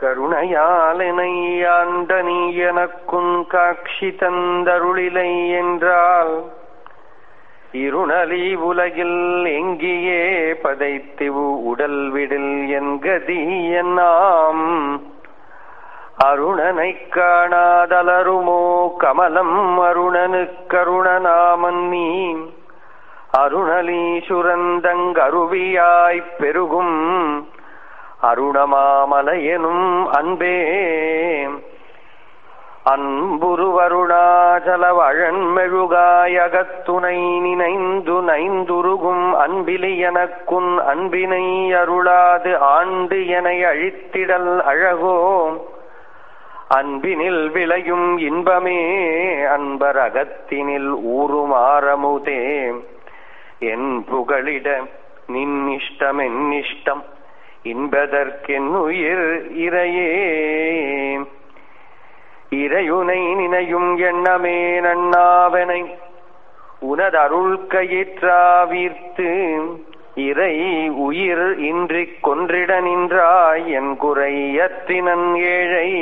கருணையாலனை ஆண்ட நீ எனக்குன் காட்சி தந்தருளிலை என்றால் இருணலி உலகில் எங்கியே பதைத்திவு உடல் விடில் என்கதி என்னாம் அருணனைக் காணாதலருமோ கமலம் அருணனுக்கருணநாமன் நீ. அருணலீசுரந்தங்கருவியாய்ப் பெருகும் அருணமாமலையெனும் அன்பே. அன்புருவருணாச்சல வழன்மெழுகாயகத்துணை நினைந்து நைந்துருகும் அன்பிலியனக்குன் அன்பினை அருளாது ஆண்டு என அழித்திடல் அழகோ. அன்பினில் விளையும் இன்பமே அன்பர் அகத்தினில் ஊறுமாறமுதே என் புகழிட நின் இஷ்டம் இன்பதற்கென் உயிர் இறையே. இறையுனை நினையும் எண்ணமே நன்னாவனை. உனதருள் கயிற்றாவீர்த்து இறை உயிர் இன்றி கொன்றிட நின்றாய் என் குறையற்றினன் ஏழை.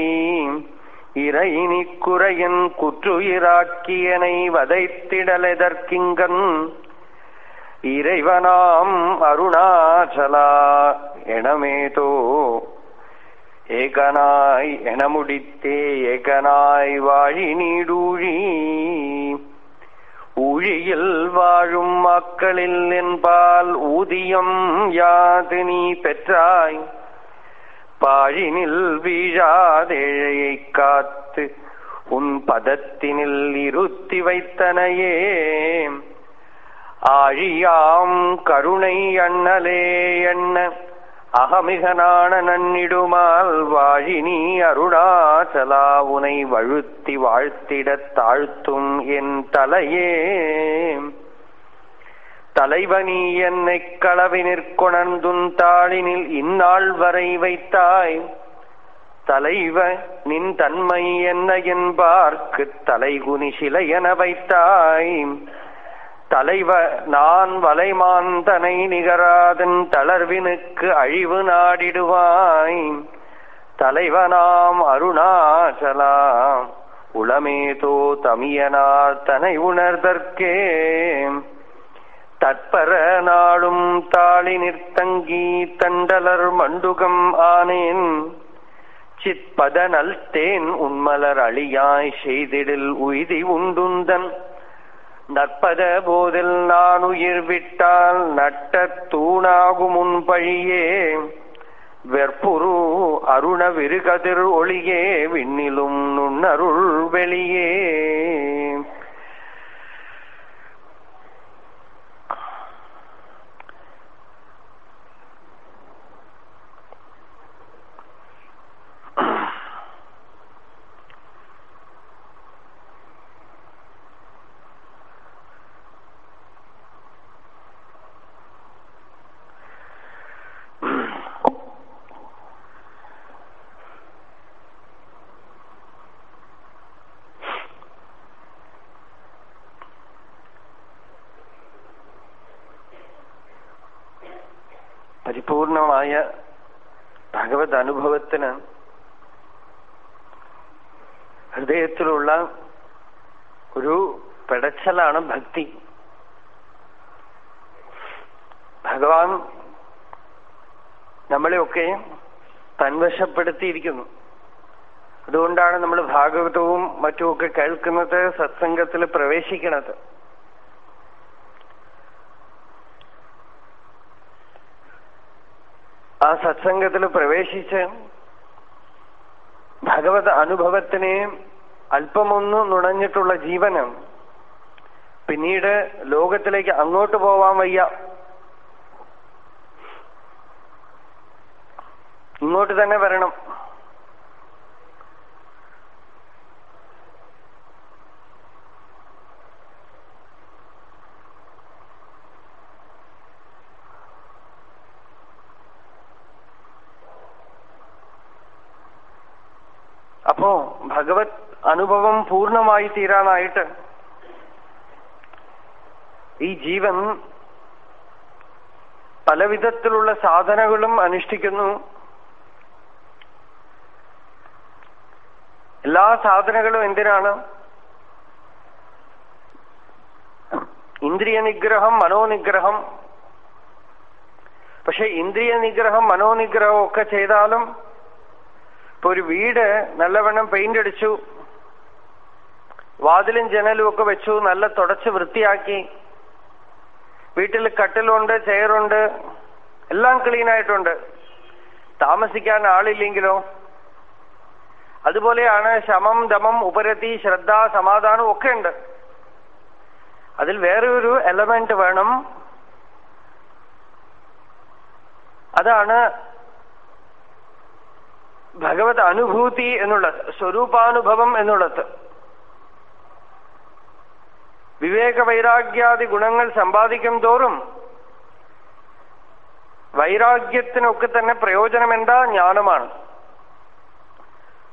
இறையினி குறையன் குற்றுயிராக்கியனை வதைத்திடலெதற்கிங்கன். இறைவனாம் அருணாச்சலா எனமேதோ. ஏகனாய் எனமுடித்தே ஏகனாய் வாழி நீடூழி. ஊழியில் வாழும் மக்களில் என்பால் ஊதியம் யாது நீ பெற்றாய்? பாழினில் வீழாதேழையைக் காத்து உன் பதத்தினில் இருத்தி வைத்தனையே. ஆழியாம் கருணை அண்ணலே எண்ண அகமிகனான நன்னிடுமால் வாழினி அருணாச்சலா உனை வழுத்தி வாழ்த்திடத் தாழ்த்தும் என் தலையே. தலைவனி களவி நிற்கொணர்ந்துன் தாளினில் இந்நாள் வரை வைத்தாய். தலைவ நின் தன்மை என்ன என்பார்க்கு தலைகுனி சிலை என வைத்தாய். தலைவ நான் வலைமாந்தனை நிகராதன் தளர்வினுக்கு அழிவு நாடிடுவாய். தலைவனாம் அருணாச்சலா உளமேதோ தமியனார் தனை உணர்தற்கே. தற்பர நாளும் தாளி நிற்தங்கி தண்டலர் மண்டுகம் ஆனேன். சிற்பத நல்தேன் உண்மலர் அழியாய் செய்திடில் உய்தி உண்டுந்தன் நற்பத போதில் நான் உயிர் விட்டால் நட்ட தூணாகும் உன் பழியே. வெற்புரு அருண விருகதிர் ஒளியே விண்ணிலும் நுண்ணருள் வெளியே. പെടച്ചലാണ് ഭക്തി. ഭഗവാൻ നമ്മളെയൊക്കെ തൻവശപ്പെടുത്തിയിരിക്കുന്നു. അതുകൊണ്ടാണ് നമ്മൾ ഭാഗവതവും മറ്റുമൊക്കെ കേൾക്കുന്നത് സത്സംഗത്തിൽ പ്രവേശിക്കുന്നത് ആ സത്സംഗത്തിൽ പ്രവേശിച്ച് ഭഗവത് അനുഭവത്തിനെ അല്പമൊന്നു നുണഞ്ഞിട്ടുള്ള ജീവനം പിന്നീട് ലോകത്തിലേക്ക് അങ്ങോട്ട് പോവാൻ വയ്യ. ഇങ്ങോട്ട് തന്നെ വരണം. അപ്പോ ഭഗവത് അനുഭവം പൂർണമായി തീരാനായിട്ട് ഈ ജീവൻ പലവിധത്തിലുള്ള സാധനകളും അനുഷ്ഠിക്കുന്നു. എല്ലാ സാധനങ്ങളും എന്തിനാണ്? ഇന്ദ്രിയ നിഗ്രഹം മനോനിഗ്രഹം. പക്ഷെ ഇന്ദ്രിയ നിഗ്രഹം മനോനിഗ്രഹം ഒക്കെ ചെയ്താലും ഇപ്പൊ ഒരു വീട് നല്ലവണ്ണം പെയിന്റ് അടിച്ചു വാതിലും ജനലും ഒക്കെ വെച്ചു നല്ല തുടച്ച് വൃത്തിയാക്കി വീട്ടിൽ കട്ടിലുണ്ട് ചെയറുണ്ട് എല്ലാം ക്ലീൻ ആയിട്ടുണ്ട്. താമസിക്കാൻ ആളില്ലെങ്കിലോ? അതുപോലെയാണ് ശമം ദമം ഉപരതി ശ്രദ്ധ സമാധാനം ഒക്കെ ഉണ്ട്. അതിൽ വേറെ ഒരു എലമെന്റ് വേണം. അതാണ് ഭഗവത് അനുഭൂതി എന്നുള്ളത് സ്വരൂപാനുഭവം എന്നുള്ളത്. വിവേക വൈരാഗ്യാദി ഗുണങ്ങൾ സമ്പാദിക്കും തോറും വൈരാഗ്യത്തിനൊക്കെ തന്നെ പ്രയോജനം എന്താ? ജ്ഞാനമാണ്.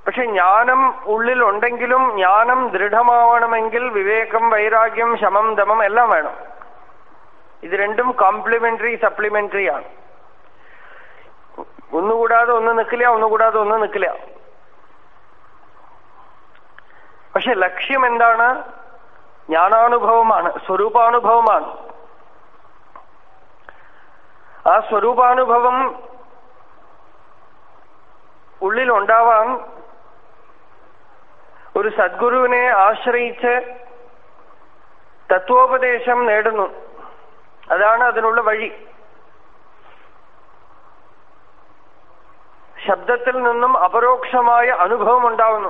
പക്ഷെ ജ്ഞാനം ഉള്ളിൽ ഉണ്ടെങ്കിലും ജ്ഞാനം ദൃഢമാവണമെങ്കിൽ വിവേകം വൈരാഗ്യം ശമം ദമം എല്ലാം വേണം. ഇത് രണ്ടും കോംപ്ലിമെന്ററി സപ്ലിമെന്ററി ആണ്. ഒന്നുകൂടാതെ ഒന്ന് നിൽക്കില്ല ഒന്നുകൂടാതെ ഒന്ന് നിൽക്കില്ല. പക്ഷെ ലക്ഷ്യം എന്താണ്? ജ്ഞാനാനുഭവമാണ് സ്വരൂപാനുഭവമാണ്. ആ സ്വരൂപാനുഭവം ഉള്ളിലുണ്ടാവാൻ ഒരു സദ്ഗുരുവിനെ ആശ്രയിച്ച് തത്വോപദേശം നേടുന്നു. അതാണ് അതിനുള്ള വഴി. ശബ്ദത്തിൽ നിന്നും അപരോക്ഷമായ അനുഭവം ഉണ്ടാവുന്നു.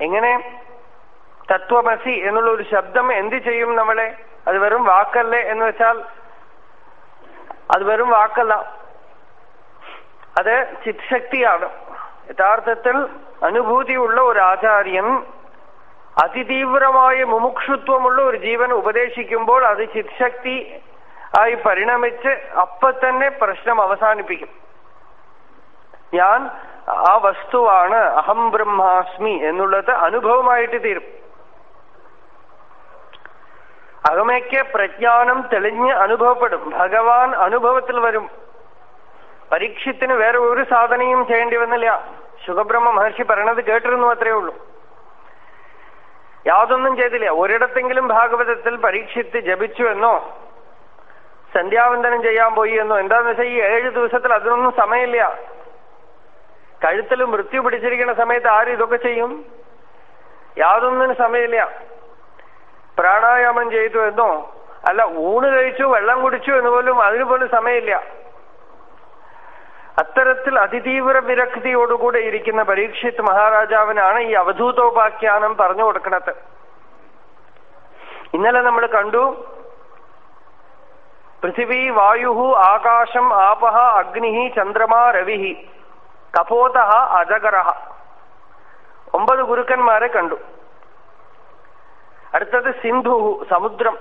എങ്ങനെ? തത്വമസി എന്നുള്ള ഒരു ശബ്ദം എന്ത് ചെയ്യും നമ്മളെ? അത് വെറും വാക്കല്ലേ എന്ന് വെച്ചാൽ അത് വെറും വാക്കല്ല. അത് ചിത്ശക്തിയാണ്. യഥാർത്ഥത്തിൽ അനുഭൂതിയുള്ള ഒരു ആചാര്യൻ അതിതീവ്രമായ മുമുക്ഷുത്വമുള്ള ഒരു ജീവൻ ഉപദേശിക്കുമ്പോൾ അത് ചിത്ശക്തി ആയി പരിണമിച്ച് അപ്പൊ തന്നെ പ്രശ്നം അവസാനിപ്പിക്കും. ഞാൻ ആ വസ്തുവാണ് അഹം ബ്രഹ്മാസ്മി എന്നുള്ളത് അനുഭവമായിട്ട് തീരും. അകമയ്ക്ക് പ്രജ്ഞാനം തെളിഞ്ഞ് അനുഭവപ്പെടും. ഭഗവാൻ അനുഭവത്തിൽ വരും. പരീക്ഷത്തിന് വേറെ ഒരു സാധനയും ചെയ്യേണ്ടി വന്നില്ല. സുഖബ്രഹ്മ മഹർഷി പറയണത് കേട്ടിരുന്നു അത്രയേ ഉള്ളൂ. യാതൊന്നും ചെയ്തില്ല. ഒരിടത്തെങ്കിലും ഭാഗവതത്തിൽ പരീക്ഷിത്ത് ജപിച്ചു എന്നോ സന്ധ്യാവന്തനം ചെയ്യാൻ പോയി എന്നോ. എന്താന്ന് വെച്ചാൽ ഈ ഏഴ് ദിവസത്തിൽ അതിനൊന്നും സമയമില്ല. കഴുത്തിൽ മൃത്യു പിടിച്ചിരിക്കുന്ന സമയത്ത് ആരും ഇതൊക്കെ ചെയ്യും? യാതൊന്നിനും സമയമില്ല. പ്രാണായാമം ചെയ്തു എന്നോ അല്ല ഊണ് കഴിച്ചു വെള്ളം കുടിച്ചു എന്ന് പോലും അതിനു പോലും സമയമില്ല. അത്തരത്തിൽ അതിതീവ്ര വിരക്തിയോടുകൂടെ ഇരിക്കുന്ന പരീക്ഷിത് മഹാരാജാവിനാണ് ഈ അവധൂതോപാഖ്യാനം പറഞ്ഞു കൊടുക്കുന്നത് ഇന്നലെ നമ്മൾ കണ്ടു പൃഥിവി വായു ആകാശം ആപഹ അഗ്നി ചന്ദ്രമാ രവി കപോത അജഗര ഒമ്പത് ഗുരുക്കന്മാരെ കണ്ടു. അടുത്തത് സിന്ധു സമുദ്രം.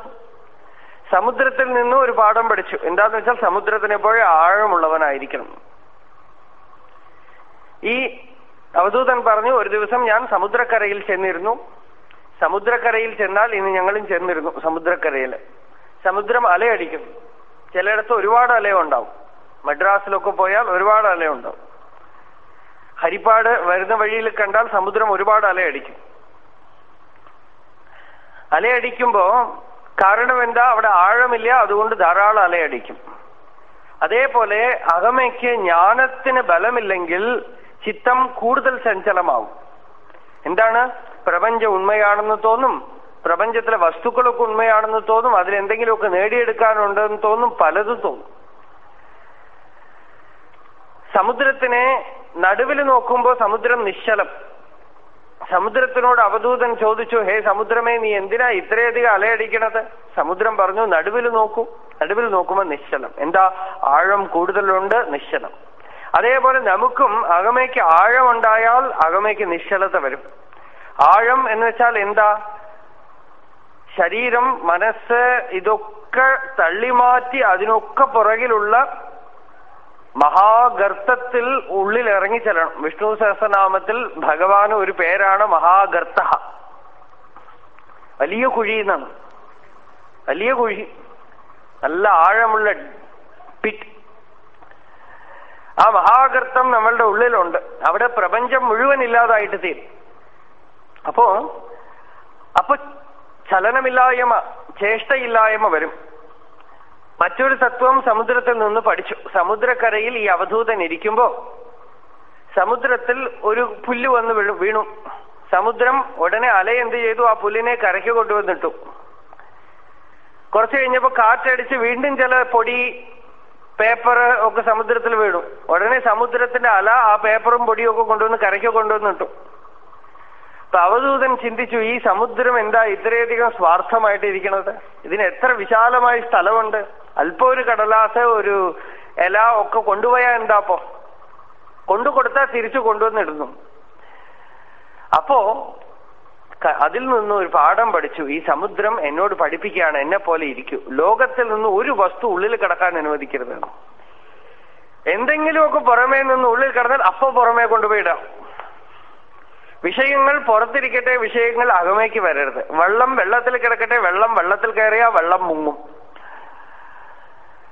സമുദ്രത്തിൽ നിന്നും ഒരു പാഠം പഠിച്ചു. എന്താന്ന് വെച്ചാൽ സമുദ്രത്തിനെ പോലെ ആഴമുള്ളവനായിരിക്കണം. ഈ അവധൂതൻ പറഞ്ഞു ഒരു ദിവസം ഞാൻ സമുദ്രക്കരയിൽ ചെന്നിരുന്നു. സമുദ്രക്കരയിൽ ചെന്നാൽ ഇന്ന് ഞങ്ങളും ചെന്നിരുന്നു സമുദ്രക്കരയിൽ. സമുദ്രം അലയടിക്കും. ചിലയിടത്ത് ഒരുപാട് അലയുണ്ടാവും. മദ്രാസിലൊക്കെ പോയാൽ ഒരുപാട് അലയുണ്ടാവും. ഹരിപ്പാട് വരുന്ന വഴിയിൽ കണ്ടാൽ സമുദ്രം ഒരുപാട് അലയടിക്കും. അലയടിക്കുമ്പോ കാരണം എന്താ അവിടെ ആഴമില്ല അതുകൊണ്ട് ധാരാളം അലയടിക്കും. അതേപോലെ അകമയ്ക്ക് ജ്ഞാനത്തിന് ബലമില്ലെങ്കിൽ ചിത്തം കൂടുതൽ ചഞ്ചലമാവും. എന്താണ്? പ്രപഞ്ചം ഉണ്മയാണെന്ന് തോന്നും. പ്രപഞ്ചത്തിലെ വസ്തുക്കളൊക്കെ ഉണ്മയാണെന്ന് തോന്നും. അതിലെന്തെങ്കിലുമൊക്കെ നേടിയെടുക്കാനുണ്ടെന്ന് തോന്നും. പലതും തോന്നും. സമുദ്രത്തിനെ നടുവിൽ നോക്കുമ്പോൾ സമുദ്രം നിശ്ചലം. സമുദ്രത്തിനോട് അവധൂതൻ ചോദിച്ചു ഹേ സമുദ്രമേ നീ എന്തിനാ ഇത്രയധികം അലയടിക്കണത്? സമുദ്രം പറഞ്ഞു നടുവിൽ നോക്കൂ നടുവിൽ നോക്കുമ്പോൾ നിശ്ചലം. എന്താ? ആഴം കൂടുതലുണ്ട് നിശ്ചലം. അതേപോലെ നമുക്കും അകമയ്ക്ക് ആഴമുണ്ടായാൽ അകമയ്ക്ക് നിശ്ചലത വരും. ആഴം എന്ന് വെച്ചാൽ എന്താ? ശരീരം മനസ്സ് ഇതൊക്കെ തള്ളിമാറ്റി അതിനൊക്കെ പുറകിലുള്ള മഹാഗർത്തത്തിൽ ഉള്ളിൽ ഇറങ്ങി ചെല്ലണം. വിഷ്ണു സഹസ്രനാമത്തിൽ ഭഗവാന് ഒരു പേരാണ് മഹാഗർത്ത. വലിയ കുഴി എന്നാണ്. വലിയ കുഴി. നല്ല ആഴമുള്ള പിറ്റ്. ആ മഹാഗർത്തം നമ്മളുടെ ഉള്ളിലുണ്ട്. അവിടെ പ്രപഞ്ചം മുഴുവൻ ഇല്ലാതായിട്ട് തീരും. അപ്പോ അപ്പൊ ചലനമില്ലായ്മ ചേഷ്ടയില്ലായ്മ വരും. മറ്റൊരു തത്വം സമുദ്രത്തിൽ നിന്ന് പഠിച്ചു. സമുദ്രക്കരയിൽ ഈ അവധൂതൻ ഇരിക്കുമ്പോ സമുദ്രത്തിൽ ഒരു പുല്ല് വന്ന് വീണു സമുദ്രം ഉടനെ അല എന്ത് ചെയ്തു? ആ പുല്ലിനെ കരയ്ക്ക് കൊണ്ടുവന്നിട്ടു. കുറച്ചു കഴിഞ്ഞപ്പോ കാറ്റടിച്ച് വീണ്ടും ചില പൊടി പേപ്പർ ഒക്കെ സമുദ്രത്തിൽ വീണു. ഉടനെ സമുദ്രത്തിന്റെ അല ആ പേപ്പറും പൊടിയും ഒക്കെ കൊണ്ടുവന്ന് കരയ്ക്ക് കൊണ്ടുവന്നിട്ടു. അപ്പൊ അവധൂതൻ ചിന്തിച്ചു ഈ സമുദ്രം എന്താ ഇത്രയധികം സ്വാർത്ഥമായിട്ട് ഇരിക്കണത് ഇതിന് എത്ര വിശാലമായ സ്ഥലമുണ്ട്? അല്പം ഒരു കടലാസ് ഒരു ഇല ഒക്കെ കൊണ്ടുപോയാ എന്താപ്പോ കൊണ്ടു കൊടുത്താൽ തിരിച്ചു കൊണ്ടുവന്നിടുന്നു. അപ്പോ അതിൽ നിന്ന് ഒരു പാഠം പഠിച്ചു. ഈ സമുദ്രം എന്നോട് പഠിപ്പിക്കുകയാണ് എന്നെ പോലെ ഇരിക്കൂ. ലോകത്തിൽ നിന്ന് ഒരു വസ്തു ഉള്ളിൽ കിടക്കാൻ അനുവദിക്കരുത്. എന്തെങ്കിലുമൊക്കെ പുറമേ നിന്ന് ഉള്ളിൽ കിടന്നാൽ അപ്പൊ പുറമേ കൊണ്ടുപോയിടാം. വിഷയങ്ങൾ പുറത്തിരിക്കട്ടെ വിഷയങ്ങൾ അകമേക്ക് വരരുത്. വെള്ളം വെള്ളത്തിൽ കിടക്കട്ടെ വെള്ളം വെള്ളത്തിൽ കയറിയാ വെള്ളം മുങ്ങും.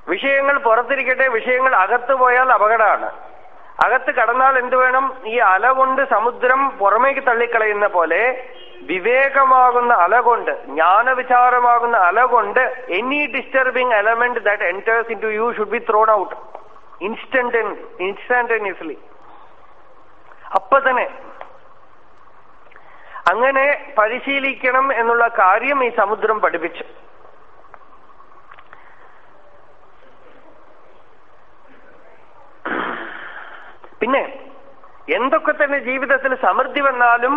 വിഷയങ്ങൾ പുറത്തിരിക്കട്ടെ വിഷയങ്ങൾ അകത്തു പോയാൽ അപകടമാണ്. അകത്ത് കടന്നാൽ എന്തു വേണം? ഈ അല കൊണ്ട് സമുദ്രം പുറമേക്ക് തള്ളിക്കളയുന്ന പോലെ വിവേകമാകുന്ന അല കൊണ്ട് ജ്ഞാനവിചാരമാകുന്ന അല കൊണ്ട് any disturbing element that enters into you should be thrown out instant instantaneously അപ്പൊ തന്നെ അങ്ങനെ പരിശീലിക്കണം എന്നുള്ള കാര്യം ഈ സമുദ്രം പഠിപ്പിച്ചു. പിന്നെ എന്തൊക്കെ തന്നെ ജീവിതത്തിൽ സമൃദ്ധി വന്നാലും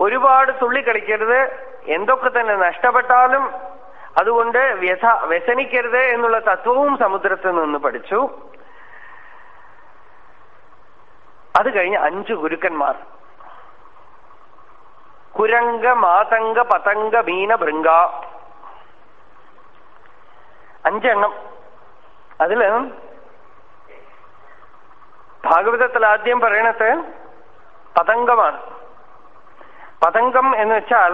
ഒരുപാട് തുള്ളി കളിക്കരുത്. എന്തൊക്കെ തന്നെ നഷ്ടപ്പെട്ടാലും അതുകൊണ്ട് വ്യഥ വ്യസനിക്കരുത് എന്നുള്ള തത്വവും സമുദ്രത്തിൽ നിന്ന് പഠിച്ചു. അത് കഴിഞ്ഞ് അഞ്ചു ഗുരുക്കന്മാർ. കുരങ്ക മാതങ്ക പതങ്ക മീന ഭൃങ്ക അഞ്ചെണ്ണം. അതിൽ ഭാഗവതത്തിൽ ആദ്യം പറയണത് പതംഗമാണ്. പതംഗം എന്ന് വെച്ചാൽ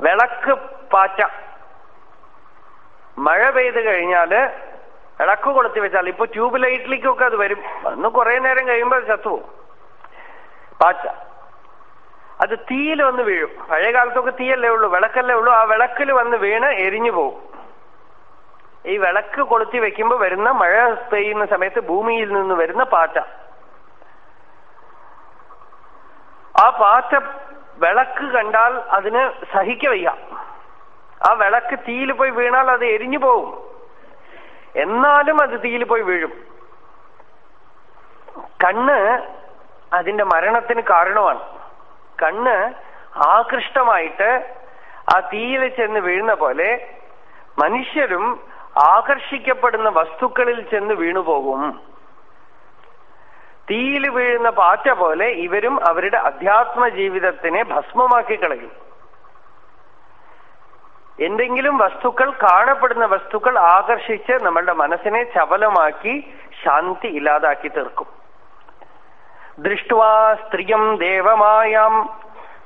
വിളക്ക് പാറ്റ. മഴ പെയ്ത് കഴിഞ്ഞാൽ വിളക്ക് കൊളുത്തി വെച്ചാൽ ഇപ്പൊ ട്യൂബ് ലൈറ്റിലേക്കൊക്കെ അത് വരും. അന്ന് കുറെ നേരം കഴിയുമ്പോൾ ചത്തുപോകും പാറ്റ. അത് തീയിൽ വന്ന് വീഴും. പഴയ കാലത്തൊക്കെ തീയല്ലേ ഉള്ളൂ വിളക്കല്ലേ ഉള്ളൂ. ആ വിളക്കിൽ വന്ന് വീണ് എരിഞ്ഞു പോകും. ഈ വിളക്ക് കൊളുത്തി വെക്കുമ്പോൾ വരുന്ന മഴ പെയ്യുന്ന സമയത്ത് ഭൂമിയിൽ നിന്ന് വരുന്ന പാറ്റ. ആ പാറ്റ വിളക്ക് കണ്ടാൽ അതിന് സഹിക്ക വയ്യ. ആ വിളക്ക് തീയിൽ പോയി വീണാൽ അത് എരിഞ്ഞു പോവും. എന്നാലും അത് തീയിൽ പോയി വീഴും. കണ്ണ് അതിന്റെ മരണത്തിന് കാരണമാണ്. കണ്ണ് ആകൃഷ്ടമായിട്ട് ആ തീയിൽ ചെന്ന് വീഴുന്ന പോലെ മനുഷ്യരും ആകർഷിക്കപ്പെടുന്ന വസ്തുക്കളിൽ ചെന്ന് വീണുപോകും. തീയിൽ വീഴുന്ന പാറ്റ പോലെ ഇവരും അവരുടെ അധ്യാത്മ ജീവിതത്തിനെ ഭസ്മമാക്കി കളയും. എന്തെങ്കിലും വസ്തുക്കൾ കാണപ്പെടുന്ന വസ്തുക്കൾ ആകർഷിച്ച് നമ്മളുടെ മനസ്സിനെ ചപലമാക്കി ശാന്തി ഇല്ലാതാക്കി തീർക്കും. ദൃഷ്ട്വാ സ്ത്രീയം ദേവമായാം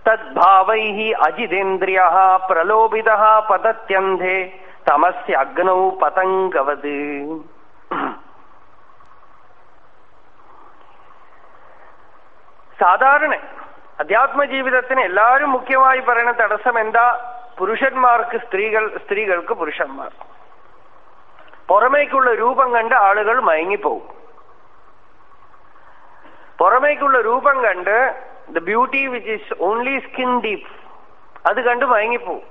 തദ്ഭാവൈ അജിതേന്ദ്രിയ പ്രലോഭിത പതത്യന്ധേ തമസ്യ അഗ്നൗ പതങ്കവത് സാധാരണ അധ്യാത്മ ജീവിതത്തിന് എല്ലാവരും മുഖ്യമായി പറയുന്ന തടസ്സം എന്താ? പുരുഷന്മാർക്ക് സ്ത്രീകൾ സ്ത്രീകൾക്ക് പുരുഷന്മാർ. പുറമേക്കുള്ള രൂപം കണ്ട് ആളുകൾ മയങ്ങിപ്പോവും. പുറമേക്കുള്ള രൂപം കണ്ട് the beauty which is only skin deep അത് കണ്ട് മയങ്ങിപ്പോവും.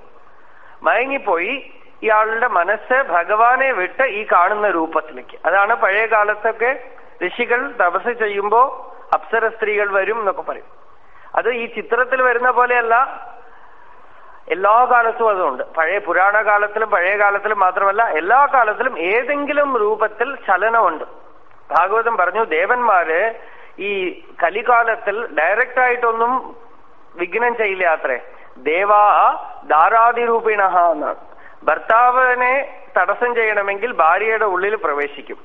മയങ്ങിപ്പോയി ഇയാളുടെ മനസ്സ് ഭഗവാനെ വിട്ട് ഈ കാണുന്ന രൂപത്തിലേക്ക്. അതാണ് പഴയ കാലത്തൊക്കെ ഋഷികൾ തപസ് ചെയ്യുമ്പോ അപ്സര സ്ത്രീകൾ വരും എന്നൊക്കെ പറയും. അത് ഈ ചിത്രത്തിൽ വരുന്ന പോലെയല്ല. എല്ലാ കാലത്തും അതുണ്ട്. പഴയ പുരാണ കാലത്തിലും പഴയ കാലത്തിലും മാത്രമല്ല എല്ലാ കാലത്തിലും ഏതെങ്കിലും രൂപത്തിൽ ചലനമുണ്ട്. ഭാഗവതം പറഞ്ഞു ദേവന്മാര് ഈ കലികാലത്തിൽ ഡയറക്റ്റ് ആയിട്ടൊന്നും വിഘ്നം ചെയ്യില്ല അത്രേ. ദേവാ ധാരാതിരൂപിണ എന്നാണ്. ഭർത്താവിനെ തടസ്സം ചെയ്യണമെങ്കിൽ ഭാര്യയുടെ ഉള്ളിൽ പ്രവേശിക്കും.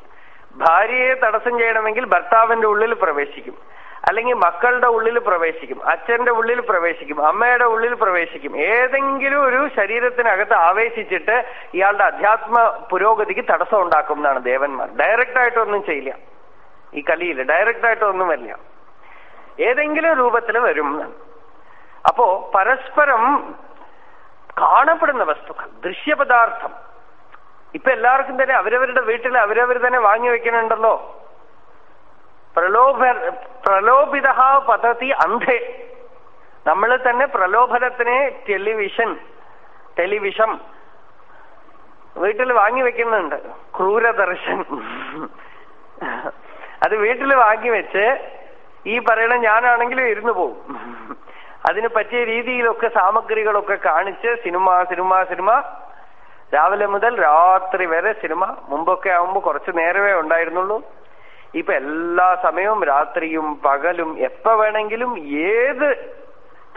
ഭാര്യയെ തടസ്സം ചെയ്യണമെങ്കിൽ ഭർത്താവിന്റെ ഉള്ളിൽ പ്രവേശിക്കും. അല്ലെങ്കിൽ മക്കളുടെ ഉള്ളിൽ പ്രവേശിക്കും അച്ഛന്റെ ഉള്ളിൽ പ്രവേശിക്കും അമ്മയുടെ ഉള്ളിൽ പ്രവേശിക്കും. ഏതെങ്കിലും ഒരു ശരീരത്തിനകത്ത് ആവേശിച്ചിട്ട് ഇയാളുടെ അധ്യാത്മ പുരോഗതിക്ക് തടസ്സം ഉണ്ടാക്കും എന്നാണ് ദേവന്മാർ. ഡയറക്റ്റ് ആയിട്ടൊന്നും ചെയ്യില്ല. ഈ കലിയിൽ ഡയറക്റ്റ് ആയിട്ടൊന്നും വരില്ല. ഏതെങ്കിലും രൂപത്തിൽ വരും അപ്പോ പരസ്പരം കാണപ്പെടുന്ന വസ്തുക്കൾ ദൃശ്യപദാർത്ഥം. ഇപ്പൊ എല്ലാവർക്കും തന്നെ അവരവരുടെ വീട്ടിൽ അവരവർ തന്നെ വാങ്ങി വെക്കണുണ്ടല്ലോ പ്രലോഭ പ്രലോഭിത പദ്ധതി അന്ധേ. നമ്മൾ തന്നെ പ്രലോഭനത്തിനെ ടെലിവിഷൻ ടെലിവിഷൻ വീട്ടിൽ വാങ്ങി വെക്കുന്നുണ്ട്. ക്രൂരദർശൻ. അത് വീട്ടിൽ വാങ്ങി വെച്ച് ഈ പറയണ ഞാനാണെങ്കിലും ഇരുന്നു പോകും അതിന് പറ്റിയ രീതിയിലൊക്കെ സാമഗ്രികളൊക്കെ കാണിച്ച് സിനിമ സിനിമ സിനിമ. രാവിലെ മുതൽ രാത്രി വരെ സിനിമ. മുമ്പൊക്കെ ആവുമ്പോൾ കുറച്ച് നേരമേ ഉണ്ടായിരുന്നുള്ളൂ. ഇപ്പൊ എല്ലാ സമയവും രാത്രിയും പകലും എപ്പോ വേണമെങ്കിലും ഏത്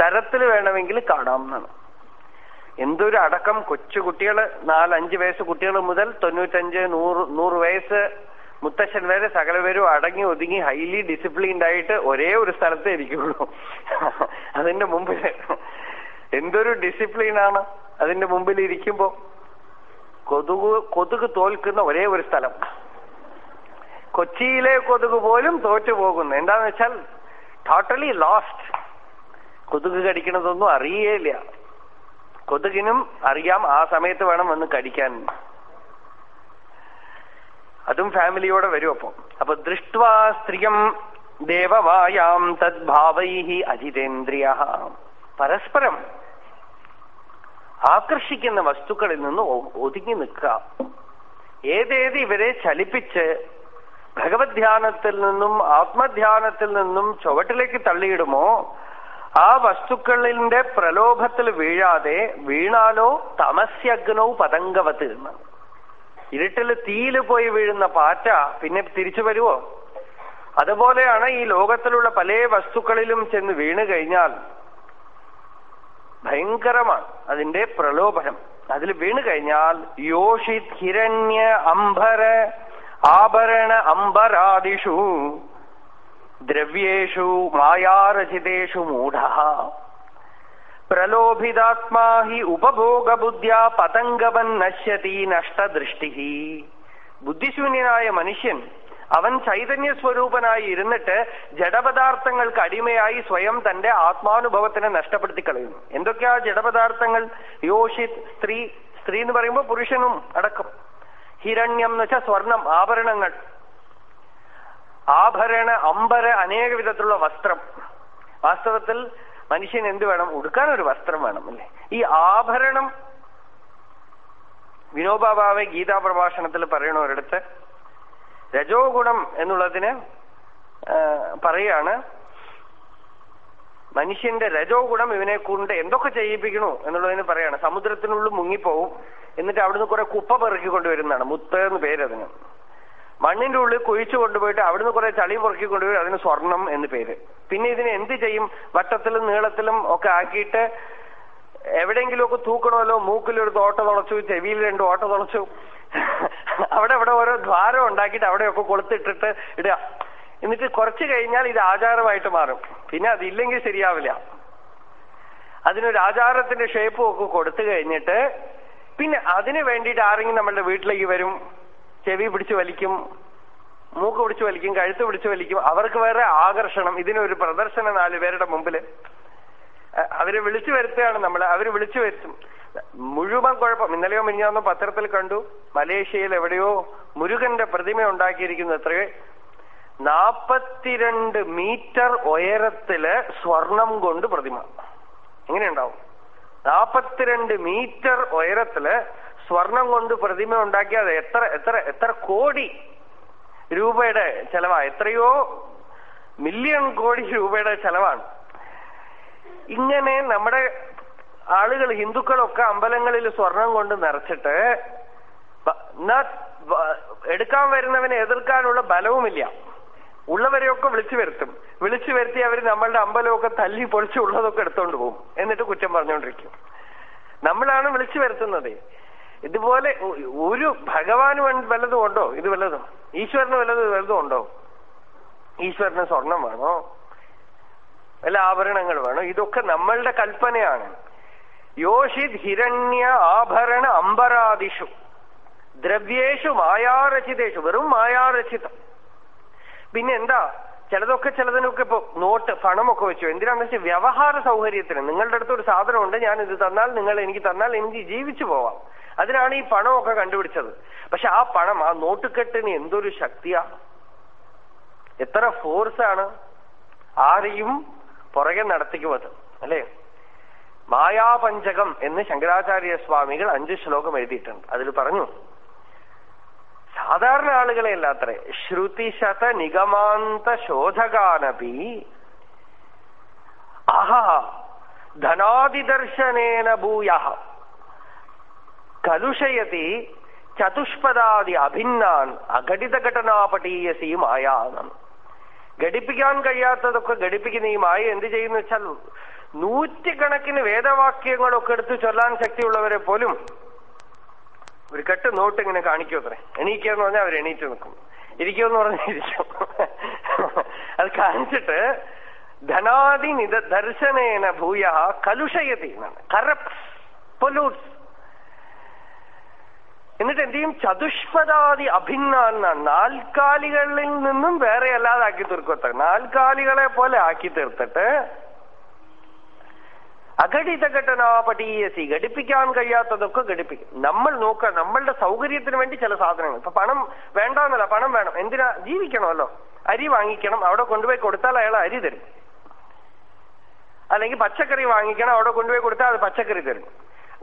തരത്തിൽ വേണമെങ്കിലും എന്നാണ് എന്തൊരു അടക്കം കൊച്ചു കുട്ടികൾ നാലഞ്ച് വയസ്സ് കുട്ടികൾ മുതൽ തൊണ്ണൂറ്റഞ്ച് നൂറ് നൂറ് വയസ്സ് മുത്തശ്ശൻ വരെ സകലപേരും അടങ്ങി ഒതുങ്ങി ഹൈലി ഡിസിപ്ലിൻഡ് ആയിട്ട് ഒരേ ഒരു സ്ഥലത്തേ ഇരിക്കുള്ളൂ. അതിന്റെ മുമ്പിൽ എന്തൊരു ഡിസിപ്ലിനാണ് അതിന്റെ മുമ്പിൽ ഇരിക്കുമ്പോ. കൊതുക് കൊതുക് തോൽക്കുന്ന ഒരേ ഒരു സ്ഥലം. കൊച്ചിയിലെ കൊതുക് പോലും തോറ്റു പോകുന്നു. എന്താന്ന് വെച്ചാൽ ടോട്ടലി ലോസ്റ്റ് കൊതുക് കടിക്കണതൊന്നും അറിയേയില്ല. കൊതുകിനും അറിയാം ആ സമയത്ത് വേണം വന്ന് കടിക്കാൻ. അതും ഫാമിലിയോടെ വരും അപ്പൊ. അപ്പൊ ദൃഷ്ട്വാ സ്ത്രീയം ദേവവായാം തദ്ഭാവൈ അജിതേന്ദ്രിയ പരസ്പരം ആകർഷിക്കുന്ന വസ്തുക്കളിൽ നിന്ന് ഒതുങ്ങി നിൽക്കുക. ഏതേത് ഇവരെ ചലിപ്പിച്ച് ഭഗവത് ധ്യാനത്തിൽ നിന്നും ആത്മധ്യാനത്തിൽ നിന്നും ചുവട്ടിലേക്ക് തള്ളിയിടുമോ ആ വസ്തുക്കളിന്റെ പ്രലോഭത്തിൽ വീഴാതെ വീണാലോ തമസ്യഗ്നവും പതങ്കവത്ത് എന്ന്. ഇരുട്ടിൽ തീയിൽ പോയി വീഴുന്ന പാറ്റ പിന്നെ തിരിച്ചു വരുമോ അതുപോലെയാണ് ഈ ലോകത്തിലുള്ള പല വസ്തുക്കളിലും ചെന്ന് വീണു കഴിഞ്ഞാൽ ഭയങ്കരമാണ് അതിന്റെ പ്രലോഭനം. അതിൽ വീണു കഴിഞ്ഞാൽ യോഷിത് ഹിരണ്യ അംബര ആഭരണ അംബരാദിഷു ദ്രവ്യേഷു മായാരചിതേഷു മൂഢ. പ്രലോഭിതാത്മാ ഹി ഉപഭോഗബുദ്ധ്യ പതംഗവൻ നശ്യതി നഷ്ടദൃഷ്ടി. ബുദ്ധിശൂന്യനായ മനുഷ്യൻ അവൻ ചൈതന്യ സ്വരൂപനായി ഇരുന്നിട്ട് ജഡപദാർത്ഥങ്ങൾക്ക് അടിമയായി സ്വയം തന്റെ ആത്മാനുഭവത്തിനെ നഷ്ടപ്പെടുത്തി കളയുന്നു എന്തൊക്കെയാ ജഡപദാർത്ഥങ്ങൾ? യോഷിത് സ്ത്രീ സ്ത്രീ എന്ന് പറയുമ്പോൾ പുരുഷനും അടക്കം. ഹിരണ്യം എന്ന് വെച്ചാൽ സ്വർണം ആഭരണങ്ങൾ. ആഭരണ അമ്പര അനേക വിധത്തിലുള്ള വസ്ത്രം. വാസ്തവത്തിൽ മനുഷ്യൻ എന്ത് വേണം? ഉടുക്കാൻ ഒരു വസ്ത്രം വേണം അല്ലേ? ഈ ആഭരണം വിനോബാബാവെ ഗീതാ പ്രഭാഷണത്തിൽ പറയണ ഒരിടത്ത് രജോ ഗുണം എന്നുള്ളതിന് പറയാണ് മനുഷ്യന്റെ രജോ ഗുണം ഇവനെ കൊണ്ട് എന്തൊക്കെ ചെയ്യിപ്പിക്കണു എന്നുള്ളതിന് പറയാണ്. സമുദ്രത്തിനുള്ളിൽ മുങ്ങിപ്പോവും. എന്നിട്ട് അവിടുന്ന് കുറെ കുപ്പ പെറുക്കി കൊണ്ടുവരുന്നതാണ്. മുത്ത് എന്ന് പേരതിന്. മണ്ണിന്റെ ഉള്ളിൽ കുഴിച്ചു കൊണ്ടുപോയിട്ട് അവിടുന്ന് കുറെ ചളി പൊറുക്കി കൊണ്ടുപോയി അതിന് സ്വർണം എന്ന് പേര്. പിന്നെ ഇതിനെ എന്ത് ചെയ്യും? വട്ടത്തിലും നീളത്തിലും ഒക്കെ ആക്കിയിട്ട് എവിടെയെങ്കിലുമൊക്കെ തൂക്കണമല്ലോ? മൂക്കിലൊരു തോട്ട തുളച്ചു ചെവിയിൽ രണ്ട് ഓട്ട തുളച്ചു. അവിടെ അവിടെ ഓരോ ദ്വാരം ഉണ്ടാക്കിയിട്ട് അവിടെയൊക്കെ കൊളുത്തിട്ടിട്ട് ഇടുക. എന്നിട്ട് കുറച്ച് കഴിഞ്ഞാൽ ഇത് ആചാരമായിട്ട് മാറും. പിന്നെ അതില്ലെങ്കിൽ ശരിയാവില്ല. അതിനൊരു ആചാരത്തിന്റെ ഷേപ്പും ഒക്കെ കൊടുത്തു കഴിഞ്ഞിട്ട് പിന്നെ അതിന് വേണ്ടിയിട്ട് ആരെങ്കിലും നമ്മളുടെ വീട്ടിലേക്ക് വരും. ചെവി പിടിച്ചു വലിക്കും മൂക്ക് പിടിച്ചു വലിക്കും കഴുത്ത് പിടിച്ചു വലിക്കും. അവർക്ക് വേറെ ആകർഷണം. ഇതിനൊരു പ്രദർശനം നാല് പേരുടെ മുമ്പിൽ. അവരെ വിളിച്ചു വരുത്തുകയാണ് നമ്മൾ അവർ വിളിച്ചു വരുത്തും. മുഴുവൻ കുഴപ്പം. ഇന്നലെയോ മിനിഞ്ഞാന്നോ പത്രത്തിൽ കണ്ടു. മലേഷ്യയിൽ എവിടെയോ മുരുകന്റെ പ്രതിമ ഉണ്ടാക്കിയിരിക്കുന്നു എത്രയോ. നാപ്പത്തിരണ്ട് മീറ്റർ ഉയരത്തിൽ സ്വർണം കൊണ്ട് പ്രതിമ. എങ്ങനെയുണ്ടാവും നാപ്പത്തിരണ്ട് മീറ്റർ ഉയരത്തിൽ സ്വർണം കൊണ്ട് പ്രതിമ ഉണ്ടാക്കിയാൽ എത്ര എത്ര എത്ര കോടി രൂപയുടെ ചെലവാ? എത്രയോ മില്യൺ കോടി രൂപയുടെ ചെലവാണ്. ഇങ്ങനെ നമ്മുടെ ആളുകൾ ഹിന്ദുക്കളൊക്കെ അമ്പലങ്ങളിൽ സ്വർണം കൊണ്ട് നിറച്ചിട്ട് എടുക്കാൻ വരുന്നവനെ എതിർക്കാനുള്ള ബലവുമില്ല. ഉള്ളവരെയൊക്കെ വിളിച്ചു വരുത്തും. വിളിച്ചു വരുത്തി അവർ നമ്മളുടെ അമ്പലമൊക്കെ തല്ലി പൊളിച്ച് ഉള്ളതൊക്കെ എടുത്തോണ്ട് പോകും. എന്നിട്ട് കുറ്റം പറഞ്ഞുകൊണ്ടിരിക്കും നമ്മളാണ് വിളിച്ചു വരുത്തുന്നത്. ഇതുപോലെ ഒരു ഭഗവാന് വല്ലതും ഉണ്ടോ? ഇത് വല്ലതും. ഈശ്വരന് വല്ലതും വല്ലതും ഉണ്ടോ? ഈശ്വരന് സ്വർണം വേണോ? വല്ല ആഭരണങ്ങൾ വേണോ? ഇതൊക്കെ നമ്മളുടെ കൽപ്പനയാണ്. യോഷിത് ഹിരണ്യ ആഭരണ അംബരാദിഷു ദ്രവ്യേഷു മായാരചിതേഷു. വെറും മായാരചിതം. പിന്നെ എന്താ? ചിലതൊക്കെ ചിലതിനൊക്കെ ഇപ്പൊ നോട്ട് പണമൊക്കെ വെച്ചു. എന്തിനാന്ന് വെച്ചാൽ വ്യവഹാര സൗകര്യത്തിന്. നിങ്ങളുടെ അടുത്ത് ഒരു സാധനമുണ്ട് ഞാൻ ഇത് തന്നാൽ നിങ്ങൾ എനിക്ക് തന്നാൽ എനിക്ക് ജീവിച്ചു പോവാം. അതിനാണ് ഈ പണമൊക്കെ കണ്ടുപിടിച്ചത്. പക്ഷെ ആ പണം ആ നോട്ടുകെട്ടിന് എന്തൊരു ശക്തിയാ? എത്ര ഫോഴ്സാണ് ആരെയും പുറകെ നടത്തിക്കുമത് അല്ലേ? മായാപഞ്ചകം എന്ന് ശങ്കരാചാര്യ സ്വാമികൾ അഞ്ച് ശ്ലോകം എഴുതിയിട്ടുണ്ട്. അതിൽ പറഞ്ഞു സാധാരണ ആളുകളെ അല്ലാത്ര ശ്രുതിശത നിഗമാന്ത ശോധകാനപി അഹ ധനാദിദർശനേന ഭൂയ കലുഷയതി ചതുഷ്പദാദി അഭിന്നാൻ അഘടിത ഘടനാപടീയസി എന്നാണ് ഘടിപ്പിക്കാൻ കഴിയാത്തതൊക്കെ ഘടിപ്പിക്കുന്ന ഈ മായ എന്ത് ചെയ്യുന്നു വെച്ചാൽ നൂറ്റിക്കണക്കിന് വേദവാക്യങ്ങളൊക്കെ എടുത്ത് ചൊല്ലാൻ ശക്തിയുള്ളവരെ പോലും ഒരു കെട്ട് നോട്ട് ഇങ്ങനെ കാണിക്കും അത്രേ. എന്ന് പറഞ്ഞാൽ അവർ എണീറ്റ് നിൽക്കും. ഇരിക്കുമെന്ന് പറഞ്ഞാൽ ഇരിക്കും. അത് കാണിച്ചിട്ട് ധനാദി നിത ദർശനേന ഭൂയ കലുഷയതി എന്നാണ്. കറപ്റ്റ് എന്നിട്ട് എന്ത് ചെയ്യും ചതുഷ്പദാദി അഭിന്ന നാൽക്കാലികളിൽ നിന്നും വേറെ അല്ലാതെ ആക്കി തീർക്കത്ത നാൽക്കാലികളെ പോലെ ആക്കി തീർത്തിട്ട് അഘടിത ഘടനാപടീയസി ഘടിപ്പിക്കാൻ കഴിയാത്തതൊക്കെ ഘടിപ്പിക്കും. നമ്മൾ നോക്കുക നമ്മളുടെ സൗകര്യത്തിന് വേണ്ടി ചില സാധനങ്ങൾ. ഇപ്പൊ പണം വേണ്ടാന്നല്ല പണം വേണം. എന്തിനാ? ജീവിക്കണമല്ലോ. അരി വാങ്ങിക്കണം അവിടെ കൊണ്ടുപോയി കൊടുത്താൽ അയാൾ അരി തരും. അല്ലെങ്കിൽ പച്ചക്കറി വാങ്ങിക്കണം അവിടെ കൊണ്ടുപോയി കൊടുത്താൽ അത് പച്ചക്കറി തരും.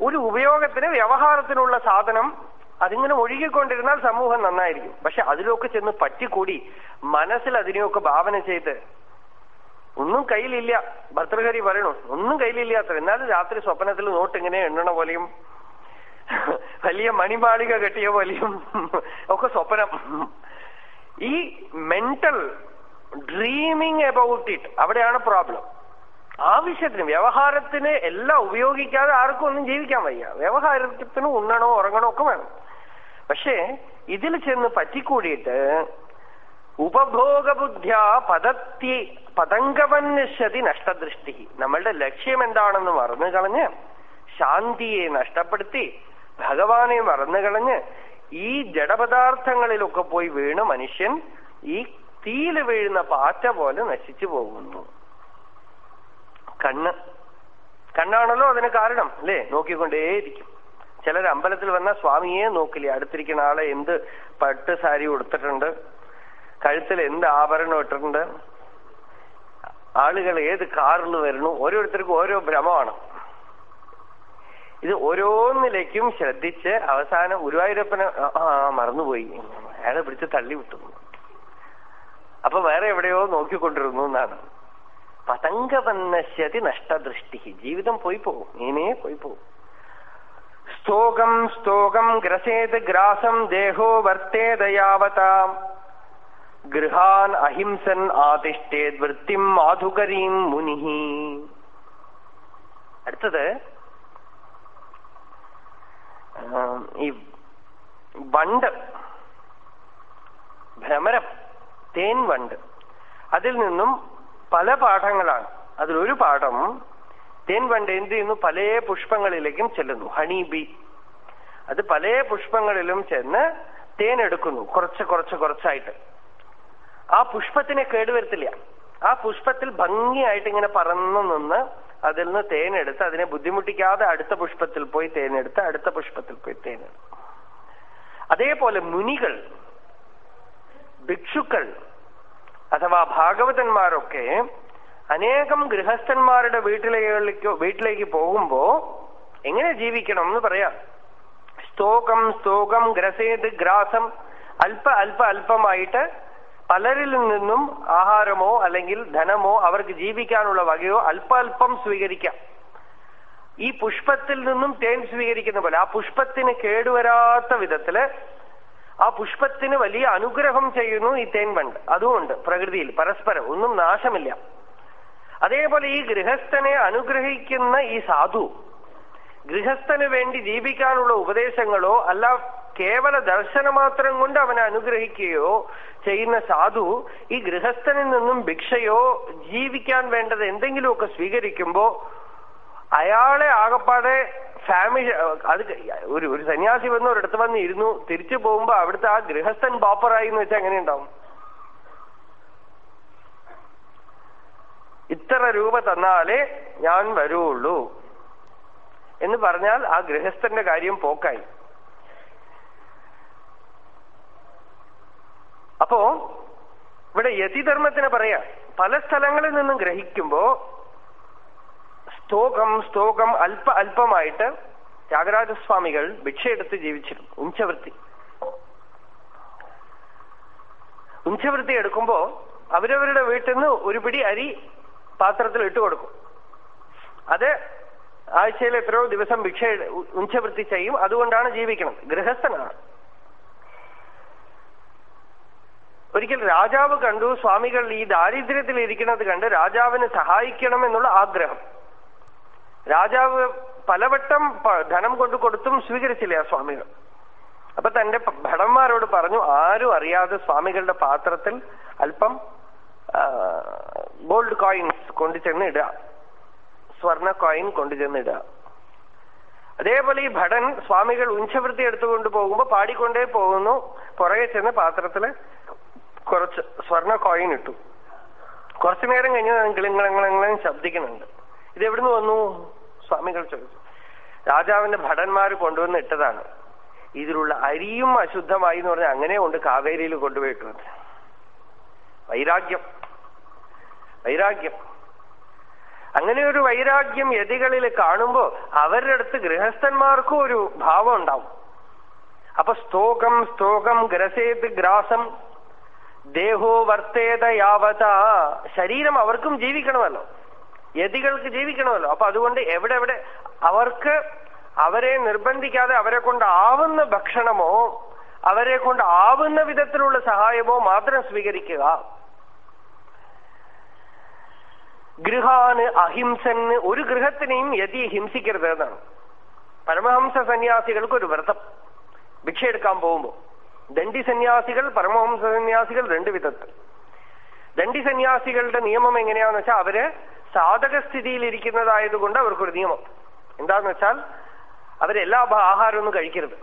ഒരു ഉപയോഗത്തിന് വ്യവഹാരത്തിനുള്ള സാധനം അതിങ്ങനെ ഒഴുകിക്കൊണ്ടിരുന്നാൽ സമൂഹം നന്നായിരിക്കും. പക്ഷെ അതിലൊക്കെ ചെന്ന് പറ്റിക്കൂടി മനസ്സിൽ അതിനെയൊക്കെ ഭാവന ചെയ്ത് ഒന്നും കയ്യിലില്ല. ഭർത്തൃഹരി പറയണു ഒന്നും കയ്യിലില്ലാത്ര എന്നാലും രാത്രി സ്വപ്നത്തിൽ നോട്ട് ഇങ്ങനെ എണ്ണണ പോലെയും വലിയ മണിമാളിക കെട്ടിയ പോലെയും ഒക്കെ സ്വപ്നം. ഈ മെന്റൽ ഡ്രീമിങ് അബൌട്ട് ഇറ്റ് അവിടെയാണ് പ്രോബ്ലം ആവശ്യത്തിന് വ്യവഹാരത്തിന് എല്ലാം ഉപയോഗിക്കാതെ ആർക്കും ഒന്നും ജീവിക്കാൻ വയ്യ. വ്യവഹാരത്തിന് ഉണ്ണണോ ഉറങ്ങണോ ഒക്കെ വേണം. പക്ഷേ ഇതിൽ ചെന്ന് പറ്റിക്കൂടിയിട്ട് ഉപഭോഗബുദ്ധ്യ പദത്തി പതങ്കവന്യശതി നഷ്ടദൃഷ്ടി. നമ്മളുടെ ലക്ഷ്യം എന്താണെന്ന് മറന്നു കളഞ്ഞ് ശാന്തിയെ നഷ്ടപ്പെടുത്തി ഭഗവാനെ മറന്നു കളഞ്ഞ് ഈ ജഡപദാർത്ഥങ്ങളിലൊക്കെ പോയി വീണ് മനുഷ്യൻ ഈ തീയിൽ വീഴുന്ന പാറ്റ പോലെ നശിച്ചു പോകുന്നു. കണ്ണ്. കണ്ണാണല്ലോ അതിന് കാരണം അല്ലേ? നോക്കിക്കൊണ്ടേയിരിക്കും. ചിലർ അമ്പലത്തിൽ വന്ന സ്വാമിയെ നോക്കില്ല? അടുത്തിരിക്കുന്ന ആളെ എന്ത് പട്ട് സാരി ഉടുത്തിട്ടുണ്ട്? കഴുത്തിൽ എന്ത് ആഭരണം ഇട്ടിട്ടുണ്ട്? ആളുകൾ ഏത് കാറിൽ വരുന്നു? ഓരോരുത്തർക്കും ഓരോ ഭ്രമമാണ്. ഇത് ഓരോന്നിലേക്കും ശ്രദ്ധിച്ച് അവസാനം ഗുരുവായൂരപ്പനെ ആ മറന്നുപോയി. അയാളെ പിടിച്ച് തള്ളി വിട്ടു. അപ്പൊ വേറെ എവിടെയോ നോക്കിക്കൊണ്ടിരുന്നു എന്നാണ്. പതങ്കവന്നശ്യതി നഷ്ടദൃഷ്ടി ജീവിതം പോയി പോകും. ഇങ്ങനെ പോയി പോകും. സ്തോകം സ്തോകം ഗ്രസേത് ഗ്രാസം ദേഹോ വർത്തേതയാവതാം ഗൃഹാൻ അഹിംസൻ ആതിഷ്ഠേത് വൃത്തിം മാധുകരീം മുനി അടുത്തത് ഈ വണ്ട് ഭ്രമരം തേൻ വണ്ട്. അതിൽ നിന്നും പല പാഠങ്ങളാണ്. അതിലൊരു പാഠം തേൻ വണ്ട എന്ത് ചെയ്യുന്നു? പല പുഷ്പങ്ങളിലേക്കും ചെല്ലുന്നു. Honey bee. അത് പല പുഷ്പങ്ങളിലും ചെന്ന് തേൻ എടുക്കുന്നു. കുറച്ച് കുറച്ച് കുറച്ചായിട്ട്. ആ പുഷ്പത്തിനെ കേടുവരുത്തില്ല ആ പുഷ്പത്തിൽ ഭംഗിയായിട്ട് ഇങ്ങനെ പറന്നു നിന്ന് അതിൽ നിന്ന് തേനെടുത്ത് അതിനെ ബുദ്ധിമുട്ടിക്കാതെ അടുത്ത പുഷ്പത്തിൽ പോയി തേനെടുത്ത് അടുത്ത പുഷ്പത്തിൽ പോയി തേനെടുത്ത് അതേപോലെ മുനികൾ ഭിക്ഷുക്കൾ അഥവാ ഭാഗവതന്മാരൊക്കെ അനേകം ഗൃഹസ്ഥന്മാരുടെ വീട്ടിലേക്ക് വീട്ടിലേക്ക് പോകുമ്പോ എങ്ങനെ ജീവിക്കണം എന്ന് പറയാം. സ്തോകം സ്തോകം ഗ്രസേത് ഗ്രാസം അല്പ അല്പ അല്പമായിട്ട് പലരിൽ നിന്നും ആഹാരമോ അല്ലെങ്കിൽ ധനമോ അവർക്ക് ജീവിക്കാനുള്ള വകയോ അല്പം സ്വീകരിക്കാം. ഈ പുഷ്പത്തിൽ നിന്നും തേൻ സ്വീകരിക്കുന്ന പോലെ ആ പുഷ്പത്തിന് കേടുവരാത്ത വിധത്തിൽ ആ പുഷ്പത്തിന് വലിയ അനുഗ്രഹം ചെയ്യുന്നു ഈ തേൻ വണ്ട്. അതുകൊണ്ട് പ്രകൃതിയിൽ പരസ്പരം ഒന്നും നാശമില്ല. അതേപോലെ ഈ ഗൃഹസ്ഥനെ അനുഗ്രഹിക്കുന്ന ഈ സാധു ഗൃഹസ്ഥന് വേണ്ടി ജീവിക്കാനുള്ള ഉപദേശങ്ങളോ അല്ല കേവല ദർശനമാത്രം കൊണ്ട് അവനെ അനുഗ്രഹിക്കുകയോ ചെയ്യുന്ന സാധു ഈ ഗൃഹസ്ഥനിൽ നിന്നും ഭിക്ഷയോ ജീവിക്കാൻ വേണ്ടത് എന്തെങ്കിലുമൊക്കെ സ്വീകരിക്കുമ്പോ അയാളെ ആകപ്പാടെ ഫാമിലി അത് ഒരു ഒരു സന്യാസി വന്ന് ഒരിടത്ത് വന്ന് ഇരുന്നു തിരിച്ചു പോകുമ്പോ അവിടുത്തെ ആ ഗൃഹസ്ഥൻ പാപ്പറായി എന്ന് വെച്ചാൽ എങ്ങനെയുണ്ടാവും? അപ്സര രൂപ തന്നാലേ ഞാൻ വരുള്ളൂ. എന്ന് പറഞ്ഞാൽ ആ ഗൃഹസ്ഥന്റെ കാര്യം പോക്കായി. അപ്പോ ഇവിടെ യതിധർമ്മത്തിന് പറയാ പല സ്ഥലങ്ങളിൽ നിന്നും ഗ്രഹിക്കുമ്പോ സ്തോകം സ്തോകം അല്പ അല്പമായിട്ട് ത്യാഗരാജസ്വാമികൾ ഭിക്ഷയെടുത്ത് ജീവിച്ചിരുന്നു ഉഞ്ചവൃത്തി. ഉഞ്ചവൃത്തി എടുക്കുമ്പോ അവരവരുടെ വീട്ടിൽ നിന്ന് ഒരു പിടി അരി പാത്രത്തിൽ ഇട്ട് കൊടുക്കും. അത് ആഴ്ചയിൽ എത്രയോ ദിവസം ഭിക്ഷ ഉഞ്ചവൃത്തി ചെയ്യും. അതുകൊണ്ടാണ് ജീവിക്കുന്നത് ഗൃഹസ്ഥനാണ്. ഒരിക്കൽ രാജാവ് കണ്ടു. സ്വാമികൾ ഈ ദാരിദ്ര്യത്തിൽ ഇരിക്കുന്നത് കണ്ട് രാജാവിന് സഹായിക്കണം എന്നുള്ള ആഗ്രഹം. രാജാവ് പലവട്ടം ധനം കൊണ്ടു കൊടുത്തും സ്വീകരിച്ചില്ല ആ സ്വാമികൾ. അപ്പൊ തന്റെ ഭടന്മാരോട് പറഞ്ഞു ആരും അറിയാതെ സ്വാമികളുടെ പാത്രത്തിൽ അല്പം ഗോൾഡ് കോയിൻസ് കൊണ്ടുചെന്നിടുക. സ്വർണ കോയിൻ കൊണ്ടുചെന്നിടുക. അതേപോലെ ഈ ഭടൻ സ്വാമികൾ ഉഞ്ചവൃത്തി എടുത്തുകൊണ്ട് പോകുമ്പോ പാടിക്കൊണ്ടേ പോകുന്നു. പുറകെ ചെന്ന് പാത്രത്തിൽ കുറച്ച് സ്വർണ കോയിൻ ഇട്ടു. കുറച്ചു നേരം കഴിഞ്ഞ് കിളിങ്ങളങ്ങളങ്ങളും ശബ്ദിക്കുന്നുണ്ട്. ഇത് എവിടുന്ന് വന്നു? സ്വാമികൾ ചോദിച്ചു. രാജാവിന്റെ ഭടന്മാർ കൊണ്ടുവന്ന് ഇട്ടതാണ്. ഇതിലുള്ള അരിയും അശുദ്ധമായി എന്ന് പറഞ്ഞാൽ അങ്ങനെ കൊണ്ട് കാവേരിയിൽ കൊണ്ടുപോയിട്ടുണ്ട് വൈരാഗ്യം. വൈരാഗ്യം. അങ്ങനെ ഒരു വൈരാഗ്യം യതികളിൽ കാണുമ്പോ അവരുടെ അടുത്ത് ഗൃഹസ്ഥന്മാർക്കും ഒരു ഭാവം ഉണ്ടാവും. അപ്പൊ സ്തോകം സ്തോകം ഗ്രസേത് ഗ്രാസം ദേഹോ വർത്തേത യാവത ശരീരം അവർക്കും ജീവിക്കണമല്ലോ. യതികൾക്ക് ജീവിക്കണമല്ലോ. അപ്പൊ അതുകൊണ്ട് എവിടെ എവിടെ അവർക്ക് അവരെ നിർബന്ധിക്കാതെ അവരെ കൊണ്ട് ആവുന്ന ഭക്ഷണമോ അവരെ കൊണ്ട് ആവുന്ന വിധത്തിലുള്ള സഹായമോ മാത്രം സ്വീകരിക്കുക. ഗൃഹാന് അഹിംസന് ഒരു ഗൃഹത്തിനെയും യതി ഹിംസിക്കരുത് എന്നാണ് പരമഹംസ സന്യാസികൾക്ക് ഒരു വ്രതം. ഭിക്ഷ എടുക്കാൻ പോകുമ്പോ ദണ്ഡി സന്യാസികൾ പരമഹംസ സന്യാസികൾ രണ്ട് വിധത്തിൽ. ദണ്ഡി സന്യാസികളുടെ നിയമം എങ്ങനെയാന്ന് വെച്ചാൽ അവർ സാധകസ്ഥിതിയിൽ ഇരിക്കുന്നതായതുകൊണ്ട് അവർക്കൊരു നിയമം. എന്താന്ന് വെച്ചാൽ അവരെല്ലാ ആഹാരമൊന്നും കഴിക്കരുത്.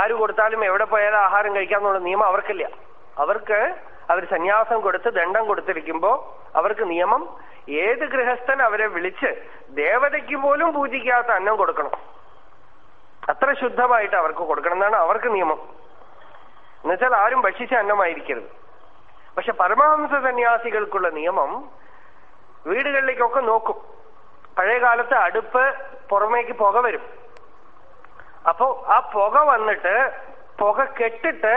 ആര് കൊടുത്താലും എവിടെ പോയാലും ആഹാരം കഴിക്കാന്നുള്ള നിയമം അവർക്കില്ല. അവർക്ക് അവർ സന്യാസം കൊടുത്ത് ദണ്ഡം കൊടുത്തിരിക്കുമ്പോ അവർക്ക് നിയമം ഏത് ഗൃഹസ്ഥൻ അവരെ വിളിച്ച് ദേവതയ്ക്ക് പോലും പൂജിക്കാത്ത അന്നം കൊടുക്കണം. അത്ര ശുദ്ധമായിട്ട് അവർക്ക് കൊടുക്കണം എന്നാണ് അവർക്ക് നിയമം. എന്നുവെച്ചാൽ ആരും ഭക്ഷിച്ച അന്നമായിരിക്കരുത്. പക്ഷെ പരമഹംസ സന്യാസികൾക്കുള്ള നിയമം വീടുകളിലേക്കൊക്കെ നോക്കും. പഴയ കാലത്ത് അടുപ്പ് പുറമേക്ക് പുക വരും. അപ്പോ ആ പുക വന്നിട്ട് പുക കെട്ടിട്ട്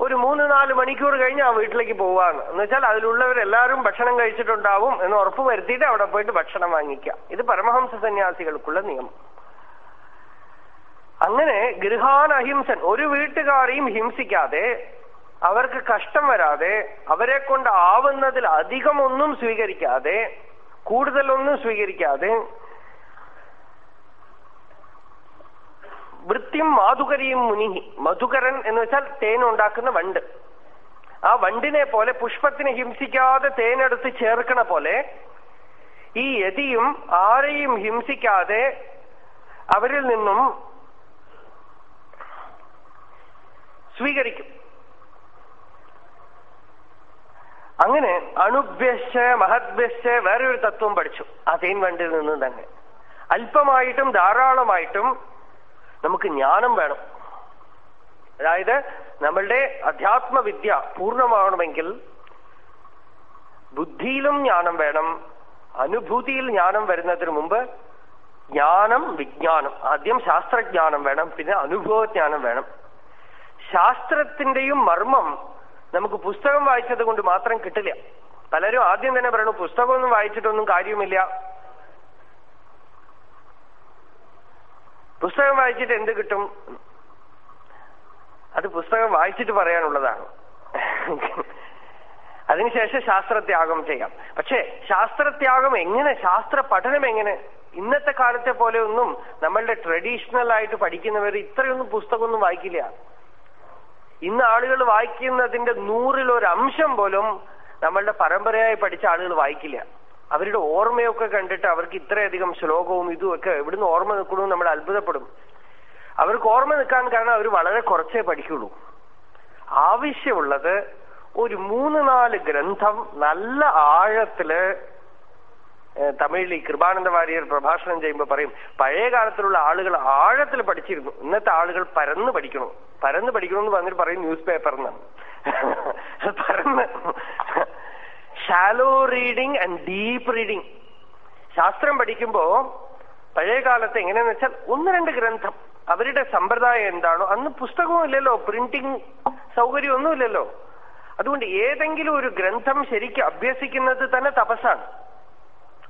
ഒരു മൂന്ന് നാല് മണിക്കൂർ കഴിഞ്ഞ് ആ വീട്ടിലേക്ക് പോവാണ്. എന്ന് വെച്ചാൽ അതിലുള്ളവരെല്ലാവരും ഭക്ഷണം കഴിച്ചിട്ടുണ്ടാവും എന്ന് ഉറപ്പ് വരുത്തിയിട്ട് അവിടെ പോയിട്ട് ഭക്ഷണം വാങ്ങിക്കാം ഇത് പരമഹംസ സന്യാസികൾക്കുള്ള നിയമം. അങ്ങനെ ഗൃഹാൻ അഹിംസൻ ഒരു വീട്ടുകാരെയും ഹിംസിക്കാതെ അവർക്ക് കഷ്ടം വരാതെ അവരെ കൊണ്ട് ആവുന്നതിൽ അധികമൊന്നും സ്വീകരിക്കാതെ കൂടുതലൊന്നും സ്വീകരിക്കാതെ വൃത്തിയും മാധുകരിയും മുനിഹി മധുകരൻ എന്ന് വെച്ചാൽ തേൻ ഉണ്ടാക്കുന്ന വണ്ട്. ആ വണ്ടിനെ പോലെ പുഷ്പത്തിനെ ഹിംസിക്കാതെ തേനെടുത്ത് ചേർക്കണ പോലെ ഈ യതിയും ആരെയും ഹിംസിക്കാതെ അവരിൽ നിന്നും സ്വീകരിക്കും. അങ്ങനെ അണുഭ്യശ മഹദ്ഭ്യശ വേറൊരു തത്വം പഠിച്ചു. ആ തേൻ വണ്ടിൽ നിന്ന് തന്നെ. അല്പമായിട്ടും ധാരാളമായിട്ടും നമുക്ക് ജ്ഞാനം വേണം. അതായത് നമ്മളുടെ അധ്യാത്മവിദ്യ പൂർണമാവണമെങ്കിൽ ബുദ്ധിയിലും ജ്ഞാനം വേണം അനുഭൂതിയിൽ ജ്ഞാനം വരുന്നതിന് മുമ്പ് ജ്ഞാനം വിജ്ഞാനം ആദ്യം ശാസ്ത്രജ്ഞാനം വേണം പിന്നെ അനുഭവജ്ഞാനം വേണം. ശാസ്ത്രത്തിന്റെയും മർമ്മം നമുക്ക് പുസ്തകം വായിച്ചത് കൊണ്ട് മാത്രം കിട്ടില്ല. പലരും ആദ്യം തന്നെ പറയണു പുസ്തകമൊന്നും വായിച്ചിട്ടൊന്നും കാര്യമില്ല. പുസ്തകം വായിച്ചിട്ട് എന്ത് കിട്ടും? അത് പുസ്തകം വായിച്ചിട്ട് പറയാനുള്ളതാണ്. അതിനുശേഷം ശാസ്ത്രത്യാഗം ചെയ്യാം. പക്ഷേ ശാസ്ത്രത്യാഗം എങ്ങനെ ശാസ്ത്ര പഠനം എങ്ങനെ? ഇന്നത്തെ കാലത്തെ പോലെ ഒന്നും നമ്മളുടെ ട്രഡീഷണൽ ആയിട്ട് പഠിക്കുന്നവർ ഇത്രയൊന്നും പുസ്തകമൊന്നും വായിക്കില്ല. ഇന്ന് ആളുകൾ വായിക്കുന്നതിന്റെ നൂറിലൊരംശം പോലും നമ്മളുടെ പരമ്പരയായി പഠിച്ച ആളുകൾ വായിക്കില്ല. അവരുടെ ഓർമ്മയൊക്കെ കണ്ടിട്ട് അവർക്ക് ഇത്രയധികം ശ്ലോകവും ഇതും ഒക്കെ എവിടുന്ന് ഓർമ്മ നിൽക്കണമെന്ന് നമ്മൾ അത്ഭുതപ്പെടും. അവർക്ക് ഓർമ്മ നിൽക്കാൻ കാരണം അവർ വളരെ കുറച്ചേ പഠിക്കുള്ളൂ. ആവശ്യമുള്ളത് ഒരു മൂന്ന് നാല് ഗ്രന്ഥം നല്ല ആഴത്തിൽ തമിഴിൽ കൃപാനന്ദ വാര്യർ പ്രഭാഷണം ചെയ്യുമ്പോൾ പറയും പഴയ കാലത്തിലുള്ള ആളുകൾ ആഴത്തിൽ പഠിച്ചിരുന്നു. ഇന്നത്തെ ആളുകൾ പരന്ന് പഠിക്കണം. പരന്ന് പഠിക്കണമെന്ന് പറഞ്ഞിട്ട് പറയും ന്യൂസ് പേപ്പറിനാണ് പരന്ന്. Shallow reading and deep reading ശാസ്ത്രം പഠിക്കുമ്പോ പഴയ കാലത്ത് എങ്ങനെയാന്ന് വെച്ചാൽ ഒന്ന് രണ്ട് ഗ്രന്ഥം അവരുടെ സമ്പ്രദായം എന്താണോ അന്ന് പുസ്തകവും ഇല്ലല്ലോ പ്രിന്റിംഗ് സൗകര്യമൊന്നുമില്ലല്ലോ അതുകൊണ്ട് ഏതെങ്കിലും ഒരു ഗ്രന്ഥം ശരിക്കും അഭ്യസിക്കുന്നത് തന്നെ തപസ്സാണ്.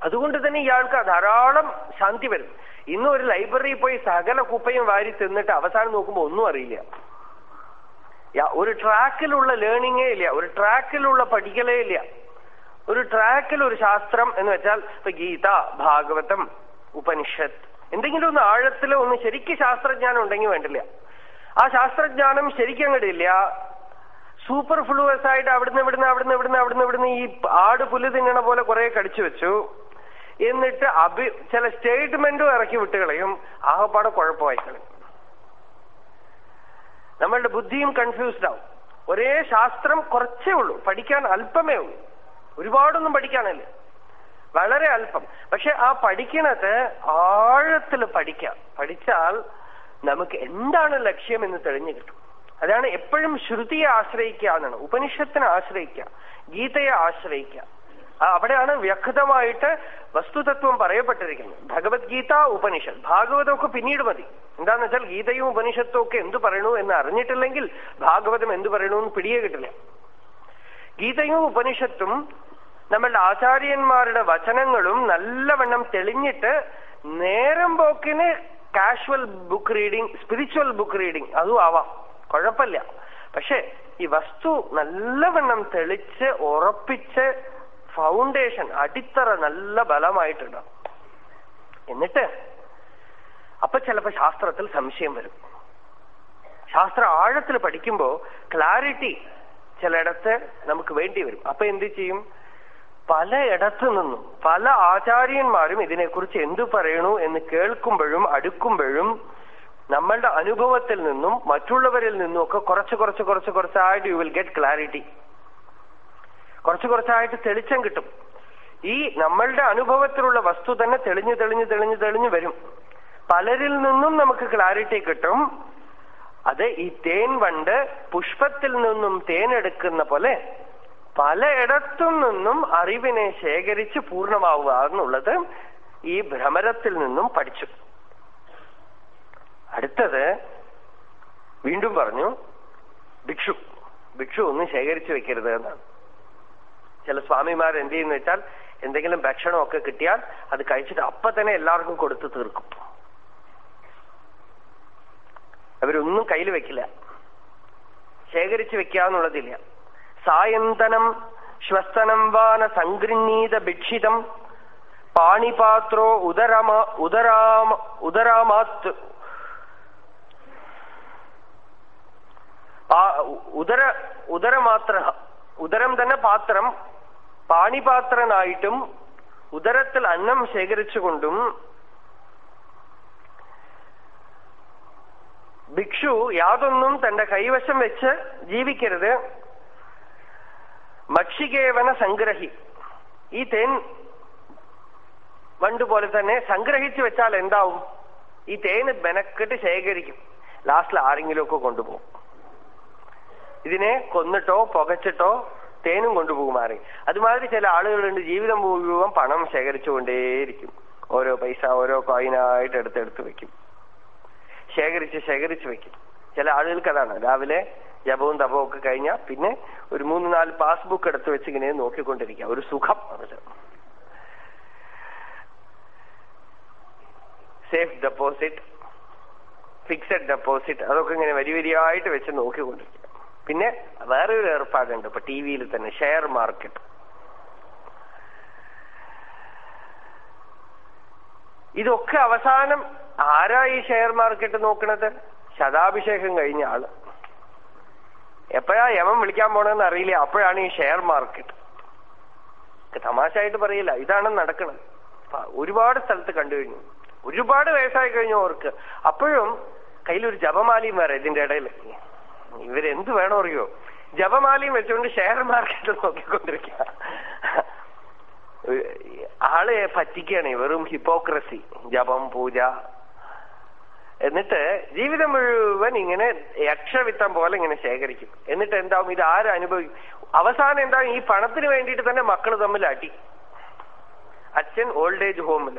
അതുകൊണ്ട് തന്നെ ഇയാൾക്ക് ധാരാളം ശാന്തി വരും. ഇന്ന് ഒരു ലൈബ്രറിയിൽ പോയി സകല കുപ്പയും വാരി തിന്നിട്ട് അവസാനം നോക്കുമ്പോൾ ഒന്നും അറിയില്ല. ഒരു ട്രാക്കിലുള്ള ലേണിങ്ങേ ഇല്ല ഒരു ട്രാക്കിലുള്ള പഠിക്കലേ ഇല്ല. ഒരു ട്രാക്കിൽ ഒരു ശാസ്ത്രം എന്ന് വെച്ചാൽ ഇപ്പൊ ഗീത ഭാഗവതം ഉപനിഷത്ത്. എന്തെങ്കിലും ഒന്ന് ആഴത്തിൽ ഒന്ന് ശരിക്ക് ശാസ്ത്രജ്ഞാനം ഉണ്ടെങ്കിൽ വേണ്ടില്ല. ആ ശാസ്ത്രജ്ഞാനം ശരിക്കും സൂപ്പർ ഫ്ലൂവസ് ആയിട്ട് അവിടുന്ന് ഇവിടുന്ന് അവിടുന്ന് ഇവിടുന്ന് അവിടുന്ന് ഇവിടുന്ന് ഈ ആട് പുല്ല് തിന്നണ പോലെ കുറെ കടിച്ചു വെച്ചു. എന്നിട്ട് അഭി ചില സ്റ്റേറ്റ്മെന്റും ഇറക്കി വിട്ടുകളയും ആകപ്പാടെ കുഴപ്പമായി കളയും. നമ്മളുടെ ബുദ്ധിയും കൺഫ്യൂസ്ഡ് ആവും. ഒരേ ശാസ്ത്രം കുറച്ചേ ഉള്ളൂ. പഠിക്കാൻ അല്പമേ ഉള്ളൂ. ഒരുപാടൊന്നും പഠിക്കാനല്ല. വളരെ അല്പം. പക്ഷെ ആ പഠിക്കണത് ആഴത്തിൽ പഠിക്കാം. പഠിച്ചാൽ നമുക്ക് എന്താണ് ലക്ഷ്യം എന്ന് തെളിഞ്ഞു കിട്ടും. അതാണ് എപ്പോഴും ശ്രുതിയെ ആശ്രയിക്കുക എന്നാണ്. ഉപനിഷത്തിനെ ആശ്രയിക്കുക. ഗീതയെ ആശ്രയിക്കുക. അവിടെയാണ് വ്യക്തമായിട്ട് വസ്തുതത്വം പറയപ്പെട്ടിരിക്കുന്നത്. ഭഗവത്ഗീത ഉപനിഷത്ത്. ഭാഗവതമൊക്കെ പിന്നീട് മതി. എന്താന്ന് വെച്ചാൽ ഗീതയും ഉപനിഷത്തും ഒക്കെ എന്തു പറയണു എന്ന് അറിഞ്ഞിട്ടില്ലെങ്കിൽ ഭാഗവതം എന്തു പറയണു എന്ന് പിടിയേ കിട്ടില്ല. ഗീതയും ഉപനിഷത്തും നമ്മളുടെ ആചാര്യന്മാരുടെ വചനങ്ങളും നല്ലവണ്ണം തെളിഞ്ഞിട്ട് നേരം പോക്കിന് casual book reading spiritual book reading അതും ആവാം. കുഴപ്പമില്ല. പക്ഷെ ഈ വസ്തു നല്ലവണ്ണം തെളിച്ച് ഉറപ്പിച്ച് ഫൗണ്ടേഷൻ അടിത്തറ നല്ല ബലമായിട്ടുണ്ടാവും എന്നിട്ട് അപ്പൊ ചിലപ്പോ ശാസ്ത്രത്തിൽ സംശയം വരും. ശാസ്ത്ര ആഴത്തിൽ പഠിക്കുമ്പോ ക്ലാരിറ്റി ചിലയിടത്ത് നമുക്ക് വേണ്ടി വരും. അപ്പൊ എന്ത് ചെയ്യും? പലയിടത്തു നിന്നും പല ആചാര്യന്മാരും ഇതിനെക്കുറിച്ച് എന്തു പറയണു എന്ന് കേൾക്കുമ്പോഴും അടുക്കുമ്പോഴും നമ്മളുടെ അനുഭവത്തിൽ നിന്നും മറ്റുള്ളവരിൽ നിന്നും ഒക്കെ കുറച്ച് കുറച്ച് കുറച്ച് കുറച്ചായിട്ട് യു വിൽ ഗെറ്റ് ക്ലാരിറ്റി കുറച്ച് കുറച്ചായിട്ട് തെളിച്ചം കിട്ടും. ഈ നമ്മളുടെ അനുഭവത്തിലുള്ള വസ്തു തന്നെ തെളിഞ്ഞു തെളിഞ്ഞു തെളിഞ്ഞു തെളിഞ്ഞു വരും. പലരിൽ നിന്നും നമുക്ക് ക്ലാരിറ്റി കിട്ടും. അത് ഈ തേൻ വണ്ട് പുഷ്പത്തിൽ നിന്നും തേൻ എടുക്കുന്ന പോലെ പലയിടത്തു നിന്നും അറിവിനെ ശേഖരിച്ച് പൂർണമാവുക എന്നുള്ളത് ഈ ഭ്രമരത്തിൽ നിന്നും പഠിച്ചു. അടുത്തത് വീണ്ടും പറഞ്ഞു ഭിക്ഷു ഭിക്ഷു ഒന്നും ശേഖരിച്ചു വെക്കരുത് എന്നാണ്. ചില സ്വാമിമാർ എന്ത് ചെയ്യുന്ന വെച്ചാൽ എന്തെങ്കിലും ഭക്ഷണമൊക്കെ കിട്ടിയാൽ അത് കഴിച്ചിട്ട് അപ്പൊ തന്നെ എല്ലാവർക്കും കൊടുത്തു തീർക്കും. അവരൊന്നും കയ്യിൽ വെക്കില്ല. ശേഖരിച്ചു വെക്കാന്നുള്ളതില്ല സായന്തനം ശ്വസ്തനം വാന സംഗൃഹീത ഭിക്ഷിതം പാണിപാത്രോ ഉദരമാ ഉദരാമ ഉദരാമാത് ഉദര ഉദരമാത്ര ഉദരം തന്നെ പാത്രം പാണിപാത്രനായിട്ടും ഉദരത്തിൽ അന്നം ശേഖരിച്ചുകൊണ്ടും ഭിക്ഷു യാതൊന്നും തന്റെ കൈവശം വെച്ച് ജീവിക്കരുത്. മക്ഷികേവന സംഗ്രഹി. ഈ തേൻ വണ്ട് പോലെ തന്നെ സംഗ്രഹിച്ചു വെച്ചാൽ എന്താവും? ഈ തേന് മെനക്കെട്ട് ശേഖരിക്കും. ലാസ്റ്റിൽ ആരെങ്കിലുമൊക്കെ കൊണ്ടുപോകും. ഇതിനെ കൊന്നിട്ടോ പുകച്ചിട്ടോ തേനും കൊണ്ടുപോകും ആരെ അതുമാതിരി ചില ആളുകളുണ്ട് ജീവിതം മുഴുവൻ പണം ശേഖരിച്ചുകൊണ്ടേയിരിക്കും. ഓരോ പൈസ ഓരോ കോയിനായിട്ട് എടുത്തെടുത്ത് വെക്കും. ശേഖരിച്ച് ശേഖരിച്ച് വെക്കും. ചില ആളുകൾക്ക് അതാണ്. രാവിലെ ജപവും തപവും ഒക്കെ കഴിഞ്ഞാൽ പിന്നെ ഒരു മൂന്ന് നാല് പാസ്ബുക്ക് എടുത്ത് വെച്ച് ഇങ്ങനെ നോക്കിക്കൊണ്ടിരിക്കുക. ഒരു സുഖം അവർ സേഫ് ഡെപ്പോസിറ്റ് ഫിക്സഡ് ഡെപ്പോസിറ്റ് അതൊക്കെ ഇങ്ങനെ വരി വരിയായിട്ട് വെച്ച് നോക്കിക്കൊണ്ടിരിക്കുക. പിന്നെ വേറെ ഒരു ഏർപ്പാടുണ്ട്. ഇപ്പൊ ടി വിയിൽ തന്നെ ഷെയർ മാർക്കറ്റ് ഇതൊക്കെ അവസാനം ആരാ ഈ ഷെയർ മാർക്കറ്റ് നോക്കണത്? ശതാഭിഷേകം കഴിഞ്ഞ ആൾ. എപ്പോഴാ യമം വിളിക്കാൻ പോണെന്ന് അറിയില്ല. അപ്പോഴാണ് ഈ ഷെയർ മാർക്കറ്റ്. തമാശയായിട്ട് പറയില്ല. ഇതാണ് നടക്കുന്നത് ഒരുപാട് സ്ഥലത്ത് കണ്ടു കഴിഞ്ഞു. ഒരുപാട് വയസ്സായി കഴിഞ്ഞു അവർക്ക്. അപ്പോഴും കയ്യിലൊരു ജപമാലയും വേറെ ഇതിന്റെ ഇടയിൽ ഇവരെന്ത് വേണോ അറിയോ? ജപമാലയും വെച്ചുകൊണ്ട് ഷെയർ മാർക്കറ്റ് നോക്കിക്കൊണ്ടിരിക്കുക ആളെ പറ്റിക്കുകയാണ് വെറും ഹിപ്പോക്രസി ജപം പൂജ. എന്നിട്ട് ജീവിതം മുഴുവൻ ഇങ്ങനെ യക്ഷവിത്തം പോലെ ഇങ്ങനെ ശേഖരിക്കും. എന്നിട്ട് എന്താവും? ഇത് ആരും അനുഭവിക്കും അവസാനം എന്താവും? ഈ പണത്തിന് വേണ്ടിയിട്ട് തന്നെ മക്കൾ തമ്മിൽ അടി. അച്ഛൻ ഓൾഡ് ഏജ് ഹോമിൽ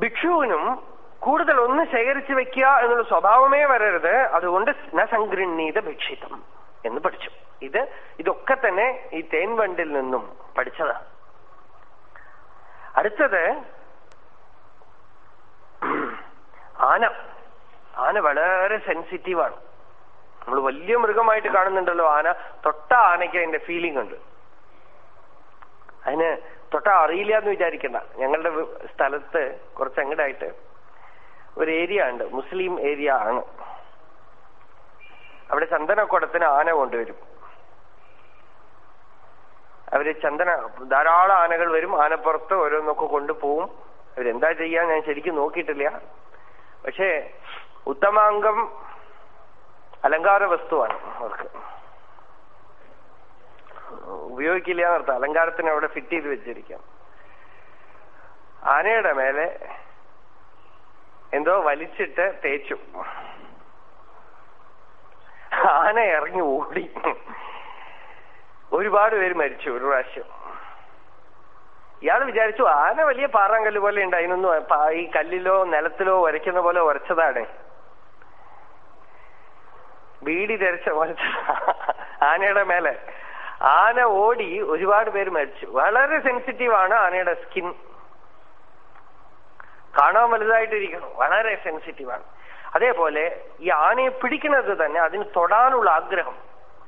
ഭിക്ഷുവിനും കൂടുതൽ ഒന്ന് ശേഖരിച്ചു വെക്കുക എന്നുള്ള സ്വഭാവമേ വരരുത്. അതുകൊണ്ട് നസംഗൃണീത ഭിക്ഷിതം എന്ന് പഠിച്ചു. ഇത് ഇതൊക്കെ തന്നെ ഈ തേൻവണ്ടിൽ നിന്നും പഠിച്ചതാണ് അടുത്തത് ആന. ആന വളരെ സെൻസിറ്റീവാണ് നമ്മൾ വലിയ മൃഗമായിട്ട് കാണുന്നുണ്ടല്ലോ ആന. തൊട്ട ആനയ്ക്ക് അതിന്റെ ഫീലിംഗ് ഉണ്ട്. അതിന് തൊട്ട അറിയില്ല എന്ന് വിചാരിക്കണ്ട. ഞങ്ങളുടെ സ്ഥലത്ത് കുറച്ച് അങ്ങടായിട്ട് ഒരു ഏരിയ ഉണ്ട്. മുസ്ലിം ഏരിയ ആണ്. അവിടെ ചന്ദനക്കുടത്തിന് ആന കൊണ്ടുവരും. അവർ ചന്ദന ധാരാളം ആനകൾ വരും. ആനപ്പുറത്ത് ഓരോന്നൊക്കെ കൊണ്ടുപോകും അവരെന്താ ചെയ്യാൻ ഞാൻ ശരിക്കും നോക്കിയിട്ടില്ല. പക്ഷേ ഉത്തമാംഗം അലങ്കാര വസ്തുവാണ് അവർക്ക്. ഉപയോഗിക്കില്ല എന്നർത്ഥം. അലങ്കാരത്തിന് അവിടെ ഫിറ്റ് ചെയ്ത് വെച്ചിരിക്കാം. ആനയുടെ മേലെ എന്തോ വലിച്ചിട്ട് തേച്ചു. ആന ഇറങ്ങി ഓടി. ഒരുപാട് പേര് മരിച്ചു ഒരു പ്രാവശ്യം. ഇയാൾ വിചാരിച്ചു ആന വലിയ പാറാങ്കല്ല് പോലെ ഉണ്ട് അതിനൊന്നും ഈ കല്ലിലോ നിലത്തിലോ വരയ്ക്കുന്ന പോലെ ഉരച്ചതാണ്. ബീഡി തെരച്ച വരച്ച ആനയുടെ മേലെ. ആന ഓടി ഒരുപാട് പേര് മരിച്ചു. വളരെ സെൻസിറ്റീവ് ആണ് ആനയുടെ സ്കിൻ കാണാൻ വലുതായിട്ടിരിക്കണം വളരെ സെൻസിറ്റീവാണ് അതേപോലെ ഈ ആനയെ പിടിക്കുന്നത് തന്നെ അതിന് തൊടാനുള്ള ആഗ്രഹം.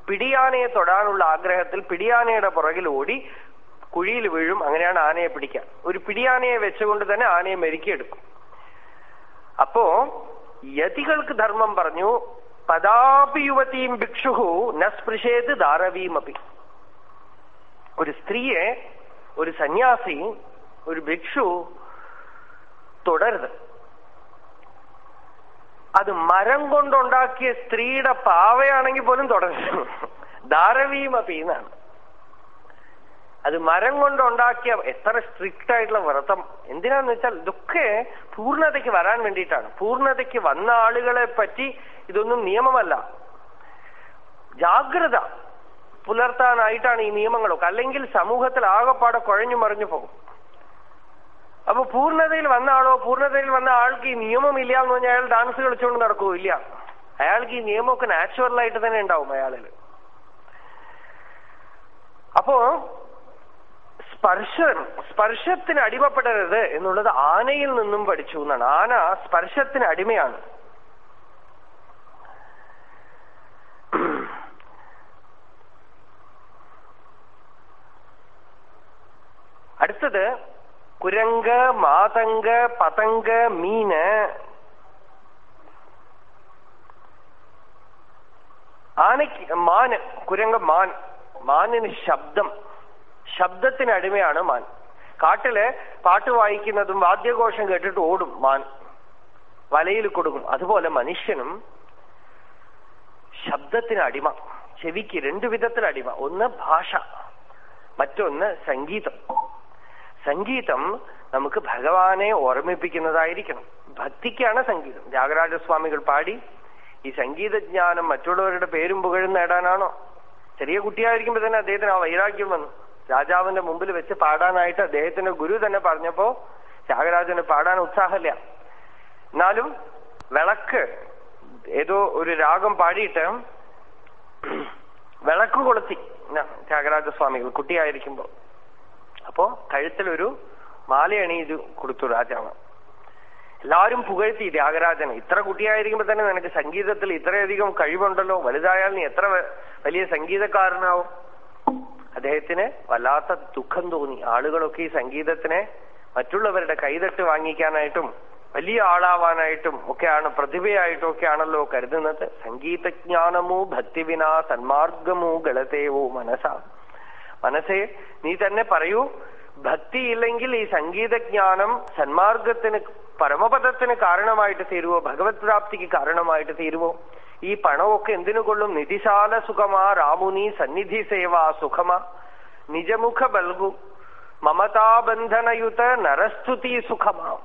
പിടിയാനയെ തൊടാനുള്ള ആഗ്രഹത്തിൽ പിടിയാനയുടെ പുറകിൽ ഓടി കുഴിയിൽ വീഴും. അങ്ങനെയാണ് ആനയെ പിടിക്കുക. ഒരു പിടിയാനയെ വെച്ചുകൊണ്ട് തന്നെ ആനയെ മെരുക്കിയെടുക്കും. അപ്പോ യതികൾക്ക് ധർമ്മം പറഞ്ഞു പദാപി യുവതിയും ഭിക്ഷുഹു നസ്പൃശേത് ധാരവീമപി ഒരു സ്ത്രീയെ ഒരു സന്യാസി ഒരു ഭിക്ഷു തുടരുത്. അത് മരം കൊണ്ടുണ്ടാക്കിയ സ്ത്രീയുടെ പാവയാണെങ്കിൽ പോലും തുടരുത്. ധാരവീമ എന്നാണ്. അത് മരം കൊണ്ടുണ്ടാക്കിയ എത്ര സ്ട്രിക്റ്റ് ആയിട്ടുള്ള വ്രതം. എന്തിനാന്ന് വെച്ചാൽ ഇതൊക്കെ പൂർണതയ്ക്ക് വരാൻ വേണ്ടിയിട്ടാണ്. പൂർണതയ്ക്ക് വന്ന ആളുകളെ പറ്റി ഇതൊന്നും നിയമമല്ല. ജാഗ്രത പുലർത്താനായിട്ടാണ് ഈ നിയമങ്ങളൊക്കെ. അല്ലെങ്കിൽ സമൂഹത്തിൽ ആകെപ്പാടെ കുഴഞ്ഞു മറിഞ്ഞു പോകും. അപ്പൊ പൂർണതയിൽ വന്ന ആളോ പൂർണതയിൽ വന്ന ആൾക്ക് ഈ നിയമമില്ല എന്ന് പറഞ്ഞാൽ അയാൾ ഡാൻസ് കളിച്ചുകൊണ്ട് നടക്കുമോ ഇല്ല. അയാൾക്ക് ഈ നിയമമൊക്കെ നാച്ചുറൽ ആയിട്ട് തന്നെ ഉണ്ടാവും അയാളിൽ. അപ്പോ സ്പർശം സ്പർശത്തിന് അടിമപ്പെടരുത് എന്നുള്ളത് ആനയിൽ നിന്നും പഠിച്ചു എന്നാണ്. ആന സ്പർശത്തിന് അടിമയാണ്. അടുത്തത് കുരങ്ക് മാതങ്ക് പതങ്ക് മീന് ആനയ്ക്ക് മാന് കുരങ്ങ മാൻ. മാനിന് ശബ്ദം. ശബ്ദത്തിന് അടിമയാണ് മാൻ. കാട്ടിൽ പാട്ട് വായിക്കുന്നതും വാദ്യഘോഷം കേട്ടിട്ട് ഓടും മാൻ. വലയിൽ കൊടുക്കും. അതുപോലെ മനുഷ്യനും ശബ്ദത്തിന് അടിമ. ചെവിക്ക് രണ്ടു വിധത്തിൽ അടിമ. ഒന്ന് ഭാഷ മറ്റൊന്ന് സംഗീതം. സംഗീതം നമുക്ക് ഭഗവാനെ ഓർമ്മിപ്പിക്കുന്നതായിരിക്കണം. ഭക്തിക്കാണ് സംഗീതം. ത്യാഗരാജസ്വാമികൾ പാടി ഈ സംഗീതജ്ഞാനം മറ്റുള്ളവരുടെ പേരും പുകഴും നേടാനാണോ? ചെറിയ കുട്ടിയായിരിക്കുമ്പോൾ തന്നെ അദ്ദേഹത്തിന് ആ വൈരാഗ്യം വന്നു. രാജാവിന്റെ മുമ്പിൽ വെച്ച് പാടാനായിട്ട് അദ്ദേഹത്തിന്റെ ഗുരു തന്നെ പറഞ്ഞപ്പോ ത്യാഗരാജന് പാടാൻ ഉത്സാഹമില്ല. എന്നാലും വിളക്ക് ഏതോ ഒരു രാഗം പാടിയിട്ട് വിളക്ക് കൊളുത്തി. ത്യാഗരാജസ്വാമികൾ കുട്ടിയായിരിക്കുമ്പോ. അപ്പോ കഴുത്തിലൊരു മാലയണിയത് കൊടുത്തു രാജാവ്. എല്ലാവരും പുകഴ്ത്തി ത്യാഗരാജന് ഇത്ര കുട്ടിയായിരിക്കുമ്പോ തന്നെ നിനക്ക് സംഗീതത്തിൽ ഇത്രയധികം കഴിവുണ്ടല്ലോ വലുതായാൽ നീ എത്ര വലിയ സംഗീതക്കാരനാവും? അദ്ദേഹത്തിന് വല്ലാത്ത ദുഃഖം തോന്നി. ആളുകളൊക്കെ ഈ സംഗീതത്തിനെ മറ്റുള്ളവരുടെ കൈതട്ട് വാങ്ങിക്കാനായിട്ടും വലിയ ആളാവാനായിട്ടും ഒക്കെയാണ് പ്രതിഭയായിട്ടും ഒക്കെയാണല്ലോ കരുതുന്നത്. സംഗീതജ്ഞാനമോ ഭക്തിവിനാ സന്മാർഗമോ ഗളതേവോ മനസ്സാ മനസ്സേ നീ തന്നെ പറയൂ ഭക്തിയില്ലെങ്കിൽ ഈ സംഗീതജ്ഞാനം സന്മാർഗത്തിന് പരമപദത്തിന് കാരണമായിട്ട് തീരുവോ? ഭഗവത് പ്രാപ്തിക്ക് കാരണമായിട്ട് തീരുവോ? ഈ പണമൊക്കെ എന്തിനു കൊള്ളും? നിധിശാല സുഖമാ രാമുനി സന്നിധി സേവാ സുഖമാ. നിജമുഖ ബൽഗു മമതാബന്ധനയുത നരസ്തുതി സുഖമാ.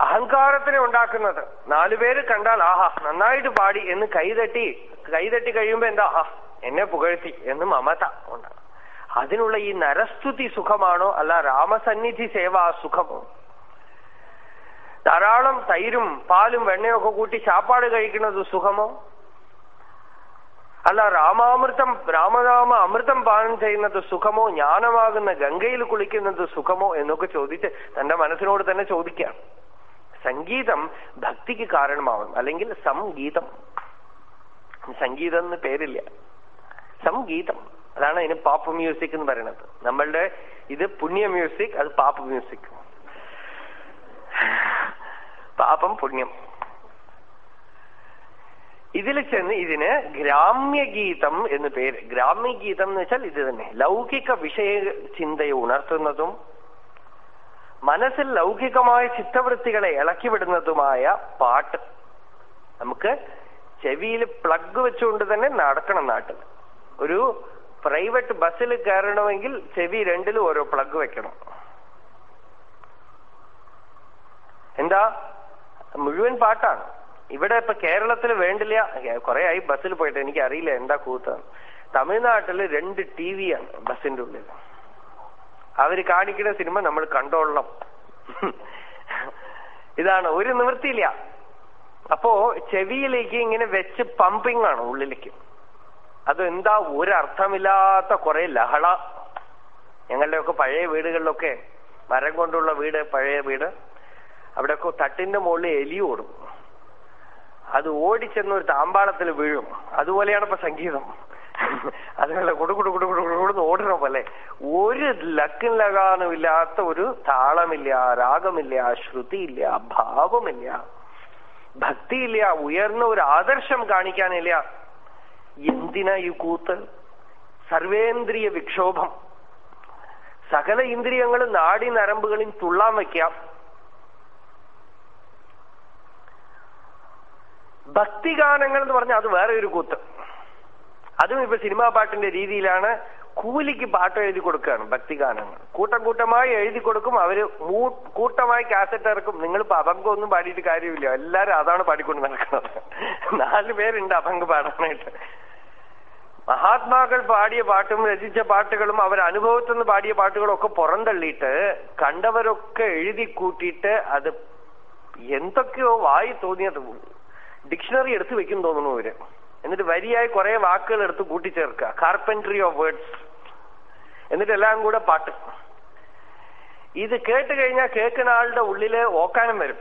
അഹങ്കാരത്തിനെ ഉണ്ടാക്കുന്നത്. നാലുപേര് കണ്ടാൽ ആഹാ നന്നായിട്ട് പാടി എന്ന് കൈതട്ടി കൈതട്ടി കഴിയുമ്പോ എന്താ ആഹാ എന്നെ പുകഴ്ത്തി എന്ന് മമത ഉണ്ടാകും. അതിനുള്ള ഈ നരസ്തുതി സുഖമാണോ? അല്ല രാമസന്നിധി സേവ സുഖമോ? ധാരാളം തൈരും പാലും വെണ്ണയൊക്കെ കൂട്ടി ചാപ്പാട് കഴിക്കുന്നത് സുഖമോ? അല്ല രാമാമൃതം രാമനാമ അമൃതം പാനം ചെയ്യുന്നത് സുഖമോ? ജ്ഞാനമാകുന്ന ഗംഗയിൽ കുളിക്കുന്നത് സുഖമോ? എന്നൊക്കെ ചോദിച്ച് തന്റെ മനസ്സിനോട് തന്നെ ചോദിക്കാം. സംഗീതം ഭക്തിക്ക് കാരണമാവണം അല്ലെങ്കിൽ സംഗീതം. സംഗീതം എന്ന് പേരില്ല. സംഗീതം. അതാണ് അതിന് പാപ്പ് മ്യൂസിക് എന്ന് പറയുന്നത്. നമ്മളുടെ ഇത് പുണ്യ മ്യൂസിക് അത് പാപ്പ് മ്യൂസിക് പാപം പുണ്യം. ഇതിൽ ചെന്ന് ഇതിന് ഗ്രാമ്യഗീതം എന്ന് പേര്. ഗ്രാമ്യഗീതം എന്ന് വെച്ചാൽ ഇത് തന്നെ. ലൗകിക വിഷയ ചിന്തയെ ഉണർത്തുന്നതും മനസ്സിൽ ലൗകികമായ ചിത്തവൃത്തികളെ ഇളക്കിവിടുന്നതുമായ പാട്ട്. നമുക്ക് ചെവിയിൽ പ്ലഗ് വെച്ചുകൊണ്ട് തന്നെ നടക്കണം നാട്ടിൽ. ഒരു പ്രൈവറ്റ് ബസ്സിൽ കയറണമെങ്കിൽ ചെവി രണ്ടിലും ഓരോ പ്ലഗ് വെക്കണം. എന്താ? മുഴുവൻ പാട്ടാണ്. ഇവിടെ ഇപ്പൊ കേരളത്തിൽ വേണ്ടില്ല. കുറെ ആയി ബസ്സിൽ പോയിട്ട്. എനിക്ക് അറിയില്ല എന്താ കൂത്താണ് തമിഴ്നാട്ടിൽ രണ്ട് ടി വിയാണ് ബസ്സിന്റെ ഉള്ളിൽ അവർ കാണിക്കുന്ന സിനിമ നമ്മൾ കണ്ടോളണം. ഇതാണ് ഒരു നിവൃത്തിയില്ല. അപ്പോ ചെവിയിലേക്ക് ഇങ്ങനെ വെച്ച് പമ്പിങ് ആണ് ഉള്ളിലേക്ക്. അതെന്താ ഒരർത്ഥമില്ലാത്ത കുറെ ലഹള. ഞങ്ങളുടെയൊക്കെ പഴയ വീടുകളിലൊക്കെ മരം കൊണ്ടുള്ള വീട് പഴയ വീട്. അവിടെയൊക്കെ തട്ടിന്റെ മുകളിൽ എലി ഓടും. അത് ഓടിച്ചെന്ന് ഒരു താമ്പാളത്തിൽ വീഴും. അതുപോലെയാണ് ഇപ്പൊ സംഗീതം. അതുപോലെ കൊടു കൊടു കൊടു കൊടു കൊടുന്ന് ഓടണ പോലെ ഒരു ലക്കിൻ ലഗാനും ഇല്ലാത്ത ഒരു താളമില്ല രാഗമില്ല ശ്രുതിയില്ല ഭാവമില്ല. ഭക്തിയില്ല ഉയർന്ന ഒരു ആദർശം കാണിക്കാനില്ല. എന്തിനാ ഈ കൂത്ത്? സർവേന്ദ്രിയ വിക്ഷോഭം. സകല ഇന്ദ്രിയങ്ങളും നാടി നരമ്പുകളും തുള്ളാൻ വയ്ക്കാം ഭക്തിഗാനങ്ങൾ എന്ന് പറഞ്ഞാൽ അത് വേറെ ഒരു കൂത്ത്. അതും ഇപ്പൊ സിനിമാ പാട്ടിന്റെ രീതിയിലാണ് കൂലിക്ക് പാട്ട് എഴുതി കൊടുക്കുകയാണ് ഭക്തിഗാനങ്ങൾ. കൂട്ടം കൂട്ടമായി എഴുതി കൊടുക്കും അവർ കൂട്ടമായി കാസറ്റ് ഇറക്കും. നിങ്ങൾ ഇപ്പൊ അഭംഗം ഒന്നും പാടിയിട്ട് കാര്യമില്ല. എല്ലാരും അതാണ് പാടിക്കൊണ്ട് നടക്കുന്നത്. നാല് പേരുണ്ട് അഭംഗ പാടാനായിട്ട്. മഹാത്മാക്കൾ പാടിയ പാട്ടും രചിച്ച പാട്ടുകളും അവർ അനുഭവത്തിൽ നിന്ന് പാടിയ പാട്ടുകളും ഒക്കെ പുറന്തള്ളിയിട്ട് കണ്ടവരൊക്കെ എഴുതി കൂട്ടിയിട്ട് അത് എന്തൊക്കെയോ വായി തോന്നിയത്. ഡിക്ഷണറി എടുത്തു വെക്കും തോന്നുന്നു ഇവർ. എന്നിട്ട് വരിയായി കുറെ വാക്കുകൾ എടുത്ത് കൂട്ടിച്ചേർക്കുക. കാർപ്പൻട്രി ഓഫ് വേർഡ്സ് എന്നിട്ട് എല്ലാം കൂടെ പാട്ട്. ഇത് കേട്ട് കഴിഞ്ഞാൽ കേൾക്കുന്ന ആളുടെ ഉള്ളിൽ ഓക്കാനം വരും.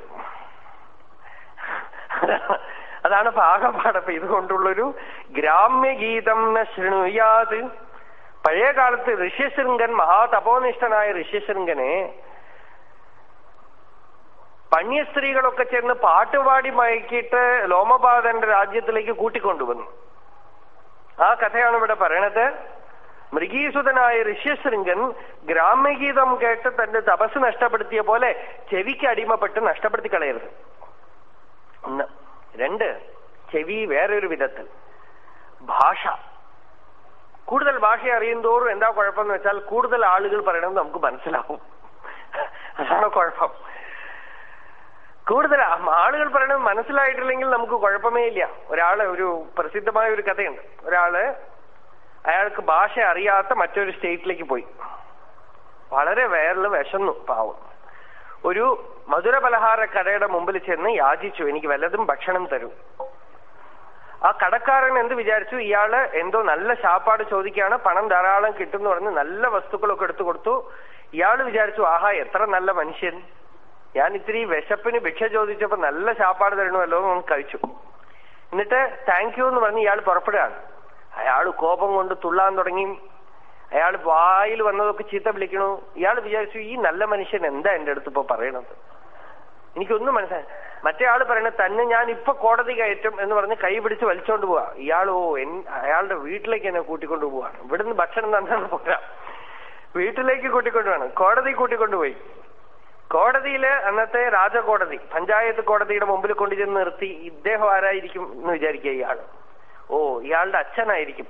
അതാണ് പാകപ്പാടപ്പ് ഇതുകൊണ്ടുള്ളൊരു ഗ്രാമ്യഗീതം ശൃണുയാത്. പഴയ കാലത്ത് ഋഷ്യശൃംഗൻ മഹാതപോനിഷ്ഠനായ ഋഷ്യശൃംഗനെ പണ്യസ്ത്രീകളൊക്കെ ചേർന്ന് പാട്ടുപാടി മയക്കിയിട്ട് ലോമപാതന്റെ രാജ്യത്തിലേക്ക് കൂട്ടിക്കൊണ്ടുവന്നു. ആ കഥയാണ് ഇവിടെ പറയണത്. മൃഗീസുതനായ ഋഷ്യശൃംഗൻ ഗ്രാമഗീതം കേട്ട് തന്റെ തപസ് നഷ്ടപ്പെടുത്തിയ പോലെ ചെവിക്ക് അടിമപ്പെട്ട് നഷ്ടപ്പെടുത്തി കളയരുത്. ഒന്ന്. രണ്ട്. ചെവി വേറൊരു വിധത്തിൽ. ഭാഷ. കൂടുതൽ ഭാഷ അറിയുന്തോറും എന്താ കുഴപ്പമെന്ന് വെച്ചാൽ കൂടുതൽ ആളുകൾ പറയണമെന്ന് നമുക്ക് മനസ്സിലാവും. അതാണ് കുഴപ്പം. കൂടുതൽ ആളുകൾ പറയണത് മനസ്സിലായിട്ടില്ലെങ്കിൽ നമുക്ക് കുഴപ്പമേ ഇല്ല. ഒരാൾ ഒരു പ്രസിദ്ധമായ ഒരു കഥയുണ്ട്. ഒരാൾ അയാൾക്ക് ഭാഷ അറിയാത്ത മറ്റൊരു സ്റ്റേറ്റിലേക്ക് പോയി. വളരെ വേറിൽ വിശന്നു പാവം. ഒരു മധുര പലഹാര കടയുടെ മുമ്പിൽ ചെന്ന് യാചിച്ചു. എനിക്ക് വല്ലതും ഭക്ഷണം തരൂ. ആ കടക്കാരൻ എന്ത് വിചാരിച്ചു? ഇയാൾ എന്തോ നല്ല ശാപ്പാട് ചോദിക്കുകയാണ് പണം ധാരാളം കിട്ടുന്നു പറഞ്ഞ് നല്ല വസ്തുക്കളൊക്കെ എടുത്തു കൊടുത്തു. ഇയാൾ വിചാരിച്ചു ആഹാ എത്ര നല്ല മനുഷ്യൻ. ഞാൻ ഇത്തിരി വിശപ്പിന് ഭിക്ഷ ചോദിച്ചപ്പോ നല്ല ചാപ്പാട് തരണമല്ലോ എന്ന് കഴിച്ചു. എന്നിട്ട് താങ്ക് യു എന്ന് പറഞ്ഞ് ഇയാൾ പുറപ്പെടുകയാണ്. അയാൾ കോപം കൊണ്ട് തുള്ളാൻ തുടങ്ങി. അയാൾ വായിൽ വന്നതൊക്കെ ചീത്ത വിളിക്കണു. ഇയാൾ വിചാരിച്ചു ഈ നല്ല മനുഷ്യൻ എന്താ എന്റെ അടുത്ത് ഇപ്പൊ പറയണത്? എനിക്കൊന്നും മനസ്സിലായി. മറ്റേ ആൾ പറയണത് തന്നെ ഞാൻ ഇപ്പൊ കോടതി കയറ്റും എന്ന് പറഞ്ഞ് കൈ പിടിച്ച് വലിച്ചോണ്ട് പോവാ. ഇയാൾ ഓ അയാളുടെ വീട്ടിലേക്ക് എന്നെ കൂട്ടിക്കൊണ്ടു പോവാണ് ഇവിടുന്ന് ഭക്ഷണം തന്നാണ് പോരാ. വീട്ടിലേക്ക് കൂട്ടിക്കൊണ്ടു വേണം കോടതി കൂട്ടിക്കൊണ്ടുപോയി കോടതിയിൽ അന്നത്തെ രാജകോടതി പഞ്ചായത്ത് കോടതിയുടെ മുമ്പിൽ കൊണ്ടുചെന്ന് നിർത്തി ഇദ്ദേഹം ആരായിരിക്കും എന്ന് വിചാരിക്കുക ഇയാൾ ഓ ഇയാളുടെ അച്ഛനായിരിക്കും.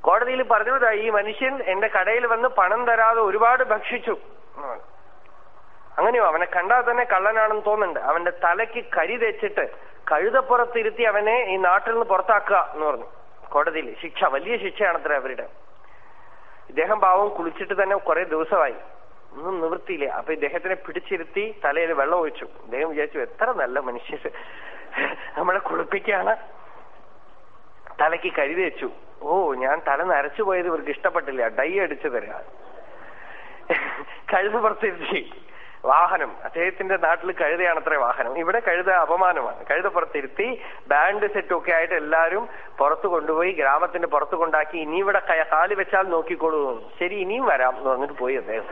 കോടതിയിൽ പറഞ്ഞതാ ഈ മനുഷ്യൻ എന്റെ കടയിൽ വന്ന് പണം തരാതെ ഒരുപാട് ഭക്ഷിച്ചു. അങ്ങനെയോ? അവനെ കണ്ടാൽ തന്നെ കള്ളനാണെന്ന് തോന്നുന്നുണ്ട്. അവന്റെ തലയ്ക്ക് കരി തെച്ചിട്ട് കഴുതപ്പുറത്തിരുത്തി അവനെ ഈ നാട്ടിൽ നിന്ന് പുറത്താക്കുക എന്ന് പറഞ്ഞു. കോടതിയിൽ ശിക്ഷ വലിയ ശിക്ഷയാണത്ര അവരുടെ. ഇദ്ദേഹം പാവം കുളിച്ചിട്ട് തന്നെ കുറെ ദിവസമായി. ഒന്നും നിവൃത്തിയില്ല. അപ്പൊ ഇദ്ദേഹത്തിനെ പിടിച്ചിരുത്തി തലയിൽ വെള്ളം ഒഴിച്ചു. അദ്ദേഹം വിചാരിച്ചു എത്ര നല്ല മനുഷ്യർ നമ്മളെ കുളിപ്പിക്കാണ്. തലയ്ക്ക് കരുതി വെച്ചു. ഓ ഞാൻ തല നരച്ചു പോയത് ഇവർക്ക് ഇഷ്ടപ്പെട്ടില്ല. ഡൈ അടിച്ചു തരാ. കഴുത പുറത്തിരുത്തി. വാഹനം. അദ്ദേഹത്തിന്റെ നാട്ടിൽ കഴുതയാണത്രേ വാഹനം. ഇവിടെ കഴുത അപമാനമാണ്. കഴുത പുറത്തിരുത്തി ബാൻഡ് സെറ്റ് ഒക്കെ ആയിട്ട് എല്ലാവരും പുറത്തു കൊണ്ടുപോയി ഗ്രാമത്തിന്റെ പുറത്തു കൊണ്ടാക്കി ഇനി ഇവിടെ കാൽ വെച്ചാൽ നോക്കിക്കോളൂ. ശരി ഇനിയും വരാം. എന്ന് പറഞ്ഞിട്ട് പോയി അദ്ദേഹം.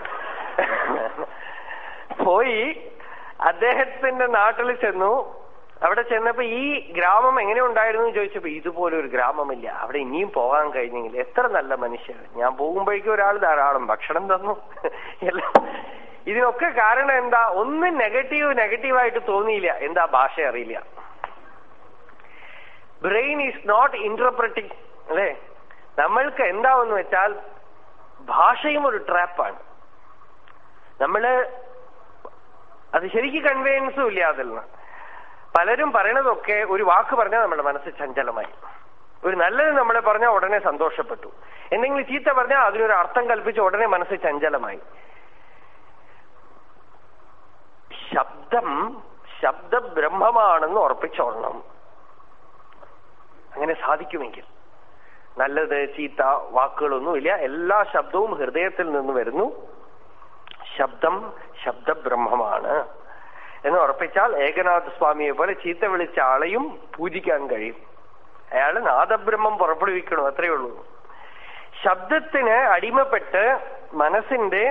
പോയി അദ്ദേഹത്തിന്റെ നാട്ടിൽ ചെന്നു. അവിടെ ചെന്നപ്പോ ഈ ഗ്രാമം എങ്ങനെ ഉണ്ടായിരുന്നു എന്ന് ചോദിച്ചപ്പോ ഇതുപോലെ ഒരു ഗ്രാമമില്ല. അവിടെ ഇനിയും പോകാൻ കഴിഞ്ഞെങ്കിൽ എത്ര നല്ല മനുഷ്യർ ഞാൻ പോകുമ്പോഴേക്കും ഒരാൾ ധാരാളം ഭക്ഷണം തന്നു. ഇതിനൊക്കെ കാരണം എന്താ? ഒന്നും നെഗറ്റീവ് നെഗറ്റീവായിട്ട് തോന്നിയില്ല. എന്താ ഭാഷ അറിയില്ല. ബ്രെയിൻ ഈസ് നോട്ട് ഇന്റർപ്രറ്റിംഗ് അല്ലെ? നമ്മൾക്ക് എന്താവെന്ന് വെച്ചാൽ ഭാഷയും ഒരു ട്രാപ്പാണ് നമ്മൾ അത് ശരിക്കും കൺവീനിയൻസും ഇല്ല അതിൽ നിന്ന് പലരും പറയണതൊക്കെ ഒരു വാക്ക് പറഞ്ഞാൽ നമ്മുടെ മനസ്സ് ചഞ്ചലമായി. ഒരു നല്ലത് നമ്മളെ പറഞ്ഞാൽ ഉടനെ സന്തോഷപ്പെട്ടു. എന്തെങ്കിലും ചീത്ത പറഞ്ഞാൽ അതിനൊരു അർത്ഥം കൽപ്പിച്ച് ഉടനെ മനസ്സ് ചഞ്ചലമായി. ശബ്ദം ശബ്ദബ്രഹ്മമാണെന്ന് ഉറപ്പിച്ചോളണം അങ്ങനെ സാധിക്കുമെങ്കിൽ. നല്ലത് ചീത്ത വാക്കുകളൊന്നുമില്ല. എല്ലാ ശബ്ദവും ഹൃദയത്തിൽ നിന്ന് വരുന്നു. ശബ്ദം ശബ്ദബ്രഹ്മമാണ് എന്ന് ഉറപ്പിച്ചാൽ ഏകനാഥ സ്വാമിയെ പോലെ ചീത്ത വിളിച്ച ആളെയും പൂജിക്കാൻ കഴിയും. അയാൾ നാദബ്രഹ്മം പുറപ്പെടുവിക്കണം അത്രയേ ഉള്ളൂ. ശബ്ദത്തിന് അടിമപ്പെട്ട് മനസ്സിന്റെ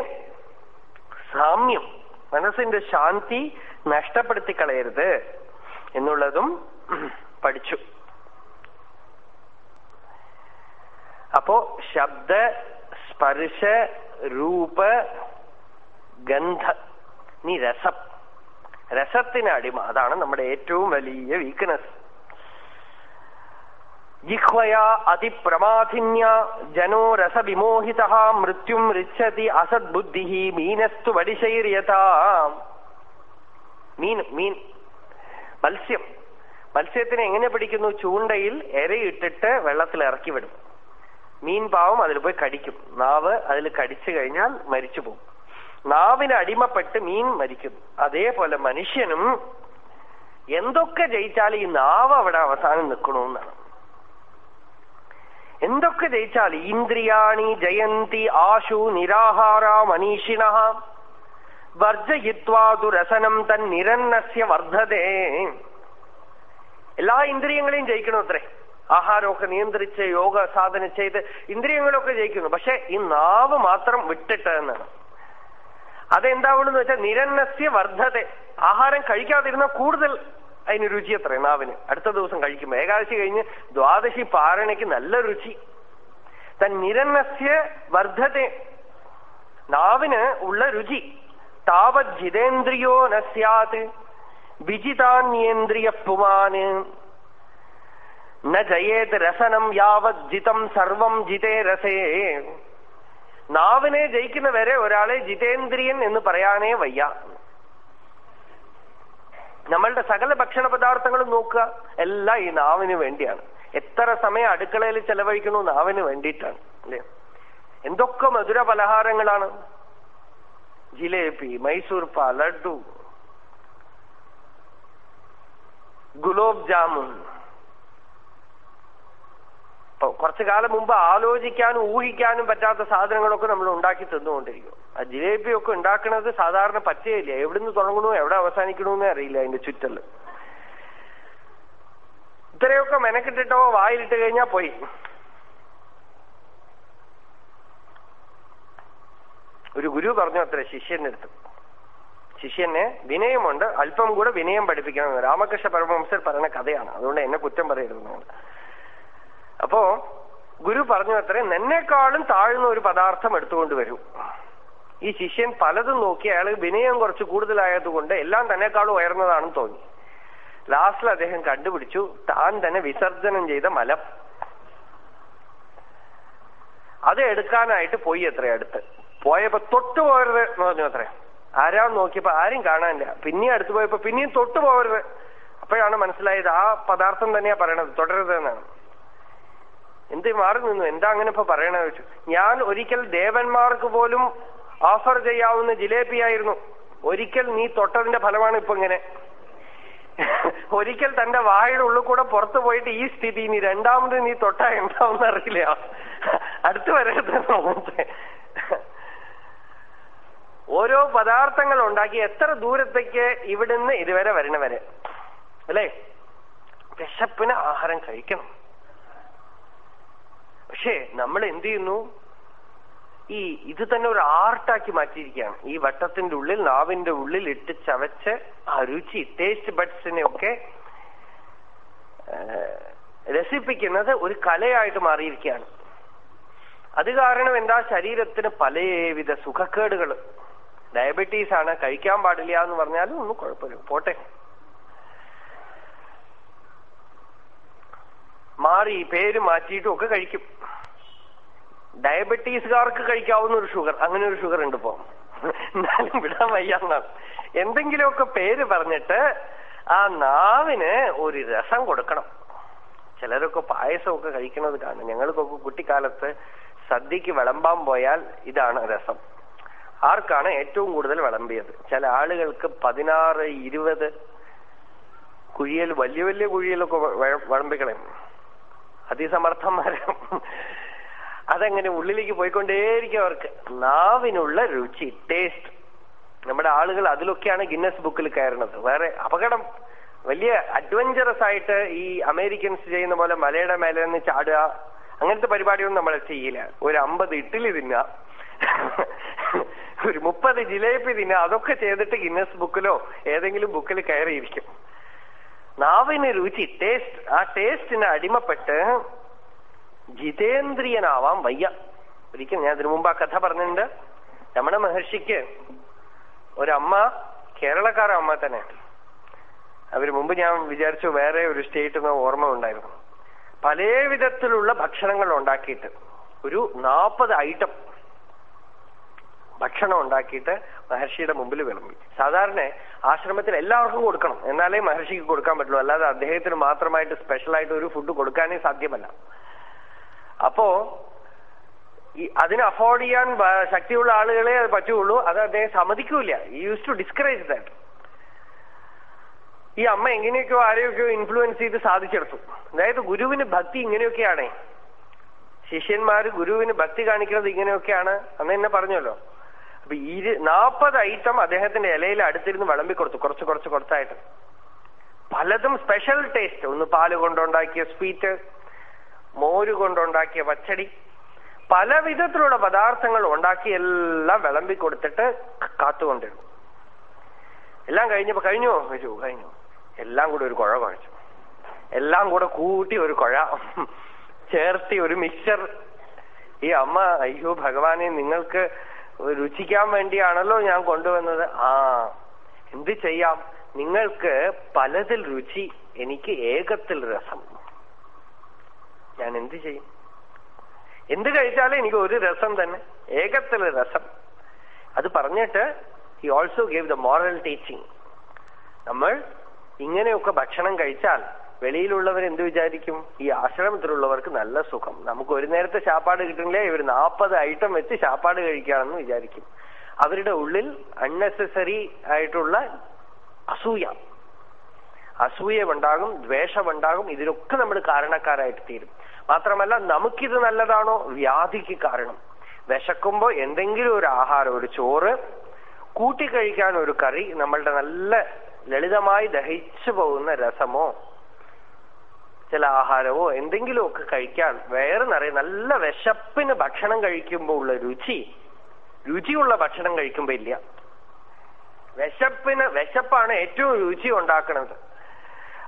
സാമ്യം മനസ്സിന്റെ ശാന്തി നഷ്ടപ്പെടുത്തി കളയരുത് എന്നുള്ളതും പഠിച്ചു. അപ്പോ ശബ്ദ സ്പർശ രൂപ ഗന്ധ നീ രസം. രസത്തിന് അടിമ. അതാണ് നമ്മുടെ ഏറ്റവും വലിയ വീക്ക്നെസ് ജിഹ്വയാ അതിപ്രമാധിന്യ ജനോ രസവിമോഹിത മൃത്യും ഋച്ഛതി അസദ്ബുദ്ധി മീനസ്തു വടിശൈര്യത. മീൻ മീൻ. മത്സ്യം. മത്സ്യത്തിനെ എങ്ങനെ പിടിക്കുന്നു? ചൂണ്ടയിൽ എരയിട്ടിട്ട് വെള്ളത്തിൽ ഇറക്കി വിടും. മീൻ പാവം അതിൽ പോയി കടിക്കും. നാവ് അതിൽ കടിച്ചു കഴിഞ്ഞാൽ മരിച്ചു പോകും നാവിന് അടിമപ്പെട്ട് മീൻ മരിക്കുന്നു. അതേപോലെ മനുഷ്യനും എന്തൊക്കെ ജയിച്ചാൽ ഈ നാവ് അവിടെ അവസാനം നിൽക്കണമെന്നാണ് എന്തൊക്കെ ജയിച്ചാൽ ഇന്ദ്രിയാണി ജയന്തി ആശു നിരാഹാര മനീഷിണ വർജയിത്വാതു രസനം തൻ നിരന്നസ്യ വർദ്ധതേ എല്ലാ ഇന്ദ്രിയങ്ങളെയും ജയിക്കണം അത്രേ? ആഹാരമൊക്കെ നിയന്ത്രിച്ച് യോഗ സാധന ചെയ്ത് ഇന്ദ്രിയങ്ങളൊക്കെ ജയിക്കുന്നു. പക്ഷെ ഈ നാവ് മാത്രം വിട്ടിട്ട് എന്നാണ്? അതെന്താവുള്ളൂ വെച്ചാൽ നിരന്നസ്യ വർദ്ധത ആഹാരം കഴിക്കാതിരുന്ന കൂടുതൽ അതിന് രുചി അത്ര നാവിന്. അടുത്ത ദിവസം കഴിക്കുമ്പോൾ ഏകാദശി കഴിഞ്ഞ് ദ്വാദശി പാരണയ്ക്ക് നല്ല രുചി. തൻ നിരന്നസ്യ വർദ്ധത നാവിന് ഉള്ള രുചി. താവത് ജിതേന്ദ്രിയോ നസ്യാത് വിജിതാന്യേന്ദ്രിയ പുമാന്. ന ജയേത് രസനം യാവത് ജിതം സർവം ജിതേ രസേ. നാവിനെ ജയിക്കുന്ന വരെ ഒരാളെ ജിതേന്ദ്രിയൻ എന്ന് പറയാനേ വയ്യ. നമ്മളുടെ സകല ഭക്ഷണ പദാർത്ഥങ്ങളും നോക്കുക എല്ലാം ഈ നാവിന് വേണ്ടിയാണ്. എത്ര സമയം അടുക്കളയിൽ ചെലവഴിക്കുന്നു നാവിന് വേണ്ടിയിട്ടാണ് അല്ലേ? എന്തൊക്കെ മധുര പലഹാരങ്ങളാണ്? ജിലേബി മൈസൂർ പാ ലഡു ഗുലോബ് ജാമുൻ. കുറച്ചു കാലം മുമ്പ് ആലോചിക്കാനും ഊഹിക്കാനും പറ്റാത്ത സാധനങ്ങളൊക്കെ നമ്മൾ ഉണ്ടാക്കി തന്നുകൊണ്ടിരിക്കും. ആ ജിലേബിയൊക്കെ ഉണ്ടാക്കുന്നത് സാധാരണ പച്ചയില്ല? എവിടുന്ന് തുടങ്ങണോ എവിടെ അവസാനിക്കണമെന്നേ അറിയില്ല അതിന്റെ ചുറ്റൽ ഇത്രയൊക്കെ മെനക്കെട്ടിട്ടോ വായിലിട്ട് കഴിഞ്ഞാൽ പോയി. ഒരു ഗുരു പറഞ്ഞു അത്ര ശിഷ്യന്റെ അടുത്ത്. ശിഷ്യനെ വിനയമുണ്ട്. അല്പം കൂടെ വിനയം പഠിപ്പിക്കണം. രാമകൃഷ്ണ പരമവംശർ പറയുന്ന കഥയാണ്. അതുകൊണ്ട് എന്നെ കുറ്റം പറയരുതെന്നാണ് അപ്പോ ഗുരു പറഞ്ഞു അത്രേ നിന്നെക്കാളും താഴ്ന്ന ഒരു പദാർത്ഥം എടുത്തുകൊണ്ട് വരൂ. ഈ ശിഷ്യൻ പലതും നോക്കി അയാൾ വിനയം കുറച്ച് കൂടുതലായതുകൊണ്ട് എല്ലാം തന്നെക്കാളും ഉയർന്നതാണെന്ന് തോന്നി. ലാസ്റ്റിൽ അദ്ദേഹം കണ്ടുപിടിച്ചു താൻ തന്നെ വിസർജനം ചെയ്ത മലം. അത് എടുക്കാനായിട്ട് പോയി അത്ര അടുത്ത്. പോയപ്പോ തൊട്ടു പോരുത് എന്ന് പറഞ്ഞു അത്ര. ആരാണ് നോക്കിയപ്പോ ആരും കാണാനില്ല. പിന്നെയും അടുത്ത് പോയപ്പോ പിന്നെയും തൊട്ടു പോരുത് അപ്പോഴാണ് മനസ്സിലായത് ആ പദാർത്ഥം തന്നെയാ പറയണത് തുടരുത് എന്നാണ്. എന്ത് മാറി നിന്നു? എന്താ അങ്ങനെ ഇപ്പൊ പറയണ വെച്ചു ഞാൻ ഒരിക്കൽ ദേവന്മാർക്ക് പോലും ഓഫർ ചെയ്യാവുന്ന ജിലേബിയായിരുന്നു. ഒരിക്കൽ നീ തൊട്ടതിന്റെ ഫലമാണ് ഇപ്പൊ ഇങ്ങനെ. ഒരിക്കൽ തന്റെ വായുടെ ഉള്ളിൽ കൂടെ പുറത്തു പോയിട്ട് ഈ സ്ഥിതി നീ രണ്ടാമത് നീ തൊട്ട എന്താവുന്ന അറിയില്ല. അടുത്ത് വരരുത് ഓരോ പദാർത്ഥങ്ങൾ ഉണ്ടാക്കി എത്ര ദൂരത്തേക്ക് ഇവിടുന്ന് ഇതുവരെ വരണവരെ. അല്ലേ? വിശപ്പിന് ആഹാരം കഴിക്കണം. പക്ഷേ നമ്മൾ എന്ത് ചെയ്യുന്നു? ഈ ഇത് തന്നെ ഒരു ആർട്ടാക്കി മാറ്റിയിരിക്കുകയാണ്. ഈ വട്ടത്തിന്റെ ഉള്ളിൽ നാവിന്റെ ഉള്ളിൽ ഇട്ട് ചവച്ച് ആ രുചി ടേസ്റ്റ് ബഡ്സിനെ ഒക്കെ രസിപ്പിക്കുന്നത് ഒരു കലയായിട്ട് മാറിയിരിക്കുകയാണ്. അത് കാരണം എന്താ? ശരീരത്തിന് പലവിധ സുഖക്കേടുകൾ. ഡയബറ്റീസ് ആണ് കഴിക്കാൻ പാടില്ല എന്ന് പറഞ്ഞാലും ഒന്നും കുഴപ്പമില്ല. പോട്ടെ. മാറി പേര് മാറ്റിയിട്ടും ഒക്കെ കഴിക്കും. ഡയബറ്റീസുകാർക്ക് കഴിക്കാവുന്ന ഒരു ഷുഗർ അങ്ങനെ ഒരു ഷുഗർ ഉണ്ട് ഇപ്പോ. എന്നാലും വിടാൻ വയ്യാന്നാണ് എന്തെങ്കിലുമൊക്കെ പേര് പറഞ്ഞിട്ട് ആ നാവിന് ഒരു രസം കൊടുക്കണം. ചിലരൊക്കെ പായസമൊക്കെ കഴിക്കുന്നത് കാണും. ഞങ്ങൾക്കൊക്കെ കുട്ടിക്കാലത്ത് സദ്യക്ക് വിളമ്പാൻ പോയാൽ ഇതാണ് രസം. ആർക്കാണ് ഏറ്റവും കൂടുതൽ വിളമ്പിയത്? ചില ആളുകൾക്ക് പതിനാറ് ഇരുപത് കുഴിയൽ വലിയ വലിയ കുഴിയലൊക്കെ വിളമ്പിക്കളയും. അതിസമർത്ഥന്മാരെ. അതങ്ങനെ ഉള്ളിലേക്ക് പോയിക്കൊണ്ടേയിരിക്കും അവർക്ക്. നാവിനുള്ള രുചി ടേസ്റ്റ് നമ്മുടെ ആളുകൾ അതിലൊക്കെയാണ് ഗിന്നസ് ബുക്കിൽ കയറുന്നത്. വേറെ അപകടം വലിയ അഡ്വഞ്ചറസ് ആയിട്ട് ഈ അമേരിക്കൻസ് ചെയ്യുന്ന പോലെ മലയുടെ മേലെ നിന്ന് ചാടുക അങ്ങനത്തെ പരിപാടിയൊന്നും നമ്മൾ ചെയ്യില്ല. ഒരു അമ്പത് ഇഡ്ഡലി തിന്നുക ഒരു മുപ്പത് ജിലേബി തിന്നുക അതൊക്കെ ചെയ്തിട്ട് ഗിന്നസ് ബുക്കിലോ ഏതെങ്കിലും ബുക്കിൽ കയറിയിരിക്കും. നാവിന് രുചി ടേസ്റ്റ് ആ ടേസ്റ്റിന് അടിമപ്പെട്ട് ജിതേന്ദ്രിയനാവാൻ വയ്യ. ഒരിക്കലും ഞാൻ ഇതിനു മുമ്പ് ആ കഥ പറഞ്ഞിട്ടുണ്ട്. രമണ മഹർഷിക്ക് ഒരമ്മ കേരളക്കാര അമ്മ തന്നെ. അവർ മുമ്പ് ഞാൻ വിചാരിച്ചു വേറെ ഒരു സ്റ്റേറ്റ് എന്ന ഓർമ്മ ഉണ്ടായിരുന്നു. പല വിധത്തിലുള്ള ഭക്ഷണങ്ങൾ ഉണ്ടാക്കിയിട്ട് ഒരു നാൽപ്പത് ഐറ്റം ഭക്ഷണം ഉണ്ടാക്കിയിട്ട് മഹർഷിയുടെ മുമ്പിൽ വിളമ്പി. സാധാരണ ആശ്രമത്തിൽ എല്ലാവർക്കും കൊടുക്കണം. എന്നാലേ മഹർഷിക്ക് കൊടുക്കാൻ പറ്റുള്ളൂ. അല്ലാതെ അദ്ദേഹത്തിന് മാത്രമായിട്ട് സ്പെഷ്യലായിട്ട് ഒരു ഫുഡ് കൊടുക്കാനേ സാധ്യമല്ല. അപ്പോ ഈ അതിന് അഫോർഡ് ചെയ്യാൻ ശക്തിയുള്ള ആളുകളെ അത് പറ്റുള്ളൂ. അത് അദ്ദേഹം സമ്മതിക്കൂല ഈ യൂസ് ടു ഡിസ്കറേജ് ദാറ്റ് ഈ അമ്മ എങ്ങനെയൊക്കെയോ ആരെയൊക്കെയോ ഇൻഫ്ലുവൻസ് ചെയ്ത് സാധിച്ചെടുത്തു. അതായത് ഗുരുവിന് ഭക്തി ഇങ്ങനെയൊക്കെയാണേ. ശിഷ്യന്മാര് ഗുരുവിന് ഭക്തി കാണിക്കുന്നത് ഇങ്ങനെയൊക്കെയാണ്. അന്ന് എന്നെ പറഞ്ഞല്ലോ. അപ്പൊ ഇരു നാൽപ്പത് ഐറ്റം അദ്ദേഹത്തിന്റെ ഇലയിൽ അടുത്തിരുന്ന് വിളമ്പി കൊടുത്തു. കുറച്ച് കുറച്ച് കുറച്ചായിട്ട് പലതും സ്പെഷ്യൽ ടേസ്റ്റ് ഒന്ന് പാൽ കൊണ്ടുണ്ടാക്കിയ സ്വീറ്റ് മോര് കൊണ്ടുണ്ടാക്കിയ പച്ചടി. പല വിധത്തിലുള്ള പദാർത്ഥങ്ങൾ ഉണ്ടാക്കി എല്ലാം വിളമ്പി കൊടുത്തിട്ട് കാത്തുകൊണ്ടിരുന്നു. എല്ലാം കഴിഞ്ഞപ്പോ കഴിഞ്ഞോ? കഴിച്ചു കഴിഞ്ഞു. എല്ലാം കൂടെ ഒരു കുഴ കുഴച്ചു എല്ലാം കൂടെ കൂട്ടി ഒരു കുഴ. ചേർത്തി ഒരു മിക്സർ ഈ അമ്മ അയ്യോ ഭഗവാനെ നിങ്ങൾക്ക് രുചിക്കാൻ വേണ്ടിയാണല്ലോ ഞാൻ കൊണ്ടുവന്നത്. ആ എന്ത് ചെയ്യാം? നിങ്ങൾക്ക് പലതിൽ രുചി എനിക്ക് ഏകത്തിൽ രസം. ഞാൻ എന്ത് ചെയ്യും? എന്ത് കഴിച്ചാലും എനിക്ക് ഒരു രസം തന്നെ ഏകത്തിൽ രസം. അത് പറഞ്ഞിട്ട് he also gave the moral teaching നമ്മൾ ഇങ്ങനെയൊക്കെ ഭക്ഷണം കഴിച്ചാൽ വെളിയിലുള്ളവർ എന്ത് വിചാരിക്കും? ഈ ആശ്രമത്തിലുള്ളവർക്ക് നല്ല സുഖം. നമുക്ക് ഒരു നേരത്തെ ശാപ്പാട് കിട്ടില്ലേ ഇവർ നാൽപ്പത് ഐറ്റം വെച്ച് ശാപ്പാട് കഴിക്കുകയാണെന്ന് വിചാരിക്കും. അവരുടെ ഉള്ളിൽ അൺനെസസറി ആയിട്ടുള്ള അസൂയ. അസൂയ അസൂയമുണ്ടാകും ദ്വേഷമുണ്ടാകും ഇതിനൊക്കെ നമ്മൾ കാരണക്കാരായിട്ട് തീരും. മാത്രമല്ല നമുക്കിത് നല്ലതാണോ? വ്യാധിക്ക് കാരണം. വിശക്കുമ്പോ എന്തെങ്കിലും ഒരു ആഹാരം ഒരു ചോറ് കൂട്ടിക്കഴിക്കാൻ ഒരു കറി നമ്മളുടെ നല്ല ലളിതമായി ദഹിച്ചു പോകുന്ന രസമോ ചില ആഹാരമോ എന്തെങ്കിലുമൊക്കെ കഴിക്കാൻ വേറെ നിറയെ നല്ല വിശപ്പിന് ഭക്ഷണം കഴിക്കുമ്പോൾ ഉള്ള രുചി രുചിയുള്ള ഭക്ഷണം കഴിക്കുമ്പോ ഇല്ല. വിശപ്പിന് വിശപ്പാണ് ഏറ്റവും രുചി ഉണ്ടാക്കുന്നത്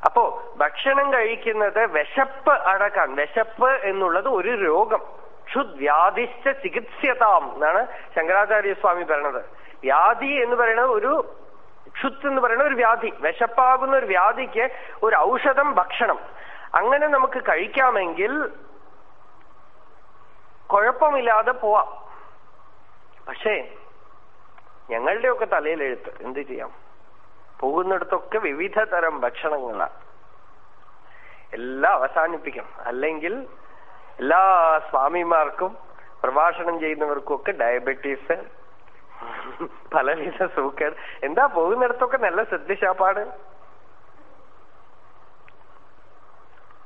അപ്പോ ഭക്ഷണം കഴിക്കുന്നത് വിശപ്പ് അടക്കാൻ വിശപ്പ് എന്നുള്ളത് ഒരു രോഗം. ക്ഷുദ്വ്യാധിശ്ച ചികിത്സ്യതാം എന്നാണ് ശങ്കരാചാര്യ സ്വാമി പറയണത്. വ്യാധി എന്ന് പറയുന്നത് ഒരു ക്ഷുത്ത് എന്ന് പറയുന്ന ഒരു വ്യാധി. വിശപ്പാകുന്ന ഒരു വ്യാധിക്ക് ഒരു ഔഷധം ഭക്ഷണം. അങ്ങനെ നമുക്ക് കഴിക്കാമെങ്കിൽ കുഴപ്പമില്ലാതെ പോവാം. പക്ഷേ ഞങ്ങളുടെയൊക്കെ തലയിൽ എഴുത്ത് എന്ത് ചെയ്യാം? പോകുന്നിടത്തൊക്കെ വിവിധ തരം ഭക്ഷണങ്ങളാണ്. എല്ലാം അവസാനിപ്പിക്കണം അല്ലെങ്കിൽ എല്ലാ സ്വാമിമാർക്കും പ്രഭാഷണം ചെയ്യുന്നവർക്കും ഒക്കെ ഡയബറ്റീസ് പലവിധ സൂക്കേട്. എന്താ പോകുന്നിടത്തൊക്കെ നല്ല ശ്രദ്ധിച്ചാപ്പാട്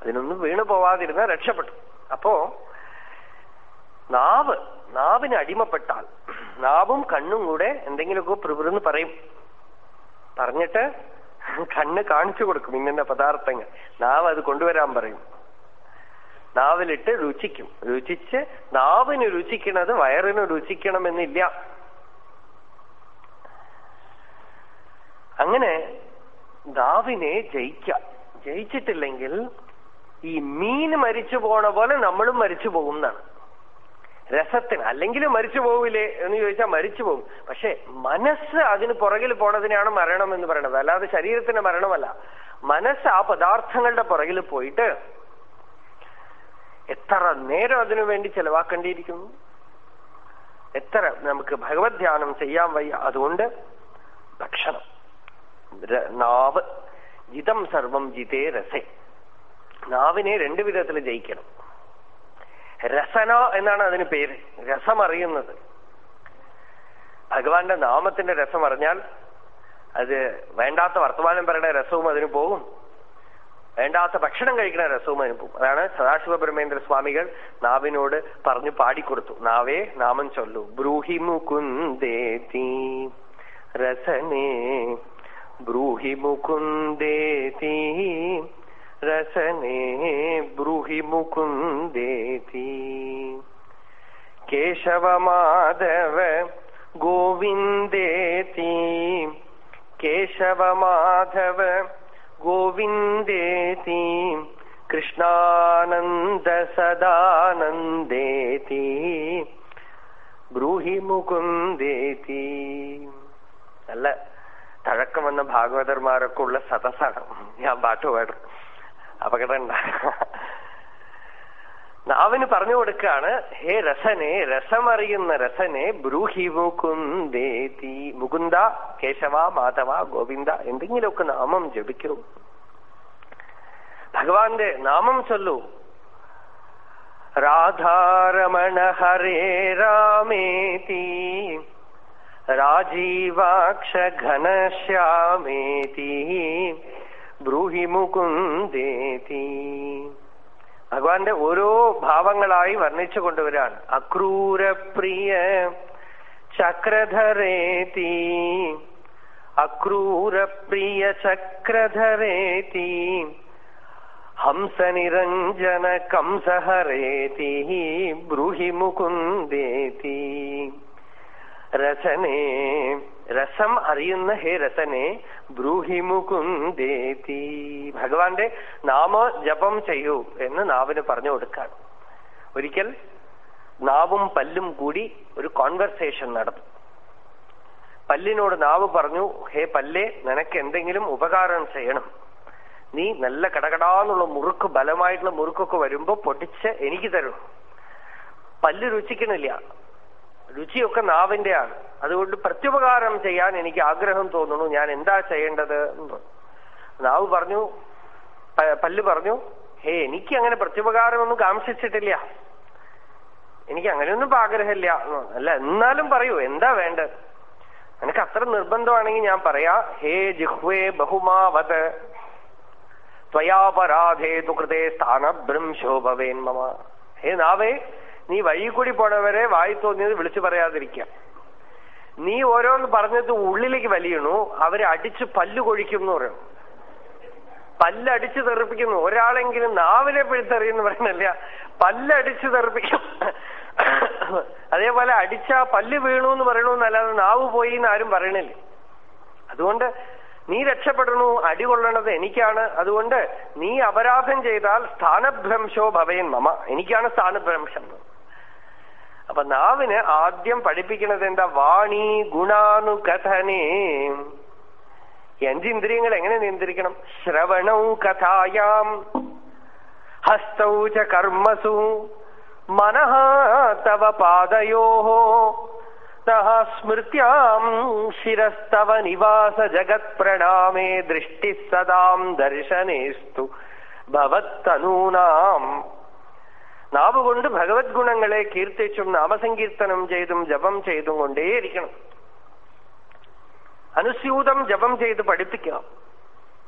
അതിനൊന്നും വീണു പോവാതിരുന്ന രക്ഷപ്പെട്ടു. അപ്പോ നാവ് നാവിന് അടിമപ്പെട്ടാൽ നാവും കണ്ണും കൂടെ എന്തെങ്കിലുമൊക്കെ പ്രവൃന്ന് പറയും. പറഞ്ഞിട്ട് കണ്ണ് കാണിച്ചു കൊടുക്കും ഇന്ന പദാർത്ഥങ്ങൾ. നാവ് അത് കൊണ്ടുവരാൻ പറയും. നാവിലിട്ട് രുചിക്കും. രുചിച്ച് നാവിന് രുചിക്കണത് വയറിന് രുചിക്കണമെന്നില്ല. അങ്ങനെ നാവിനെ ജയിക്ക. ജയിച്ചിട്ടില്ലെങ്കിൽ ഈ മീൻ മരിച്ചു പോണ പോലെ നമ്മളും മരിച്ചു പോകും എന്നാണ്. രസത്തിന് അല്ലെങ്കിൽ മരിച്ചു പോവില്ലേ എന്ന് ചോദിച്ചാൽ മരിച്ചു പോകും. പക്ഷെ മനസ്സ് അതിന് പുറകിൽ പോണതിനാണ് മരണം എന്ന് പറയുന്നത്. അല്ലാതെ ശരീരത്തിന് മരണമല്ല. മനസ്സ് ആ പദാർത്ഥങ്ങളുടെ പുറകിൽ പോയിട്ട് എത്ര നേരം അതിനു വേണ്ടി ചെലവാക്കേണ്ടിയിരിക്കുന്നു? എത്ര നമുക്ക് ഭഗവത് ധ്യാനം ചെയ്യാൻ വയ്യ? അതുകൊണ്ട് ഭക്ഷണം. നാവ്. ജിതം സർവം ജിതേ രസേ. നാവിനെ രണ്ടു വിധത്തിൽ ജയിക്കണം. രസന എന്നാണ് അതിന് പേര്. രസമറിയുന്നത് ഭഗവാന്റെ നാമത്തിന്റെ രസം അറിഞ്ഞാൽ അത് വേണ്ടാത്ത വർത്തമാനം പറയുന്ന രസവും അതിന് പോകും വേണ്ടാത്ത ഭക്ഷണം കഴിക്കുന്ന രസവും അതിന് പോകും അതാണ് സദാശിവ ബ്രഹ്മേന്ദ്ര സ്വാമികൾ നാവിനോട് പറഞ്ഞു പാടിക്കൊടുത്തു. നാവേ നാമം ചൊല്ലു. ബ്രൂഹി മുകുന്ദേതി രസനേ. ബ്രൂഹി മുകുന്ദേതി രസനേ ബ്രൂഹി മുകുന്ദേതി. കേശവമാധവ ഗോവിന്ദേതി. കേശവമാധവ ഗോവിന്ദേതി. കൃഷ്ണാനന്ദ സദാനന്ദേതി. ബ്രൂഹി മുകുന്ദേതി. നല്ല തഴക്കം വന്ന ഭാഗവതന്മാരൊക്കെ ഉള്ള സദസ്സാണ്. ഞാൻ പാട്ട് പാടും. അപകടം നാവിന് പറഞ്ഞു കൊടുക്കാണ് ഹേ രസനെ രസമറിയുന്ന രസനെ ബ്രൂഹി മുകുന്ദേതി മുകുന്ദ കേശവ മാധവ ഗോവിന്ദ എന്തെങ്കിലുമൊക്കെ നാമം ജപിക്കൂ. ഭഗവാന്റെ നാമം ചൊല്ലൂ. രാധാരമണ ഹരേ രാമേതി രാജീവാക്ഷ ഘനശ്യാമേതി ബ്രൂഹി മുകുന്ദേതി. ഭഗവാന്റെ ഓരോ ഭാവങ്ങളായി വർണിച്ചു കൊണ്ടുവരാണ്. അക്രൂരപ്രിയ ചക്രധരേതി. അക്രൂരപ്രിയ ചക്രധരേതി. ഹംസനിരഞ്ജന കംസഹരേതി. ബ്രൂഹി മുകുന്ദേതി. രസനേ രസം അറിയുന്ന ഹേ രസനെ ബ്രൂഹിമുകുന്ദേതി. ഭഗവാന്റെ നാമ ജപം ചെയ്യൂ എന്ന് നാവിന് പറഞ്ഞു കൊടുക്കാണ് ഒരിക്കൽ നാവും പല്ലും കൂടി ഒരു കോൺവെർസേഷൻ നടന്നു. പല്ലിനോട് നാവ് പറഞ്ഞു ഹേ പല്ലേ നിനക്ക് എന്തെങ്കിലും ഉപകാരം ചെയ്യണം. നീ നല്ല കടകടാന്നുള്ള മുറുക്ക് ബലമായിട്ടുള്ള മുറുക്കൊക്കെ വരുമ്പോ പൊട്ടിച്ച് എനിക്ക് തരും. പല്ല് രുചിക്കണില്ല. രുചിയൊക്കെ നാവിന്റെയാണ്. അതുകൊണ്ട് പ്രത്യുപകാരം ചെയ്യാൻ എനിക്ക് ആഗ്രഹം തോന്നുന്നു. ഞാൻ എന്താ ചെയ്യേണ്ടത് നാവ് പറഞ്ഞു പല്ല് പറഞ്ഞു ഹേ എനിക്ക് അങ്ങനെ പ്രത്യുപകാരമൊന്നും കാംക്ഷിച്ചിട്ടില്ല. എനിക്ക് അങ്ങനെയൊന്നും ആഗ്രഹമില്ല. അല്ല എന്നാലും പറയൂ എന്താ വേണ്ടത്? എനിക്ക് അത്ര നിർബന്ധമാണെങ്കിൽ ഞാൻ പറയാ ഹേ ജിഹ്വേ ബഹുമാവത്. ത്വയാപരാധേ തുകൃതേ സ്ഥാനഭ്രംശോ ഭവേൻ മമ. ഹേ നാവേ നീ വഴി കൂടി പോണവരെ വായി തോന്നിയത് വിളിച്ചു പറയാതിരിക്കുക നീ ഓരോന്ന് പറഞ്ഞത് ഉള്ളിലേക്ക് വലിയണു അവരെ അടിച്ച് പല്ല് കൊഴിക്കും എന്ന് പറയണം. പല്ലടിച്ച് തെറിപ്പിക്കുന്നു. ഒരാളെങ്കിലും നാവിനെ പിഴുത്തെറിയെന്ന് പറയുന്നില്ല പല്ലടിച്ച് തെറിപ്പിക്കും. അതേപോലെ അടിച്ച പല്ല് വീണു എന്ന് പറയണമെന്നല്ലാതെ നാവ് പോയി എന്ന് ആരും പറയണില്ല. അതുകൊണ്ട് നീ രക്ഷപ്പെടണു അടി കൊള്ളണത് എനിക്കാണ്. അതുകൊണ്ട് നീ അപരാധം ചെയ്താൽ സ്ഥാനഭ്രംശോ ഭവയൻ മമ. എനിക്കാണ് സ്ഥാനഭ്രംശം. അപ്പൊ നാവിന് ആദ്യം പഠിപ്പിക്കുന്നത് എന്താ? വാണി ഗുണാനുകഥനേ അഞ്ചിന്ദ്രിയങ്ങൾ എങ്ങനെ നിയന്ത്രിക്കണം? ശ്രവണൗ കഥായാം ഹസ്തൗ ച കർമ്മസു മനഃ തവ പാദയോ സ്മൃത്യാം ശിരസ്തവ നിവാസ ജഗത് പ്രണാമേ ദൃഷ്ടി സദാം ദർശനേസ്തു ഭവത്തനൂനാം നാവുകൊണ്ട് ഭഗവത് ഗുണങ്ങളെ കീർത്തിച്ചും നാമസങ്കീർത്തനം ചെയ്തും ജപം ചെയ്തും കൊണ്ടേയിരിക്കണം. അനുസ്യൂതം ജപം ചെയ്ത് പഠിപ്പിക്കണം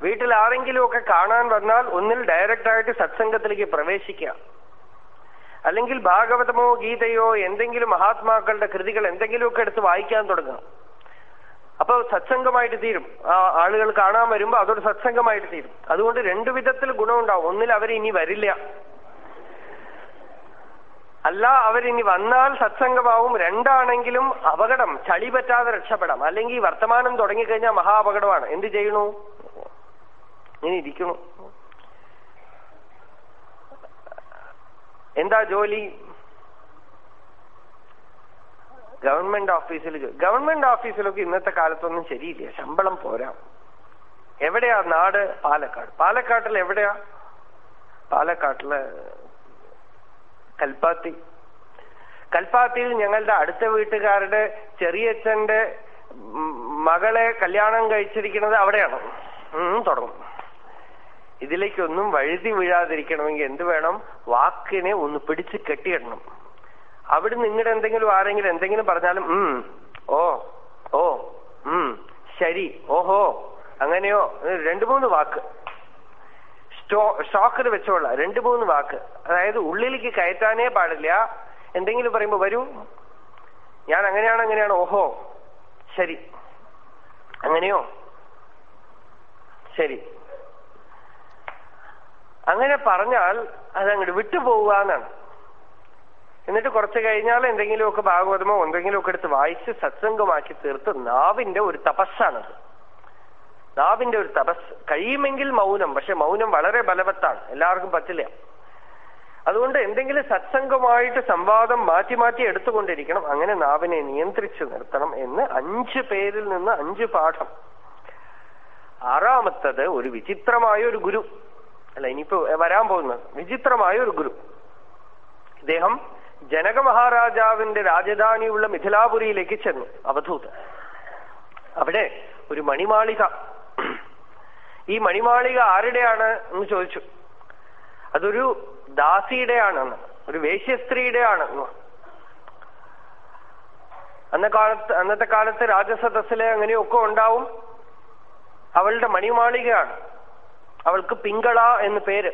വീട്ടിൽ ആരെങ്കിലുമൊക്കെ കാണാൻ വന്നാൽ ഒന്നിൽ ഡയറക്റ്റായിട്ട് സത്സംഗത്തിലേക്ക് പ്രവേശിക്കാം. അല്ലെങ്കിൽ ഭാഗവതമോ ഗീതയോ എന്തെങ്കിലും മഹാത്മാക്കളുടെ കൃതികൾ എന്തെങ്കിലുമൊക്കെ എടുത്ത് വായിക്കാൻ തുടങ്ങാം. അപ്പോൾ സത്സംഗമായിട്ട് തീരും. ആ ആളുകൾ കാണാൻ വരുമ്പോൾ അതൊരു സത്സംഗമായിട്ട് തീരും. അതുകൊണ്ട് രണ്ടു വിധത്തിൽ ഗുണമുണ്ടാവും. ഒന്നിൽ അവർ ഇനി വരില്ല. അല്ല അവരിനി വന്നാൽ സത്സംഗമാവും. രണ്ടാണെങ്കിലും അപകടം ചളി പറ്റാതെ രക്ഷപ്പെടാം. അല്ലെങ്കിൽ വർത്തമാനം തുടങ്ങിക്കഴിഞ്ഞാൽ മഹാ അപകടമാണ് എന്ത് ചെയ്യണു? ഇനി ഇരിക്കണു. എന്താ ജോലി? ഗവൺമെന്റ് ഓഫീസിൽ ഗവൺമെന്റ് ഓഫീസിലൊക്കെ ഇന്നത്തെ കാലത്തൊന്നും ശരിയില്ല. ശമ്പളം പോരാ. എവിടെയാ നാട്? പാലക്കാട്. പാലക്കാട്ടിൽ എവിടെയാ? പാലക്കാട്ടിൽ കൽപ്പാത്തി. കൽപ്പാത്തിയിൽ ഞങ്ങളുടെ അടുത്ത വീട്ടുകാരുടെ ചെറിയച്ഛന്റെ മകളെ കല്യാണം കഴിച്ചിരിക്കുന്നത് അവിടെയാണ്. തുടങ്ങും. ഇതിലേക്കൊന്നും വഴുതി വീഴാതിരിക്കണമെങ്കിൽ എന്ത് വേണം? വാക്കിനെ ഒന്ന് പിടിച്ച് കെട്ടിയിടണം. അവിടെ നിങ്ങളുടെ എന്തെങ്കിലും ആരെങ്കിലും എന്തെങ്കിലും പറഞ്ഞാലും ഉം ഓ ഓ ഉം ശരി ഓഹോ അങ്ങനെയോ? രണ്ടു മൂന്ന് വാക്ക്. സ്റ്റോ സ്റ്റോക്കിൽ വെച്ചോളാം. രണ്ടു മൂന്ന് വാക്ക്. അതായത് ഉള്ളിലേക്ക് കയറ്റാനേ പാടില്ല. എന്തെങ്കിലും പറയുമ്പോ വരൂ. ഞാൻ അങ്ങനെയാണ് അങ്ങനെയാണ്. ഓഹോ. ശരി. അങ്ങനെയോ? ശരി. അങ്ങനെ പറഞ്ഞാൽ അതങ്ങോട്ട് വിട്ടുപോവുക എന്നാണ് എന്നിട്ട് കുറച്ച് കഴിഞ്ഞാൽ എന്തെങ്കിലുമൊക്കെ ഭാഗവതമോ എന്തെങ്കിലുമൊക്കെ എടുത്ത് വായിച്ച് സത്സംഗമാക്കി തീർത്ത് നാവിന്റെ ഒരു തപസ്സാണത്. നാവിന്റെ ഒരു തപസ് കഴിയുമെങ്കിൽ മൗനം പക്ഷെ മൗനം വളരെ ബലവത്താണ് എല്ലാവർക്കും പറ്റില്ല. അതുകൊണ്ട് എന്തെങ്കിലും സത്സംഗമായിട്ട് സംവാദം മാറ്റി മാറ്റി എടുത്തുകൊണ്ടിരിക്കണം അങ്ങനെ നാവിനെ നിയന്ത്രിച്ചു നിർത്തണം എന്ന് അഞ്ച് പേരിൽ നിന്ന് അഞ്ച് പാഠം. ആറാമത്തത് ഒരു വിചിത്രമായ ഒരു ഗുരു. അല്ല ഇനിയിപ്പോ വരാൻ പോകുന്നത്. വിചിത്രമായ ഒരു ഗുരു. ഇദ്ദേഹം ജനക മഹാരാജാവിന്റെ രാജധാനിയുള്ള മിഥിലാപുരിയിലേക്ക് ചെന്നു അവധൂത് അവിടെ ഒരു മണിമാളിക ഈ മണിമാളിക ആരുടെയാണ് എന്ന് ചോദിച്ചു. അതൊരു ദാസിയുടെയാണെന്ന് ഒരു വേശ്യസ്ത്രീയുടെയാണ് അന്ന കാലത്ത് അന്നത്തെ കാലത്ത് രാജസദസ്സിലെ അങ്ങനെയൊക്കെ ഉണ്ടാവും. അവളുടെ മണിമാളികയാണ്. അവൾക്ക് പിങ്കള എന്ന് പേര്.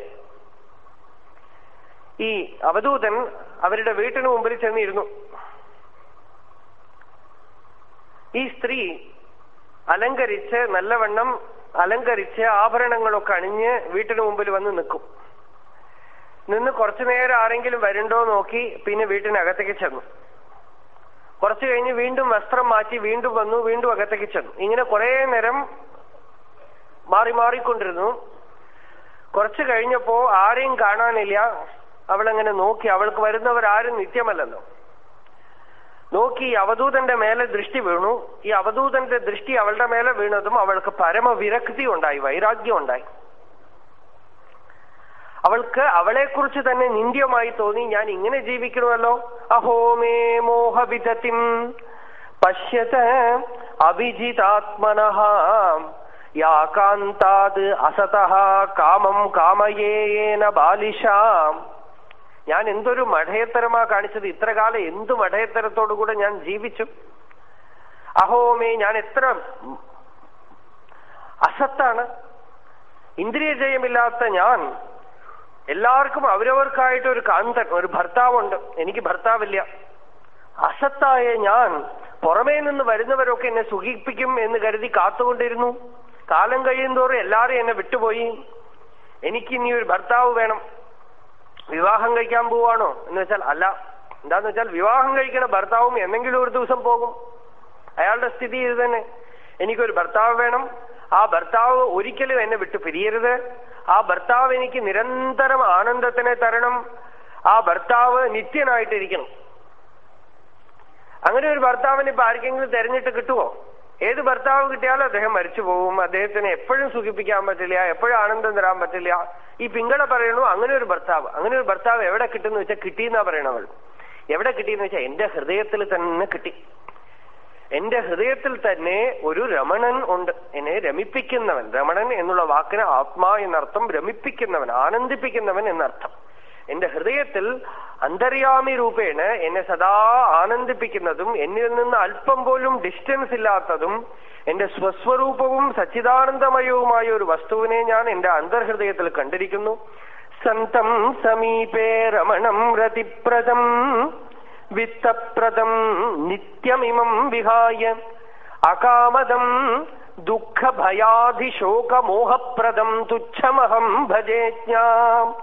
ഈ അവധൂതൻ അവരുടെ വീട്ടിന് മുമ്പിൽ ചെന്നിരുന്നു. ഈ സ്ത്രീ അലങ്കരിച്ച് നല്ലവണ്ണം അലങ്കരിച്ച് ആഭരണങ്ങളൊക്കെ അണിഞ്ഞ് വീട്ടിന് മുമ്പിൽ വന്ന് നിൽക്കും. നിന്ന് കുറച്ചു നേരം ആരെങ്കിലും വരുണ്ടോ നോക്കി പിന്നെ വീട്ടിനകത്തേക്ക് ചെന്നു. കുറച്ചു കഴിഞ്ഞ് വീണ്ടും വസ്ത്രം മാറ്റി വീണ്ടും വന്നു വീണ്ടും അകത്തേക്ക് ചെന്നു. ഇങ്ങനെ കുറേ നേരം മാറി മാറിക്കൊണ്ടിരുന്നു. കുറച്ചു കഴിഞ്ഞപ്പോ ആരെയും കാണാനില്ല. അവളങ്ങനെ നോക്കി. അവൾക്ക് വരുന്നവരാരും നിത്യമല്ലല്ലോ. നോക്കി അവധൂതന്റെ മേലെ ദൃഷ്ടി വീണു. ഈ അവധൂതന്റെ ദൃഷ്ടി അവളുടെ മേലെ വീണതും അവൾക്ക് പരമവിരക്തി ഉണ്ടായി വൈരാഗ്യം ഉണ്ടായി. അവൾക്ക് അവളെക്കുറിച്ച് തന്നെ നിന്ദ്യമായി തോന്നി ഞാൻ ഇങ്ങനെ ജീവിക്കണമല്ലോ? അഹോമേ മോഹവിധത്തിം പശ്യത അഭിജിതാത്മന. യാകാന്താത് അസത കാമം കാമയേന ബാലിഷാം ഞാൻ എന്തൊരു മഠയത്തരമാ കാണിച്ചത്? ഇത്ര കാലം എന്തു മഠയത്തരത്തോടുകൂടെ ഞാൻ ജീവിച്ചു? അഹോമേ ഞാൻ എത്ര അസത്താണ്? ഇന്ദ്രിയജയമില്ലാത്ത ഞാൻ എല്ലാവർക്കും അവരവർക്കായിട്ട് ഒരു കാന്തൻ ഒരു ഭർത്താവുണ്ട്. എനിക്ക് ഭർത്താവില്ല. അസത്തായ ഞാൻ പുറമേ നിന്ന് വരുന്നവരൊക്കെ എന്നെ സുഖിപ്പിക്കും എന്ന് കരുതി കാത്തുകൊണ്ടിരുന്നു. കാലം കഴിയുന്തോറും എല്ലാവരും എന്നെ വിട്ടുപോയി. എനിക്ക് ഇനി ഒരു ഭർത്താവ് വേണം. വിവാഹം കഴിക്കാൻ പോവാണോ? എന്ന് വെച്ചാൽ അല്ല. എന്താന്ന് വെച്ചാൽ വിവാഹം കഴിക്കണ ഭർത്താവും എന്തെങ്കിലും ഒരു ദിവസം പോകും. അയാളുടെ സ്ഥിതി ഇത് തന്നെ. എനിക്കൊരു ഭർത്താവ് വേണം. ആ ഭർത്താവ് ഒരിക്കലും എന്നെ വിട്ടു പിരിയരുത്. ആ ഭർത്താവ് എനിക്ക് നിരന്തരം ആനന്ദത്തിനെ തരണം. ആ ഭർത്താവ് നിത്യനായിട്ടിരിക്കണം. അങ്ങനെ ഒരു ഭർത്താവിന് ഇപ്പൊ ആർക്കെങ്കിലും തെരഞ്ഞിട്ട് കിട്ടുമോ ഏത് ഭർത്താവ് കിട്ടിയാലും അദ്ദേഹം മരിച്ചു പോകും. അദ്ദേഹത്തിന് എപ്പോഴും സുഖിപ്പിക്കാൻ പറ്റില്ല എപ്പോഴും ആനന്ദം തരാൻ പറ്റില്ല. ഈ പിങ്കള പറയണു അങ്ങനെ ഒരു ഭർത്താവ് അങ്ങനെ ഒരു ഭർത്താവ് എവിടെ കിട്ടുന്ന വെച്ചാൽ കിട്ടിയെന്നാ പറയണവൾ. എവിടെ കിട്ടിയെന്ന് വെച്ചാൽ എന്റെ ഹൃദയത്തിൽ തന്നെ കിട്ടി. എന്റെ ഹൃദയത്തിൽ തന്നെ ഒരു രമണൻ ഉണ്ട്. എന്നെ രമിപ്പിക്കുന്നവൻ രമണൻ എന്നുള്ള വാക്കിന് ആത്മാ എന്നർത്ഥം രമിപ്പിക്കുന്നവൻ ആനന്ദിപ്പിക്കുന്നവൻ എന്നർത്ഥം. എന്റെ ഹൃദയത്തിൽ അന്തര്യാമി രൂപേണ എന്നെ സദാ ആനന്ദിപ്പിക്കുന്നതും എന്നിൽ നിന്ന് അല്പം പോലും ഡിസ്റ്റൻസ് ഇല്ലാത്തതും എന്റെ സ്വസ്വരൂപവും സച്ചിദാനന്ദമയവുമായ ഒരു വസ്തുവിനെ ഞാൻ എന്റെ അന്തർഹൃദയത്തിൽ കണ്ടിരിക്കുന്നു. സന്തം സമീപേ രമണം രതിപ്രദം വിത്തപ്രദം നിത്യമിമം വിഹായ അകാമദം ദുഃഖഭയാധിശോകമോഹപ്രദം തുച്ഛമഹം ഭജേജ്ഞാം.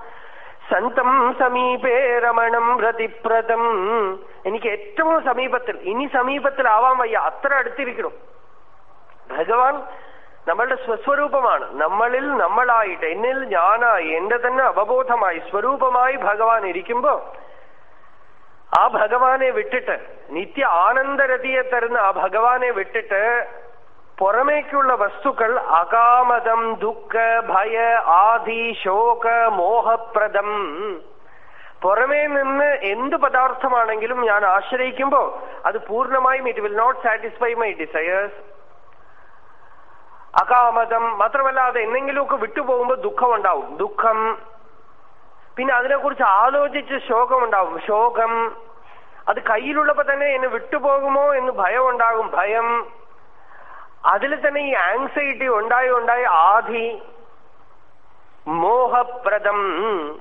സന്തം സമീപേ രമണം പ്രതിപ്രദം. എനിക്ക് ഏറ്റവും സമീപത്തിൽ ഇനി സമീപത്തിലാവാൻ വയ്യ അത്ര അടുത്തിരിക്കണം. ഭഗവാൻ നമ്മളുടെ സ്വസ്വരൂപമാണ്. നമ്മളിൽ നമ്മളായിട്ട് എന്നിൽ ഞാനായി എന്റെ തന്നെ അവബോധമായി സ്വരൂപമായി ഭഗവാൻ ഇരിക്കുമ്പോ ആ ഭഗവാനെ വിട്ടിട്ട് നിത്യ ആനന്ദരതിയെ തരുന്ന ആ ഭഗവാനെ വിട്ടിട്ട് പുറമേക്കുള്ള വസ്തുക്കൾ അകാമതം ദുഃഖ ഭയ ആദി ശോക മോഹപ്രദം. പുറമേ നിന്ന് എന്ത് പദാർത്ഥമാണെങ്കിലും ഞാൻ ആശ്രയിക്കുമ്പോ അത് പൂർണമായും it will not satisfy my desires അകാമതം മാത്രമല്ല അത് എന്തെങ്കിലുമൊക്കെ വിട്ടുപോകുമ്പോൾ ദുഃഖമുണ്ടാവും ദുഃഖം. പിന്നെ അതിനെക്കുറിച്ച് ആലോചിച്ച് ശോകമുണ്ടാവും ശോകം. അത് കയ്യിലുള്ളപ്പോ തന്നെ എന്നെ വിട്ടുപോകുമോ എന്ന് ഭയം ഉണ്ടാകും. ഭയം. അതിൽ തന്നെ ഈ ആങ്സൈറ്റി ഉണ്ടായി ഉണ്ടായി ആധി മോഹപ്രദം.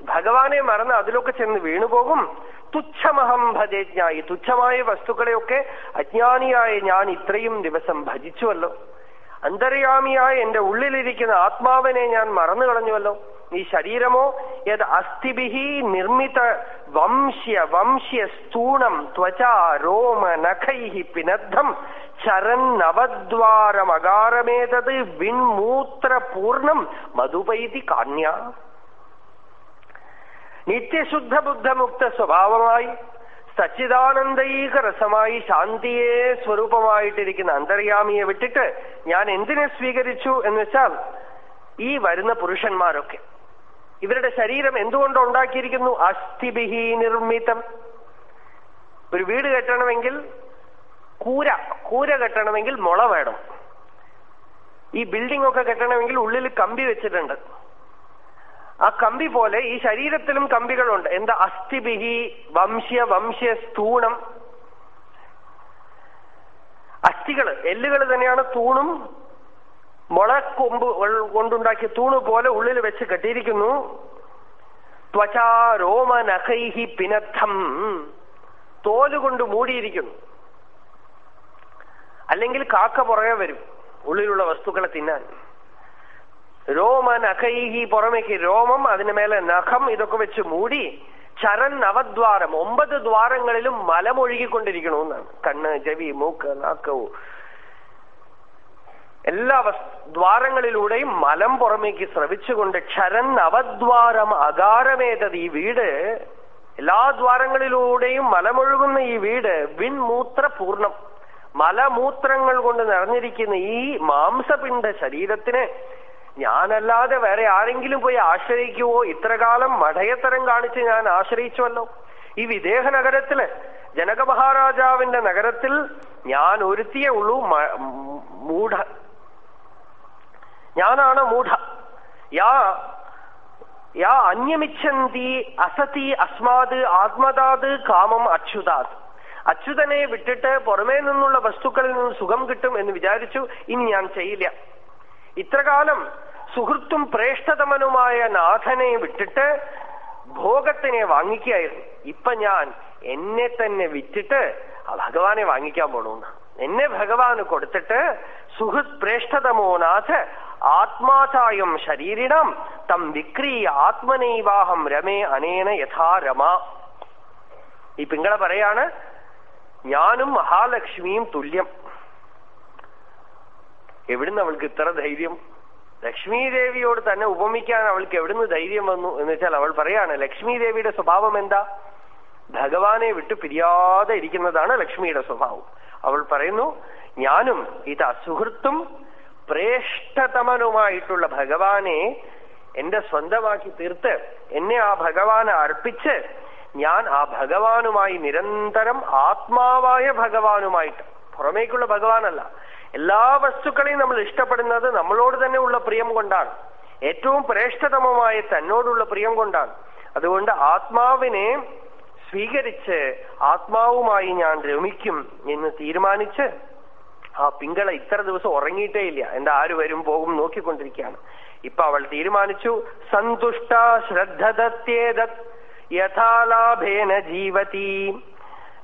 ഭഗവാനെ മറന്ന് അതിലൊക്കെ ചെന്ന് വീണുപോകും തുച്ഛമഹം ഭജജ്ഞായി തുച്ഛമായ വസ്തുക്കളെയൊക്കെ അജ്ഞാനിയായ ഞാൻ ഇത്രയും ദിവസം ഭജിച്ചുവല്ലോ. അന്തര്യാമിയായ എന്റെ ഉള്ളിലിരിക്കുന്ന ആത്മാവിനെ ഞാൻ മറന്നു കളഞ്ഞുവല്ലോ ഈ ശരീരമോ യത് അസ്ഥിഭി നിർമ്മിത വംശ്യ വംശ്യ സ്ഥൂണം ത്വച രോമ നഖൈ പിനദ്ധം ചരൻ നവദ്വാരമകാരമേതത് വിൺമൂത്ര പൂർണം മധുപൈതി കാണ്യ. നിത്യശുദ്ധ ബുദ്ധമുക്ത സ്വഭാവമായി സച്ചിദാനന്ദൈക രസമായി ശാന്തിയെ സ്വരൂപമായിട്ടിരിക്കുന്ന അന്തര്യാമിയെ വിട്ടിട്ട് ഞാൻ എന്തിനെ സ്വീകരിച്ചു എന്ന് വെച്ചാൽ ഈ വരുന്ന പുരുഷന്മാരൊക്കെ. ഇവരുടെ ശരീരം എന്തുകൊണ്ട് ഉണ്ടാക്കിയിരിക്കുന്നു? അസ്ഥിബിഹി നിർമ്മിതം. ഒരു വീട് കെട്ടണമെങ്കിൽ കൂര കൂര കെട്ടണമെങ്കിൽ മുള വേണം. ഈ ബിൽഡിംഗ് ഒക്കെ കെട്ടണമെങ്കിൽ ഉള്ളിൽ കമ്പി വെച്ചിട്ടുണ്ട്. ആ കമ്പി പോലെ ഈ ശരീരത്തിലും കമ്പികളുണ്ട്. എന്താ? അസ്ഥിബിഹി വംശ്യ വംശ്യ സ്തൂണം അസ്ഥികൾ എല്ലുകൾ തന്നെയാണ് തൂണും മുളക്കൊമ്പ് കൊണ്ടുണ്ടാക്കിയ തൂണ് പോലെ ഉള്ളിൽ വെച്ച് കെട്ടിയിരിക്കുന്നു. ത്വചാ രോമ നഖൈഹി പിനദ്ധം. തോലുകൊണ്ട് മൂടിയിരിക്കുന്നു. അല്ലെങ്കിൽ കാക്ക പുറകെ വരും ഉള്ളിലുള്ള വസ്തുക്കളെ തിന്നാൻ. രോമ നഖൈഹി പുറമേക്ക് രോമം അതിന് മേലെ നഖം ഇതൊക്കെ വെച്ച് മൂടി ചരൻ നവദ്വാരം ഒമ്പത് ദ്വാരങ്ങളിലും മലമൊഴുകിക്കൊണ്ടിരിക്കണമെന്നാണ് കണ്ണ് ചെവി മൂക്ക് നാക്കവും എല്ലാ ദ്വാരങ്ങളിലൂടെയും മലം പുറമേക്ക് ശ്രവിച്ചുകൊണ്ട് ക്ഷരൻ അവദ്വാരം അകാരമേതത് ഈ വീട് എല്ലാ ദ്വാരങ്ങളിലൂടെയും മലമൊഴുകുന്ന ഈ വീട് വിൺമൂത്ര പൂർണം മലമൂത്രങ്ങൾ കൊണ്ട് നിറഞ്ഞിരിക്കുന്ന ഈ മാംസപിണ്ഡ ശരീരത്തിന് ഞാനല്ലാതെ വേറെ ആരെങ്കിലും പോയി ആശ്രയിക്കുവോ? ഇത്രകാലം മഠയത്തരം കാണിച്ച് ഞാൻ ആശ്രയിച്ചുവല്ലോ. ഈ വിദേഹ നഗരത്തിൽ ജനക മഹാരാജാവിന്റെ നഗരത്തിൽ ഞാൻ ഒരുത്തിയേ ഉള്ളൂ. മൂഢ ഞാനാണ് മൂഢ. യാ യാ അന്യമിച്ഛന്തി അസതി അസ്മാത് ആത്മതാത് കാമം അച്യുതാത്. അച്യുതനെ വിട്ടിട്ട് പുറമേ നിന്നുള്ള വസ്തുക്കളിൽ നിന്ന് സുഖം കിട്ടും എന്ന് വിചാരിച്ചു ഇനി ഞാൻ ചെയ്യില്ല. ഇത്രകാലം സുഹൃത്തും പ്രേഷ്ഠതമനുമായ നാഥനെ വിട്ടിട്ട് ഭോഗത്തിനെ വാങ്ങിക്കുകയായിരുന്നു. ഇപ്പൊ ഞാൻ എന്നെ തന്നെ വിറ്റിട്ട് ഭഗവാനെ വാങ്ങിക്കാൻ പോണു എന്നെ ഭഗവാന് കൊടുത്തിട്ട് സുഹൃത് പ്രേഷ്ഠതമോ നാഥ ആത്മാചായം ശരീരിണം തം വിക്രീയ ആത്മനൈവാഹം രമേ അനേന യഥാ രമ. ഈ പിങ്കള പറയാണ് ഞാനും മഹാലക്ഷ്മിയും തുല്യം. എവിടുന്ന് അവൾക്ക് ഇത്ര ധൈര്യം? ലക്ഷ്മീദേവിയോട് തന്നെ ഉപമിക്കാൻ അവൾക്ക് എവിടുന്ന് ധൈര്യം വന്നു? എന്ന് വെച്ചാൽ അവൾ പറയാണ് ലക്ഷ്മീദേവിയുടെ സ്വഭാവം എന്താ? ഭഗവാനെ വിട്ടു പിരിയാതെ ഇരിക്കുന്നതാണ് ലക്ഷ്മിയുടെ സ്വഭാവം. അവൾ പറയുന്നു ഞാനും ഇത് സുഹൃത്തും ശ്രേഷ്ഠതമനുമായിട്ടുള്ള ഭഗവാനെ എന്റെ സ്വന്തമാക്കി തീർത്ത് എന്നെ ആ ഭഗവാനെ അർപ്പിച്ച് ഞാൻ ആ ഭഗവാനുമായി നിരന്തരം ആത്മാവായ ഭഗവാനുമായിട്ട് പുറമേക്കുള്ള ഭഗവാനല്ല. എല്ലാ വസ്തുക്കളെയും നമ്മൾ ഇഷ്ടപ്പെടുന്നത് നമ്മളോട് തന്നെ ഉള്ള പ്രിയം കൊണ്ടാണ്. ഏറ്റവും ശ്രേഷ്ഠതമമായ തന്നോടുള്ള പ്രിയം കൊണ്ടാണ്. അതുകൊണ്ട് ആത്മാവിനെ സ്വീകരിച്ച് ആത്മാവുമായി ഞാൻ രമിക്കും എന്ന് തീരുമാനിച്ച് ആ പിങ്കള ഇത്ര ദിവസം ഉറങ്ങിയിട്ടേ ഇല്ല. എന്താ ആര് വരും പോകും നോക്കിക്കൊണ്ടിരിക്കുകയാണ്. ഇപ്പൊ അവൾ തീരുമാനിച്ചു സന്തുഷ്ട ശ്രദ്ധതത്യേതത് യഥാലാഭേന ജീവതി.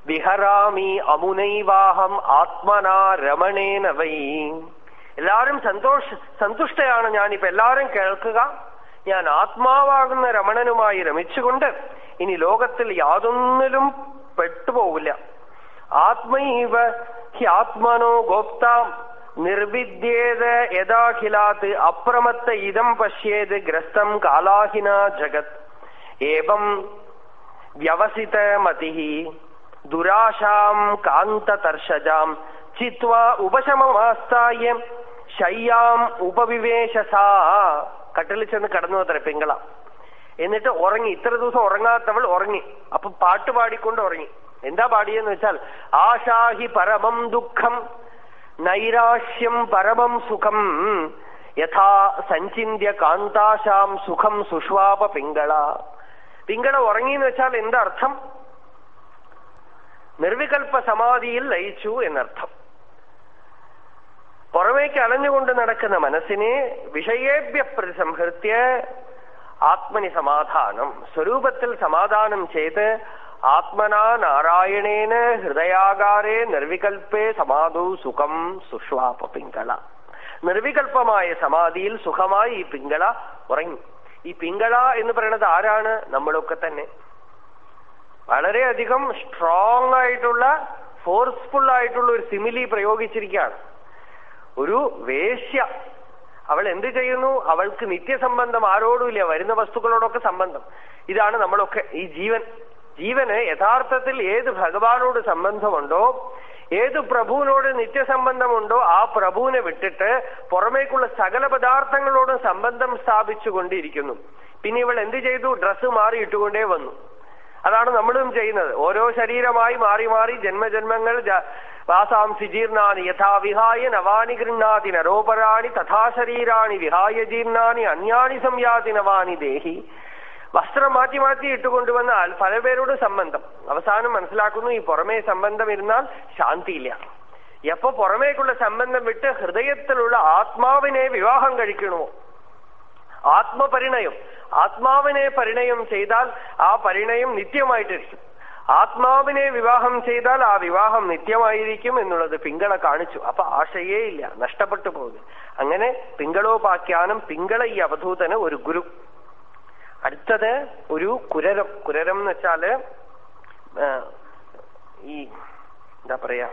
വിഹറാമി അമുനൈവാഹം ആത്മനാ രമണേന വൈ. എല്ലാരും സന്തോഷ സന്തുഷ്ടയാണ് ഞാനിപ്പോ എല്ലാരും കേൾക്കുക. ഞാൻ ആത്മാവാകുന്ന രമണനുമായി രമിച്ചുകൊണ്ട് ഇനി ലോകത്തിൽ യാതൊന്നിലും പെട്ടുപോകില്ല ആത്മൈവ ഹ്യാത്മനോ ഗോപ്താം നിർവിദ്യേത് യഥാഖിലാത് അപ്രമത്ത ഇതം പശ്യേത് ഗ്രസ്തം കാലാഹിന ജഗത്. ഏവം വ്യവസിത മതി ദുരാശാം കാന്തതർഷജാം ചിത്വാ ഉപശമമാസ്തായ ശയ്യാം ഉപവിവേശസാ. കട്ടിൽ ചെന്ന് കടന്നു അത്ര പിങ്കള. എന്നിട്ട് ഉറങ്ങി. ഇത്ര ദിവസം ഉറങ്ങാത്തവൾ ഉറങ്ങി. അപ്പൊ പാട്ട് പാടിക്കൊണ്ട് ഉറങ്ങി. എന്താ പാടിയെന്ന് വെച്ചാൽ ആശാഹി പരമം ദുഃഖം നൈരാശ്യം പരമം സുഖം യഥാ സഞ്ചിന്യ കാന്താശാം സുഖം സുഷ്വാപ പിങ്കള. പിങ്കള ഉറങ്ങിയെന്ന് വെച്ചാൽ എന്തർത്ഥം? നിർവികൽപ്പ സമാധിയിൽ ലയിച്ചു എന്നർത്ഥം. പുറമേക്ക് അലഞ്ഞുകൊണ്ട് നടക്കുന്ന മനസ്സിനെ വിഷയേഭ്യ പ്രതിസംഹൃത്യ ആത്മനി സമാധാനം സ്വരൂപത്തിൽ സമാധാനം ചെയ്ത് ആത്മനാ നാരായണേന ഹൃദയാകാരേ നിർവികൽപ്പേ സമാധു സുഖം സുഷ്വാപ പിങ്കള നിർവികൽപ്പമായ സമാധിയിൽ സുഖമായി ഈ പിങ്കള ഉറങ്ങി. ഈ പിങ്കള എന്ന് പറയുന്നത് ആരാണ്? നമ്മളൊക്കെ തന്നെ. വളരെയധികം സ്ട്രോങ് ആയിട്ടുള്ള ഫോഴ്സ്ഫുൾ ആയിട്ടുള്ള ഒരു സിമിലി പ്രയോഗിച്ചിരിക്കുകയാണ്. ഒരു വേശ്യ. അവൾ എന്ത് ചെയ്യുന്നു? അവൾക്ക് നിത്യസംബന്ധം ആരോടുമില്ല വരുന്ന വസ്തുക്കളോടൊക്കെ സംബന്ധം. ഇതാണ് നമ്മളൊക്കെ ഈ ജീവൻ. ജീവന് യഥാർത്ഥത്തിൽ ഏത് ഭഗവാനോട് സംബന്ധമുണ്ടോ ഏത് പ്രഭുവിനോട് നിത്യസംബന്ധമുണ്ടോ ആ പ്രഭുവിനെ വിട്ടിട്ട് പുറമേക്കുള്ള സകല പദാർത്ഥങ്ങളോടും സംബന്ധം സ്ഥാപിച്ചുകൊണ്ടിരിക്കുന്നു. പിന്നെ ഇവൾ എന്ത് ചെയ്തു? ഡ്രസ്സ് മാറി ഇട്ടുകൊണ്ടേ വന്നു. അതാണ് നമ്മളും ചെയ്യുന്നത്. ഓരോ ശരീരമായി മാറി മാറി ജന്മജന്മങ്ങൾ വാസാം ജീർണാനി യഥാ വിഹായ നവാനി ഗൃഹാതി നരോപരാണി തഥാ ശരീരാണി വിഹായ ജീർണാനി അന്യാണി സംയാതി നവാനി ദേഹി. വസ്ത്രം മാറ്റി മാറ്റി ഇട്ടുകൊണ്ടുവന്നാൽ പല പേരോട് സംബന്ധം. അവസാനം മനസ്സിലാക്കുന്നു ഈ പുറമേ സംബന്ധം ഇരുന്നാൽ ശാന്തിയില്ല. എപ്പോ പുറമേക്കുള്ള സംബന്ധം വിട്ട് ഹൃദയത്തിലുള്ള ആത്മാവിനെ വിവാഹം കഴിക്കണമോ ആത്മപരിണയം. ആത്മാവിനെ പരിണയം ചെയ്താൽ ആ പരിണയം നിത്യമായിട്ടിരിക്കും. ആത്മാവിനെ വിവാഹം ചെയ്താൽ ആ വിവാഹം നിത്യമായിരിക്കും എന്നുള്ളത് പിങ്കള കാണിച്ചു. അപ്പൊ ആശയേ ഇല്ല. നഷ്ടപ്പെട്ടു പോകുന്നു. അങ്ങനെ പിങ്കളോപാഖ്യാനം പിങ്കള ഈ അവധൂതന് ഒരു ഗുരു. അടുത്തത് ഒരു കുരരം കുരരം എന്ന് വെച്ചാൽ ഈ എന്താ പറയാ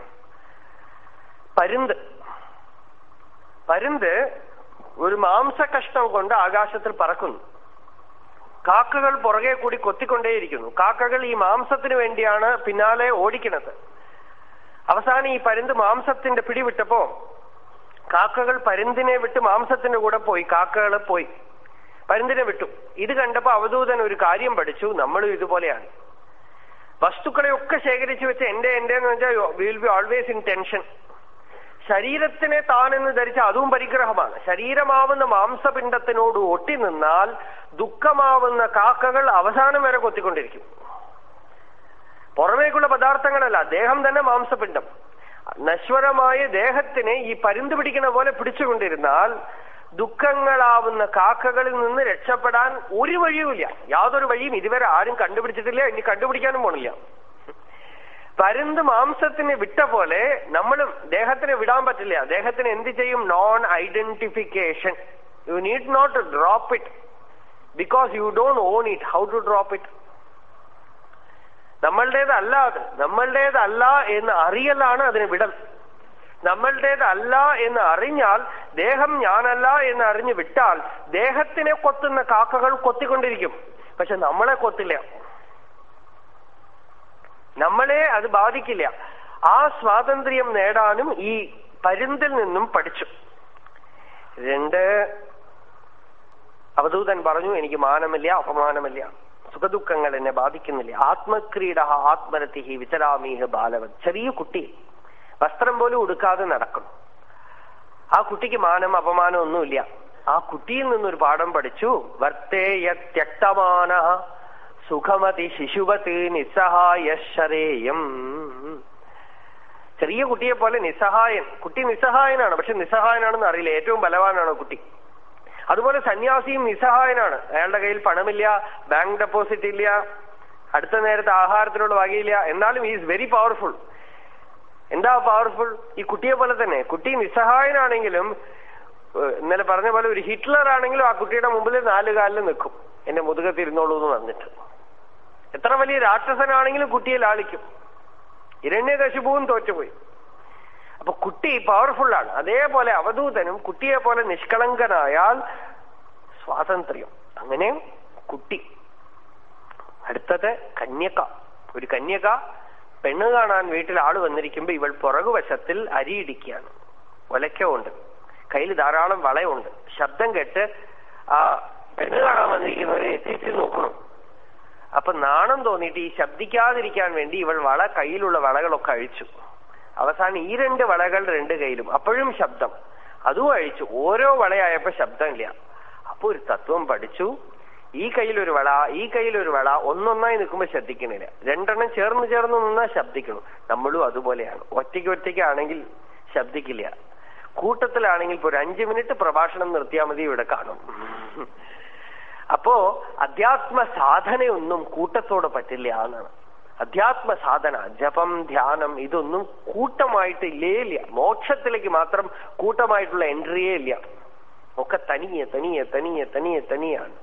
പരുന്ത്. പരുന്ത് ഒരു മാംസകഷ്ണം കൊണ്ട് ആകാശത്തിൽ പറക്കുന്നു. കാക്കകൾ പുറകെ കൂടി കൊത്തിക്കൊണ്ടേയിരിക്കുന്നു. കാക്കകൾ ഈ മാംസത്തിന് വേണ്ടിയാണ് പിന്നാലെ ഓടിക്കുന്നത്. അവസാനം ഈ പരുന്ത് മാംസത്തിന്റെ പിടിവിട്ടപ്പോ കാക്കകൾ പരുന്തിനെ വിട്ട് മാംസത്തിന്റെ കൂടെ പോയി. കാക്കകൾ പോയി. പരുന്തിനെ വിട്ടു. ഇത് കണ്ടപ്പോ അവധൂതൻ ഒരു കാര്യം പഠിച്ചു. നമ്മളും ഇതുപോലെയാണ്. വസ്തുക്കളെയൊക്കെ ശേഖരിച്ചു വെച്ച് എന്റെ എന്റെ എന്ന് വെച്ചാൽ will be always in tension ശരീരത്തിനെ താനെന്ന് ധരിച്ച അതും പരിഗ്രഹമാണ്. ശരീരമാവുന്ന മാംസപിണ്ഡത്തിനോട് ഒട്ടി നിന്നാൽ ദുഃഖമാവുന്ന കാക്കകൾ അവസാനം വരെ കൊത്തിക്കൊണ്ടിരിക്കും. പുറമേക്കുള്ള പദാർത്ഥങ്ങളല്ല ദേഹം തന്നെ മാംസപിണ്ഡം. നശ്വരമായ ദേഹത്തിനെ ഈ പരുന്ത് പിടിക്കുന്ന പോലെ പിടിച്ചുകൊണ്ടിരുന്നാൽ ദുഃഖങ്ങളാവുന്ന കാക്കകളിൽ നിന്ന് രക്ഷപ്പെടാൻ ഒരു വഴിയുമില്ല. യാതൊരു വഴിയും ഇതുവരെ ആരും കണ്ടുപിടിച്ചിട്ടില്ല. ഇനി കണ്ടുപിടിക്കാനും പോണില്ല. പരുന്ത് മാംസത്തിന് വിട്ട പോലെ നമ്മളും ദേഹത്തിന് വിടാൻ പറ്റില്ല. ദേഹത്തിന് എന്ത് ചെയ്യും? Non identification you need not drop it because you don't own it how to drop it നമ്മളുടേതല്ല അത്. നമ്മളുടേതല്ല എന്ന് അറിയലാണ് അതിന് വിടൽ. നമ്മളുടേതല്ല എന്ന് അറിഞ്ഞാൽ ദേഹം ഞാനല്ല എന്ന് അറിഞ്ഞു വിട്ടാൽ ദേഹത്തിനെ കൊത്തുന്ന കാക്കകൾ കൊത്തിക്കൊണ്ടിരിക്കും. പക്ഷെ നമ്മളെ കൊത്തില്ല. നമ്മളെ അത് ബാധിക്കില്ല. ആ സ്വാതന്ത്ര്യം നേടാനും ഈ പരുന്തിൽ നിന്നും പഠിച്ചു. രണ്ട് അവധൂതൻ പറഞ്ഞു എനിക്ക് മാനമില്ല അപമാനമില്ല. സുഖദുഃഖങ്ങൾ എന്നെ ബാധിക്കുന്നില്ല. ആത്മക്രീഡ ആത്മരത്തി വിചരാമീഹ ബാലവൻ ചെറിയ കുട്ടി. വസ്ത്രം പോലും ഉടുക്കാതെ നടക്കണം. ആ കുട്ടിക്ക് മാനം അപമാനം ഒന്നുമില്ല. ആ കുട്ടിയിൽ നിന്നൊരു പാഠം പഠിച്ചു. വർത്തേയ ത്യക്തമാന സുഖമതി ശിശുവത് നിസ്സഹായശരേയം ചെറിയ കുട്ടിയെ പോലെ നിസ്സഹായൻ. കുട്ടി നിസ്സഹായനാണ് പക്ഷെ നിസ്സഹായനാണെന്ന് അറിയില്ല. ഏറ്റവും ബലവാനാണ് കുട്ടി. അതുപോലെ സന്യാസിയും നിസ്സഹായനാണ്. അയാളുടെ കയ്യിൽ പണമില്ല ബാങ്ക് ഡെപ്പോസിറ്റ് ഇല്ല അടുത്ത നേരത്തെ ആഹാരത്തിനുള്ള വകയില്ല. എന്നാലും ഈസ് വെരി പവർഫുൾ എന്താ പവർഫുൾ ഈ കുട്ടിയെ പോലെ തന്നെ. കുട്ടി നിസ്സഹായനാണെങ്കിലും ഇന്നലെ പറഞ്ഞ പോലെ ഒരു ഹിറ്റ്ലർ ആണെങ്കിലും ആ കുട്ടിയുടെ മുമ്പിൽ നാല് കാലിൽ നിൽക്കും. എന്റെ മുതുകത്തിരുന്നോളൂ എന്ന് പറഞ്ഞിട്ട്. എത്ര വലിയ രാക്ഷസനാണെങ്കിലും കുട്ടിയെ ലാളിക്കും. ഇരണ്യകശിപുവും തോറ്റുപോയി. അപ്പൊ കുട്ടി പവർഫുള്ളാണ് അതേപോലെ അവധൂതനും കുട്ടിയെ പോലെ നിഷ്കളങ്കനായാൽ സ്വാതന്ത്ര്യം. അങ്ങനെ കുട്ടി. അടുത്തത് കന്യക. ഒരു കന്യക പെണ്ണ് കാണാൻ വീട്ടിൽ ആൾ വന്നിരിക്കുമ്പോ ഇവൾ പുറകുവശത്തിൽ അരിയിടിക്കുകയാണ് ഒലക്കമുണ്ട് കയ്യിൽ ധാരാളം വളയുണ്ട്. ശബ്ദം കേട്ട് ആ പെണ്ണ് കാണാൻ വന്നിരിക്കുന്നവരെ എത്തിച്ചു നോക്കണം? അപ്പൊ നാണം തോന്നിയിട്ട് ഈ ശബ്ദിക്കാതിരിക്കാൻ വേണ്ടി ഇവൾ വള കയ്യിലുള്ള വളകളൊക്കെ അഴിച്ചു. അവസാനം ഈ രണ്ട് വളകൾ രണ്ട് കയ്യിലും. അപ്പോഴും ശബ്ദം. അതും അഴിച്ചു. ഓരോ വളയായപ്പോ ശബ്ദമില്ല അപ്പൊ ഒരു തത്വം പഠിച്ചു. ഈ കയ്യിലൊരു വള ഈ കയ്യിലൊരു വള ഒന്നൊന്നായി നിൽക്കുമ്പോൾ ശബ്ദിക്കുന്നില്ല രണ്ടെണ്ണം ചേർന്ന് ചേർന്ന് നിന്നാൽ ശബ്ദിക്കണം. നമ്മളും അതുപോലെയാണ്. ഒറ്റയ്ക്ക് ഒറ്റയ്ക്കാണെങ്കിൽ ശബ്ദിക്കില്ല. കൂട്ടത്തിലാണെങ്കിൽ ഇപ്പൊ ഒരു അഞ്ചു മിനിറ്റ് പ്രഭാഷണം നിർത്തിയാൽ മതി ഇവിടെ കാണും. അപ്പോ അധ്യാത്മ സാധനയൊന്നും കൂട്ടത്തോടെ പറ്റില്ല എന്നാണ്. അധ്യാത്മ സാധന ജപം ധ്യാനം ഇതൊന്നും കൂട്ടമായിട്ട് ഇല്ലേ ഇല്ല. മോക്ഷത്തിലേക്ക് മാത്രം കൂട്ടമായിട്ടുള്ള എൻട്രിയേ ഇല്ല. ഒക്കെ തനിയെ തനിയെ തനിയെ തനിയെ തനിയാണ്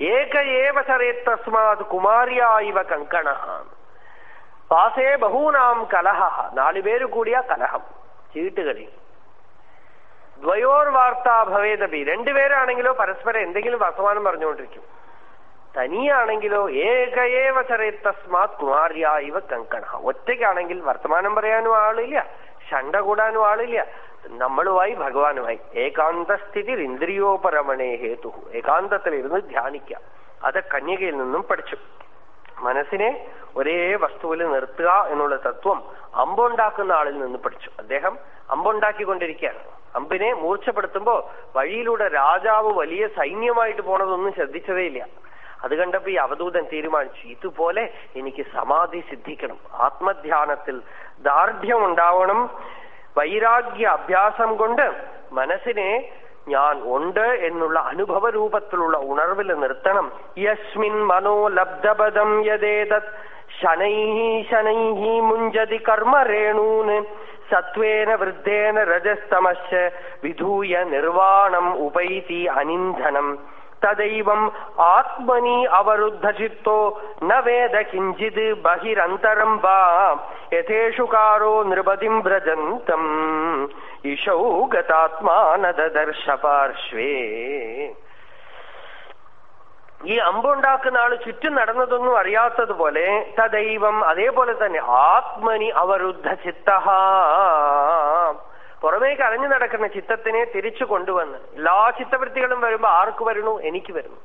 ഏക ഏവ ചരേത് തസ്മാത് കുമാരിയ ഇവ കങ്കണ. പാസേ ബഹൂനാം കലഹ. നാലുപേര് കൂടിയ കലഹം. ചീട്ടുകളി. ദ്വയോർ വാർത്താ ഭവേദപി രണ്ടുപേരാണെങ്കിലോ പരസ്പരം എന്തെങ്കിലും വർത്തമാനം പറഞ്ഞുകൊണ്ടിരിക്കും. തനിയാണെങ്കിലോ ഏക ഏവ തസ്മാത് കുമാരിയായിവ കങ്കണ. ഒറ്റയ്ക്കാണെങ്കിൽ വർത്തമാനം പറയാനും ആളില്ല. ശണ്ട കൂടാനും ആളില്ല. നമ്മളുമായി ഭഗവാനുമായി ഏകാന്തസ്ഥിതി ഇന്ദ്രിയോപരമണേ ഹേതു ഏകാന്തത്തിലിരുന്ന് ധ്യാനിക്കാം അത് കന്യകയിൽ നിന്നും പഠിച്ചു. മനസ്സിനെ ഒരേ വസ്തുവിൽ നിർത്തുക എന്നുള്ള തത്വം അമ്പുണ്ടാക്കുന്ന ആളിൽ നിന്ന് പഠിച്ചു. അദ്ദേഹം അമ്പുണ്ടാക്കിക്കൊണ്ടിരിക്കുകയാണ്. അമ്പിനെ മൂർച്ചപ്പെടുത്തുമ്പോ വഴിയിലൂടെ രാജാവ് വലിയ സൈന്യമായിട്ട് പോണതൊന്നും ശ്രദ്ധിച്ചതേയില്ല. അത് കണ്ടപ്പോ ഈ അവധൂതൻ തീരുമാനിച്ചു ഇതുപോലെ എനിക്ക് സമാധി സിദ്ധിക്കണം. ആത്മധ്യാനത്തിൽ ദാർഢ്യം ഉണ്ടാവണം വൈരാഗ്യ അഭ്യാസം കൊണ്ട് മനസ്സിനെ ഞാൻ ഉണ്ട് എന്നുള്ള അനുഭവ രൂപത്തിലുള്ള ഉണർവിൽ നിർത്തണം. യസ്മിൻ മനോലബ്ധപദം യദേതത് ശനൈഹി ശനൈഹി മുഞ്ചതി കർമ്മരേണൂന് സത്വേന വൃദ്ധേന രജസ്തമശ വിധൂയ നിർവാണം ഉപൈതി അനിന്ധനം തദൈവം ആത്മനി അവരുദ്ധചിത്തോ ന വേദ കിഞ്ചിത് ബഹിരന്തരം വാ യഥേഷുകാരോ നൃപതിം വ്രജന്തം ഇഷൗ ഗതാത്മാനദർശ പാർശ്വേ ഈ അമ്പുണ്ടാക്കുന്ന ആൾ ചുറ്റും നടന്നതൊന്നും അറിയാത്തതുപോലെ തദൈവം അതേപോലെ തന്നെ ആത്മനി അവരുദ്ധ ചിത്ത പുറമേക്ക് അലഞ്ഞു നടക്കുന്ന ചിത്തത്തിനെ തിരിച്ചു കൊണ്ടുവന്ന് എല്ലാ ചിത്തവൃത്തികളും വരുമ്പോ ആർക്ക് വരുന്നു? എനിക്ക് വരുന്നു.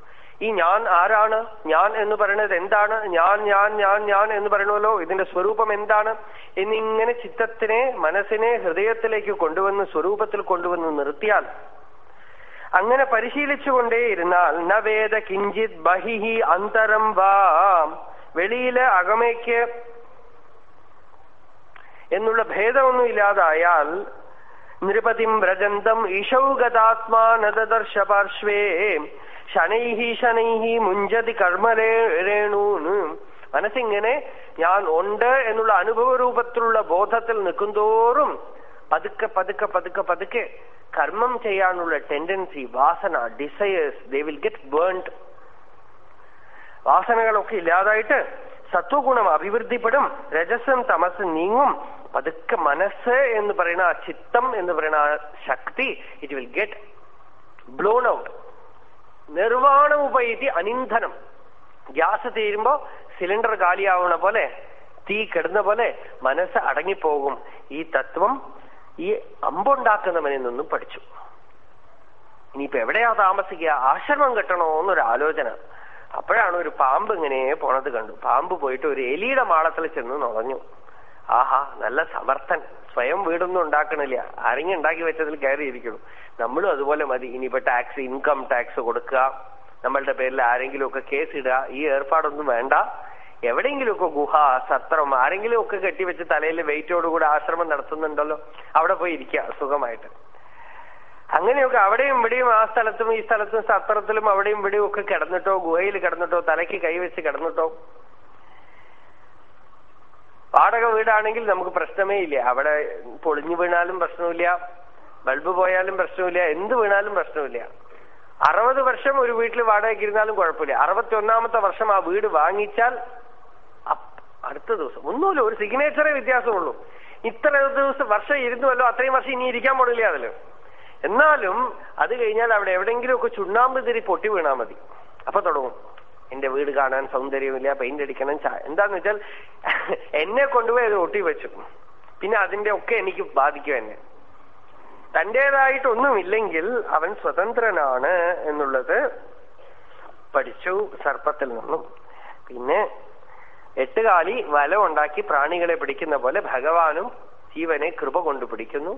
ഈ ഞാൻ ആരാണ്? ഞാൻ എന്ന് പറയുന്നത് എന്താണ്? ഞാൻ ഞാൻ ഞാൻ ഞാൻ എന്ന് പറയണമല്ലോ ഇതിന്റെ സ്വരൂപം എന്താണ്? എന്നിങ്ങനെ ചിത്തത്തിനെ മനസ്സിനെ ഹൃദയത്തിലേക്ക് കൊണ്ടുവന്ന് സ്വരൂപത്തിൽ കൊണ്ടുവന്ന് നിർത്തിയാൽ അങ്ങനെ പരിശീലിച്ചുകൊണ്ടേയിരുന്നാൽ ന വേദ കിഞ്ചിത് ബഹിഹി അന്തരം വാം. വെളിയിലെ അകമയ്ക്ക് എന്നുള്ള ഭേദമൊന്നും ഇല്ലാതായാൽ നൃപതിം വ്രജന്തം ഈശൗഗതാത്മാനദർശ പാർശ്വേ ശനൈഹി ശനൈഹി മുഞ്ചതി കർമ്മരേണൂന്ന് മനസ്സിങ്ങനെ ഞാൻ ഉണ്ട് എന്നുള്ള അനുഭവ രൂപത്തിലുള്ള ബോധത്തിൽ നിൽക്കുന്തോറും പതുക്കെ പതുക്കെ പതുക്കെ പതുക്കെ കർമ്മം ചെയ്യാനുള്ള ടെൻഡൻസി വാസന desires they will get burned വാസനകളൊക്കെ ഇല്ലാതായിട്ട് സത്വഗുണം അഭിവൃദ്ധിപ്പെടും രജസം തമസ് നീങ്ങും പതുക്കെ മനസ്സ് എന്ന് പറയുന്ന ആ ചിത്തം എന്ന് പറയുന്ന ആ ശക്തി it will get blown out നിർവാണം ഉപയോഗിച്ച് അനിന്ധനം. ഗ്യാസ് തീരുമ്പോ സിലിണ്ടർ കാലിയാവണ പോലെ തീ കെടുന്ന പോലെ മനസ്സ് അടങ്ങിപ്പോകും. ഈ തത്വം ഈ അമ്പുണ്ടാക്കുന്നവനിൽ നിന്നും പഠിച്ചു. ഇനിയിപ്പോ എവിടെയാ താമസിക്കുക? ആശ്രമം കെട്ടണോ എന്നൊരു ആലോചന. അപ്പോഴാണ് ഒരു പാമ്പ് ഇങ്ങനെ പോണത് കണ്ടു. പാമ്പ് പോയിട്ട് ഒരു എലിയുടെ മാളത്തിൽ ചെന്ന് നുറഞ്ഞു ആഹാ നല്ല സമർത്ഥൻ. സ്വയം വീടൊന്നും ഉണ്ടാക്കണില്ല. ആരെങ്കിലും ഉണ്ടാക്കി വെച്ചതിൽ കയറിയിരിക്കണം നമ്മളും അതുപോലെ മതി. ഇനിയിപ്പോ ടാക്സ് ഇൻകം ടാക്സ് കൊടുക്കുക. നമ്മളുടെ പേരിൽ ആരെങ്കിലും ഒക്കെ കേസ് ഇടുക ഈ ഏർപ്പാടൊന്നും വേണ്ട. എവിടെയെങ്കിലുമൊക്കെ ഗുഹ സത്രം ആരെങ്കിലും ഒക്കെ കെട്ടിവെച്ച് തലയിൽ വെയിറ്റോടുകൂടി ആശ്രമം നടത്തുന്നുണ്ടല്ലോ. അവിടെ പോയി ഇരിക്കുക സുഖമായിട്ട്. അങ്ങനെയൊക്കെ അവിടെയും ഇവിടെയും ആ സ്ഥലത്തും ഈ സ്ഥലത്തും സത്രത്തിലും അവിടെയും ഇവിടെയും ഒക്കെ കിടന്നിട്ടോ ഗുഹയിൽ കിടന്നിട്ടോ തലയ്ക്ക് കൈവച്ച് കിടന്നിട്ടോ വാടക വീടാണെങ്കിൽ നമുക്ക് പ്രശ്നമേ ഇല്ല. അവിടെ പൊളിഞ്ഞു വീണാലും പ്രശ്നമില്ല. ബൾബ് പോയാലും പ്രശ്നമില്ല. എന്ത് വീണാലും പ്രശ്നമില്ല. അറുപത് വർഷം ഒരു വീട്ടിൽ വാടകയ്ക്ക് ഇരുന്നാലും കുഴപ്പമില്ല. അറുപത്തി ഒന്നാമത്തെ വർഷം ആ വീട് വാങ്ങിച്ചാൽ അടുത്ത ദിവസം. ഒന്നുമില്ല. ഒരു സിഗ്നേച്ചറേ വ്യത്യാസമുള്ളൂ. ഇത്ര ദിവസം വർഷം ഇരുന്നുവല്ലോ അത്രയും വർഷം ഇനി ഇരിക്കാൻ പോണില്ല അതിൽ എന്നാലും അത് കഴിഞ്ഞാൽ അവിടെ എവിടെയെങ്കിലുമൊക്കെ ചുണ്ണാമ്പ് തിരി പൊട്ടി വീണാൽ മതി. അപ്പൊ തുടങ്ങും. എന്റെ വീട് കാണാൻ സൗന്ദര്യമില്ല പെയിന്റ് അടിക്കണം എന്താന്ന് വെച്ചാൽ എന്നെ കൊണ്ടുപോയി അത് ഒട്ടി വെച്ചു. പിന്നെ അതിന്റെ ഒക്കെ എനിക്ക് ബാധിക്കും എന്നെ. തന്റേതായിട്ടൊന്നുമില്ലെങ്കിൽ അവൻ സ്വതന്ത്രനാണ് എന്നുള്ളത് പഠിച്ചു സർപ്പത്തിൽ നിന്നും. പിന്നെ എട്ടുകാലി വല ഉണ്ടാക്കി പ്രാണികളെ പിടിക്കുന്ന പോലെ ഭഗവാനും ജീവനെ കൃപ കൊണ്ട് പിടിക്കുന്നു.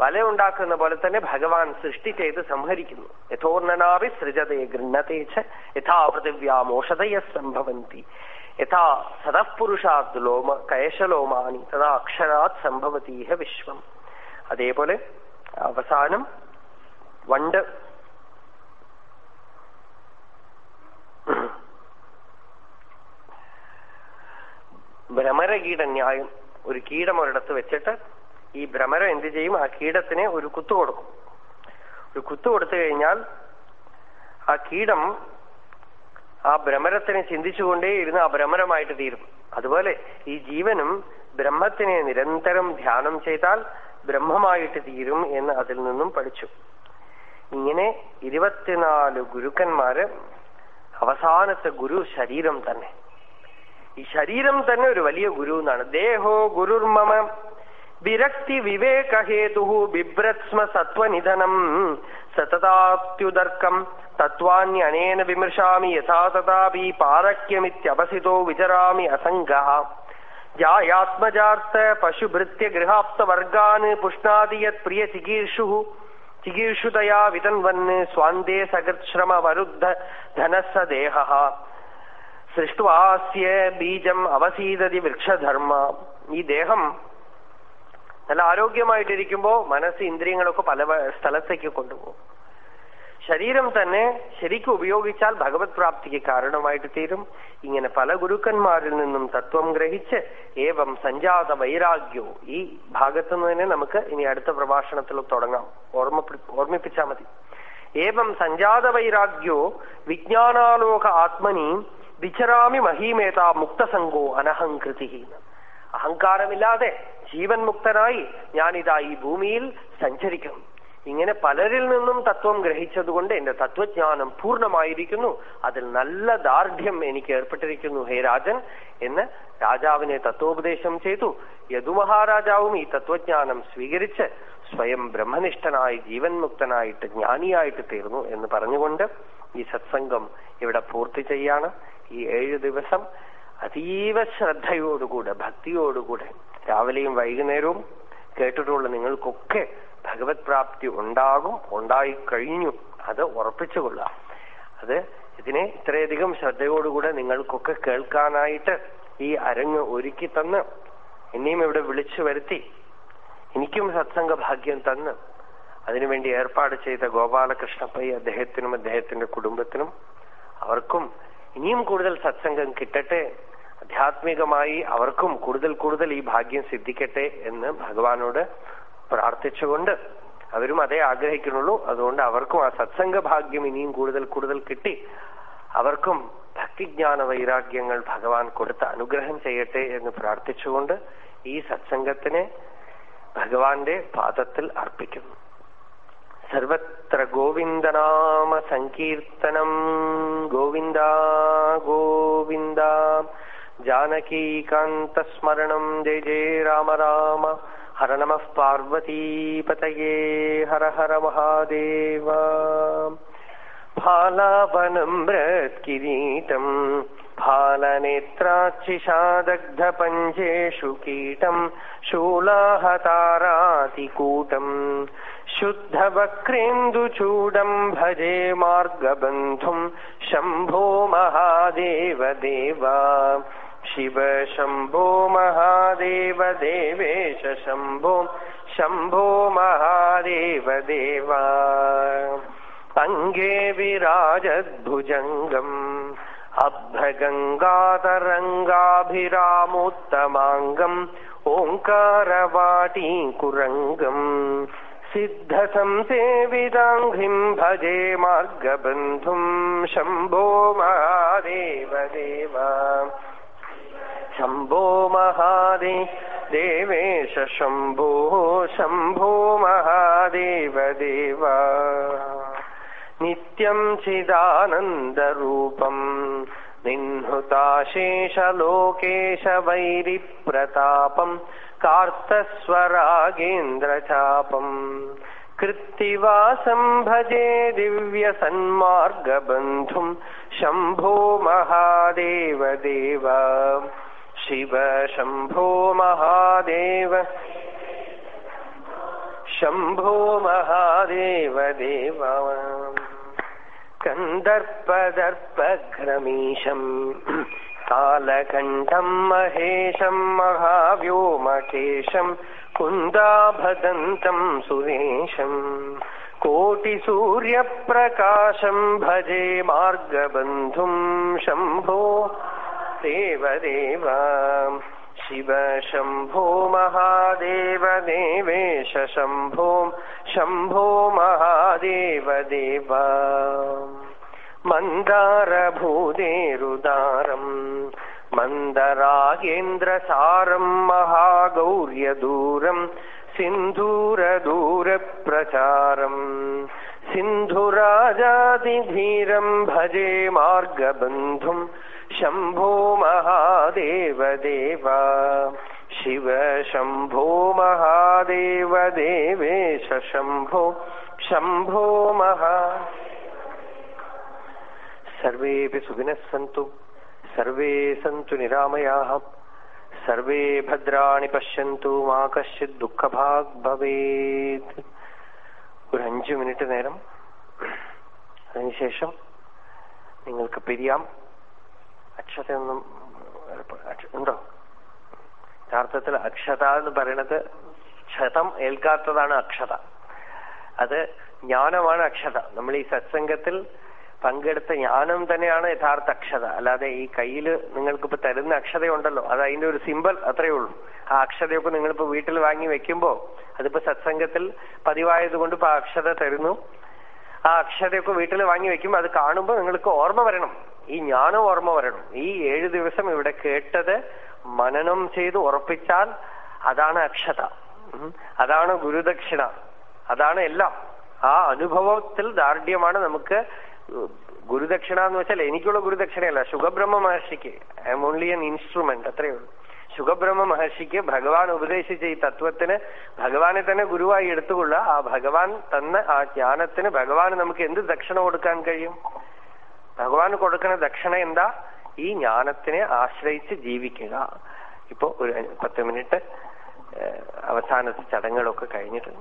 വല ഉണ്ടാക്കുന്ന പോലെ തന്നെ ഭഗവാൻ സൃഷ്ടി ചെയ്ത് സംഹരിക്കുന്നു. യഥോർണനാവി സൃജതയെ ഗൃണ്ണതേച്ച് യഥാ പൃഥിവ്യാമോഷതയ സംഭവന്തി. യഥാ സതഃപുരുഷാത് ലോമ കയശലോമാനി തഥാ അക്ഷരാത് സംഭവതീഹ വിശ്വം. അതേപോലെ അവസാനം വണ്ട് ഭ്രമരകീട ന്യായം ഒരു കീടം ഒരിടത്ത് വെച്ചിട്ട് ഈ ഭ്രമരം എന്ത് ചെയ്യും? ആ കീടത്തിന് ഒരു കുത്തു കൊടുക്കും. ഒരു കുത്തു കൊടുത്തു കഴിഞ്ഞാൽ ആ കീടം ആ ഭ്രമരത്തിനെ ചിന്തിച്ചുകൊണ്ടേ ഇരുന്ന് ആ ഭ്രമരമായിട്ട് തീരും. അതുപോലെ ഈ ജീവനും ബ്രഹ്മത്തിനെ നിരന്തരം ധ്യാനം ചെയ്താൽ ബ്രഹ്മമായിട്ട് തീരും എന്ന് അതിൽ നിന്നും പഠിച്ചു. ഇങ്ങനെ ഇരുപത്തിനാല് ഗുരുക്കന്മാര് അവസാനത്തെ ഗുരു ശരീരം തന്നെ. ഈ ശരീരം തന്നെ ഒരു വലിയ ഗുരു എന്നാണ്. ദേഹോ ഗുരുർമമ വിരക്തി വിവേകഹേതു ബിഭ്രത്സ്മ സത്വനിധനം സതതാത്യുദർക്കം തത്വാന്യനേന വിമർശാമി യഥാ തഥാപി പാരക്യമിത്യവസിതോ വിചരാമി അസംഗ ജായാത്മജാർത്ത പശുഭൃത്യ ഗൃഹാപ്തവർഗാന് പുഷ്ണാദിയത് പ്രിയ ചികീർഷു. ചികീർഷുതയാ വിതൻവന് സ്വാന്തേ സകൃശ്രമ വരുദ്ധ ധനസ ദേഹ സൃഷ്ടുവാസ്യ ബീജം അവസീതതി വൃക്ഷധർമ്മ. ഈ ദേഹം നല്ല ആരോഗ്യമായിട്ടിരിക്കുമ്പോ മനസ്സ് ഇന്ദ്രിയങ്ങളൊക്കെ പല സ്ഥലത്തേക്ക് കൊണ്ടുപോകും. ശരീരം തന്നെ ശരിക്കും ഉപയോഗിച്ചാൽ ഭഗവത് പ്രാപ്തിക്ക് കാരണമായിട്ട് തീരും. ഇങ്ങനെ പല ഗുരുക്കന്മാരിൽ നിന്നും തത്വം ഗ്രഹിച്ച് ഏവം സഞ്ജാത വൈരാഗ്യോ ഈ ഭാഗത്തു നിന്ന് തന്നെ നമുക്ക് ഇനി അടുത്ത പ്രഭാഷണത്തിൽ തുടങ്ങാം. ഓർമ്മ ഓർമ്മിപ്പിച്ചാൽ മതി. ഏവം സഞ്ജാത വൈരാഗ്യോ വിജ്ഞാനാലോക ആത്മനി വിചരാമി മഹീമേത മുക്തസംഗോ അനഹങ്കൃതി അഹങ്കാരമില്ലാതെ ജീവൻ മുക്തനായി ഞാനിതാ ഈ ഭൂമിയിൽ സഞ്ചരിക്കുന്നു ഇങ്ങനെ പലരിൽ നിന്നും തത്വം ഗ്രഹിച്ചതുകൊണ്ട് എന്റെ തത്വജ്ഞാനം പൂർണമായിരിക്കുന്നു. അതിൽ നല്ല ദാർഢ്യം എനിക്ക് ഏർപ്പെട്ടിരിക്കുന്നു. ഹേ രാജൻ എന്ന് രാജാവിനെ തത്വോപദേശം ചെയ്തു. യദുമഹാരാജാവും ഈ തത്വജ്ഞാനം സ്വീകരിച്ച് സ്വയം ബ്രഹ്മനിഷ്ഠനായി ജീവൻ മുക്തനായിട്ട് ജ്ഞാനിയായിട്ട് തീർന്നു എന്ന് പറഞ്ഞുകൊണ്ട് ഈ സത്സംഗം ഇവിടെ പൂർത്തി ചെയ്യാണ്. ഈ ഏഴു ദിവസം അതീവ ശ്രദ്ധയോടുകൂടെ ഭക്തിയോടുകൂടെ. രാവിലെയും വൈകുന്നേരവും കേട്ടിട്ടുള്ള നിങ്ങൾക്കൊക്കെ ഭഗവത് പ്രാപ്തി ഉണ്ടാകും ഉണ്ടായി കഴിഞ്ഞു അത് ഉറപ്പിച്ചുകൊള്ളാം അത് ഇതിനെ ഇത്രയധികം ശ്രദ്ധയോടുകൂടെ നിങ്ങൾക്കൊക്കെ കേൾക്കാനായിട്ട് ഈ അരങ്ങ് ഒരുക്കി തന്ന് എന്നെയും ഇവിടെ വിളിച്ചു വരുത്തി. എനിക്കും സത്സംഗ ഭാഗ്യം തന്ന്. അതിനുവേണ്ടി ഏർപ്പാട് ചെയ്ത ഗോപാലകൃഷ്ണപ്പയ്യ അദ്ദേഹത്തിനും അദ്ദേഹത്തിന്റെ കുടുംബത്തിനും അവർക്കും ഇനിയും കൂടുതൽ സത്സംഗം കിട്ടട്ടെ. ആധ്യാത്മികമായി അവർക്കും കൂടുതൽ കൂടുതൽ ഈ ഭാഗ്യം സിദ്ധിക്കട്ടെ എന്ന് ഭഗവാനോട് പ്രാർത്ഥിച്ചുകൊണ്ട് അവരും അതേ ആഗ്രഹിക്കുന്നുള്ളൂ. അതുകൊണ്ട് അവർക്കും ആ സത്സംഗ ഭാഗ്യം ഇനിയും കൂടുതൽ കൂടുതൽ കിട്ടി. അവർക്കും ഭക്തിജ്ഞാന വൈരാഗ്യങ്ങൾ ഭഗവാൻ കൊടുത്ത് അനുഗ്രഹം ചെയ്യട്ടെ എന്ന് പ്രാർത്ഥിച്ചുകൊണ്ട് ഈ സത്സംഗത്തിനെ ഭഗവാന്റെ പാദത്തിൽ അർപ്പിക്കുന്നു. सर्वत्र गोविन्दनाम सङ्कीर्तनम् गोविन्दा गोविन्दा। जानकीकान्तस्मरणम् जय राम राम। हर नमः पार्वतीपतये। हर हर महादेव। फालापनमृत्किरीटम् फालनेत्राक्षिषादग्धपञ्जेषु कीटम् शूलाहतारातिकूटम् शुद्धवक्रेन्दुचूडम् भजे मार्गबन्धुम् शम्भो महादेव देवा शिव शम्भो महादेव देवेश शम्भो शम्भो महादेव देवा अङ्गे विराजद्भुजङ्गम् अभ्रगङ्गातरङ्गाभिरामोत्तमाङ्गम् ओङ्कारवाटीकुरङ्गम् सिद्धसंसेविताङ्घ्रिम् भजे मार्गबन्धुम् शम्भो महादेव देव शम्भो महादे देवेश शम्भो शम्भो महादेव देव नित्यम् चिदानन्दरूपम् निह्नुताशेषलोकेशवैरिप्रतापम् कार्तस्वरागेन्द्रचापम् कृत्तिवासम् भजे दिव्यसन्मार्गबन्धुम् शम्भो महादेव देव शिव शम्भो महादेव शम्भो महादेव देव कन्दर्पदर्पघ्रमीशम् कालकण्ठम् महेशम् महाव्योमकेशम् कुन्दाभदन्तम् सुरेशम् कोटिसूर्यप्रकाशम् भजे मार्गबन्धुम् शम्भो देवदेव शिव शम्भो महादेव देवेश शम्भो शम्भो महादेव देव मन्दारभूदेरुदारम् मन्दरागेन्द्रसारम् महागौर्यदूरम् सिन्धूरदूरप्रचारम् सिन्धुराजातिधीरम् भजे मार्गबन्धुम् शम्भो महादेव देव शिव शम्भो महादेव देवेश शम्भो शम्भो महा सर्वेऽपि सुखिनः सन्तु सर्वे सन्तु निरामयाः सर्वे ഭദ്രാണി പശ്യന്തു മാ കശ്ചിത് ദുഃഖഭാഗ് ഭവേത് ഒരു അഞ്ചു മിനിറ്റ് നേരം അതിനുശേഷം നിങ്ങൾക്ക് പിരിയാം അക്ഷതയൊന്നും ഉണ്ടോ യഥാർത്ഥത്തിൽ അക്ഷത എന്ന് പറയുന്നത് ക്ഷതം ഏൽക്കാത്തതാണ് അക്ഷത അത് ജ്ഞാനമാണ് അക്ഷത നമ്മൾ ഈ സത്സംഗത്തിൽ പങ്കെടുത്ത ജ്ഞാനം തന്നെയാണ് യഥാർത്ഥ അക്ഷത. അല്ലാതെ ഈ കയ്യിൽ നിങ്ങൾക്കിപ്പോ തരുന്ന അക്ഷതയുണ്ടല്ലോ. അത് അതിന്റെ ഒരു സിമ്പൽ അത്രയേ ഉള്ളൂ. ആ അക്ഷതയൊക്കെ നിങ്ങളിപ്പോ വീട്ടിൽ വാങ്ങി വെക്കുമ്പോ അതിപ്പോ സത്സംഗത്തിൽ പതിവായതുകൊണ്ട് ഇപ്പൊ അക്ഷത തരുന്നു. ആ അക്ഷതയൊക്കെ വീട്ടിൽ വാങ്ങി വെക്കുമ്പോൾ അത് കാണുമ്പോൾ നിങ്ങൾക്ക് ഓർമ്മ വരണം. ഈ ജ്ഞാനം ഓർമ്മ വരണം. ഈ ഏഴു ദിവസം ഇവിടെ കേട്ടത് മനനം ചെയ്ത് ഉറപ്പിച്ചാൽ അതാണ് അക്ഷത. അതാണ് ഗുരുദക്ഷിണ. അതാണ് എല്ലാം. ആ അനുഭവത്തിൽ ദാർഢ്യമാണ് നമുക്ക് ഗുരുദക്ഷിണ എന്ന് വെച്ചാൽ എനിക്കുള്ള ഗുരുദക്ഷിണയല്ല. സുഖബ്രഹ്മ മഹർഷിക്ക് I am only an instrument അത്രയേ ഉള്ളൂ. സുഖബ്രഹ്മ മഹർഷിക്ക് ഭഗവാൻ ഉപദേശിച്ച ഈ തത്വത്തിന് ഭഗവാനെ തന്നെ ഗുരുവായി എടുത്തുകൊള്ളുക. ആ ഭഗവാൻ തന്ന ആ ജ്ഞാനത്തിന് ഭഗവാൻ നമുക്ക് എന്ത് ദക്ഷിണ കൊടുക്കാൻ കഴിയും? ഭഗവാൻ കൊടുക്കുന്ന ദക്ഷിണ എന്താ? ഈ ജ്ഞാനത്തിനെ ആശ്രയിച്ച് ജീവിക്കുക. ഇപ്പോ ഒരു പത്ത് മിനിറ്റ് അവസാനത്തെ ചടങ്ങുകളൊക്കെ കഴിഞ്ഞിട്ട്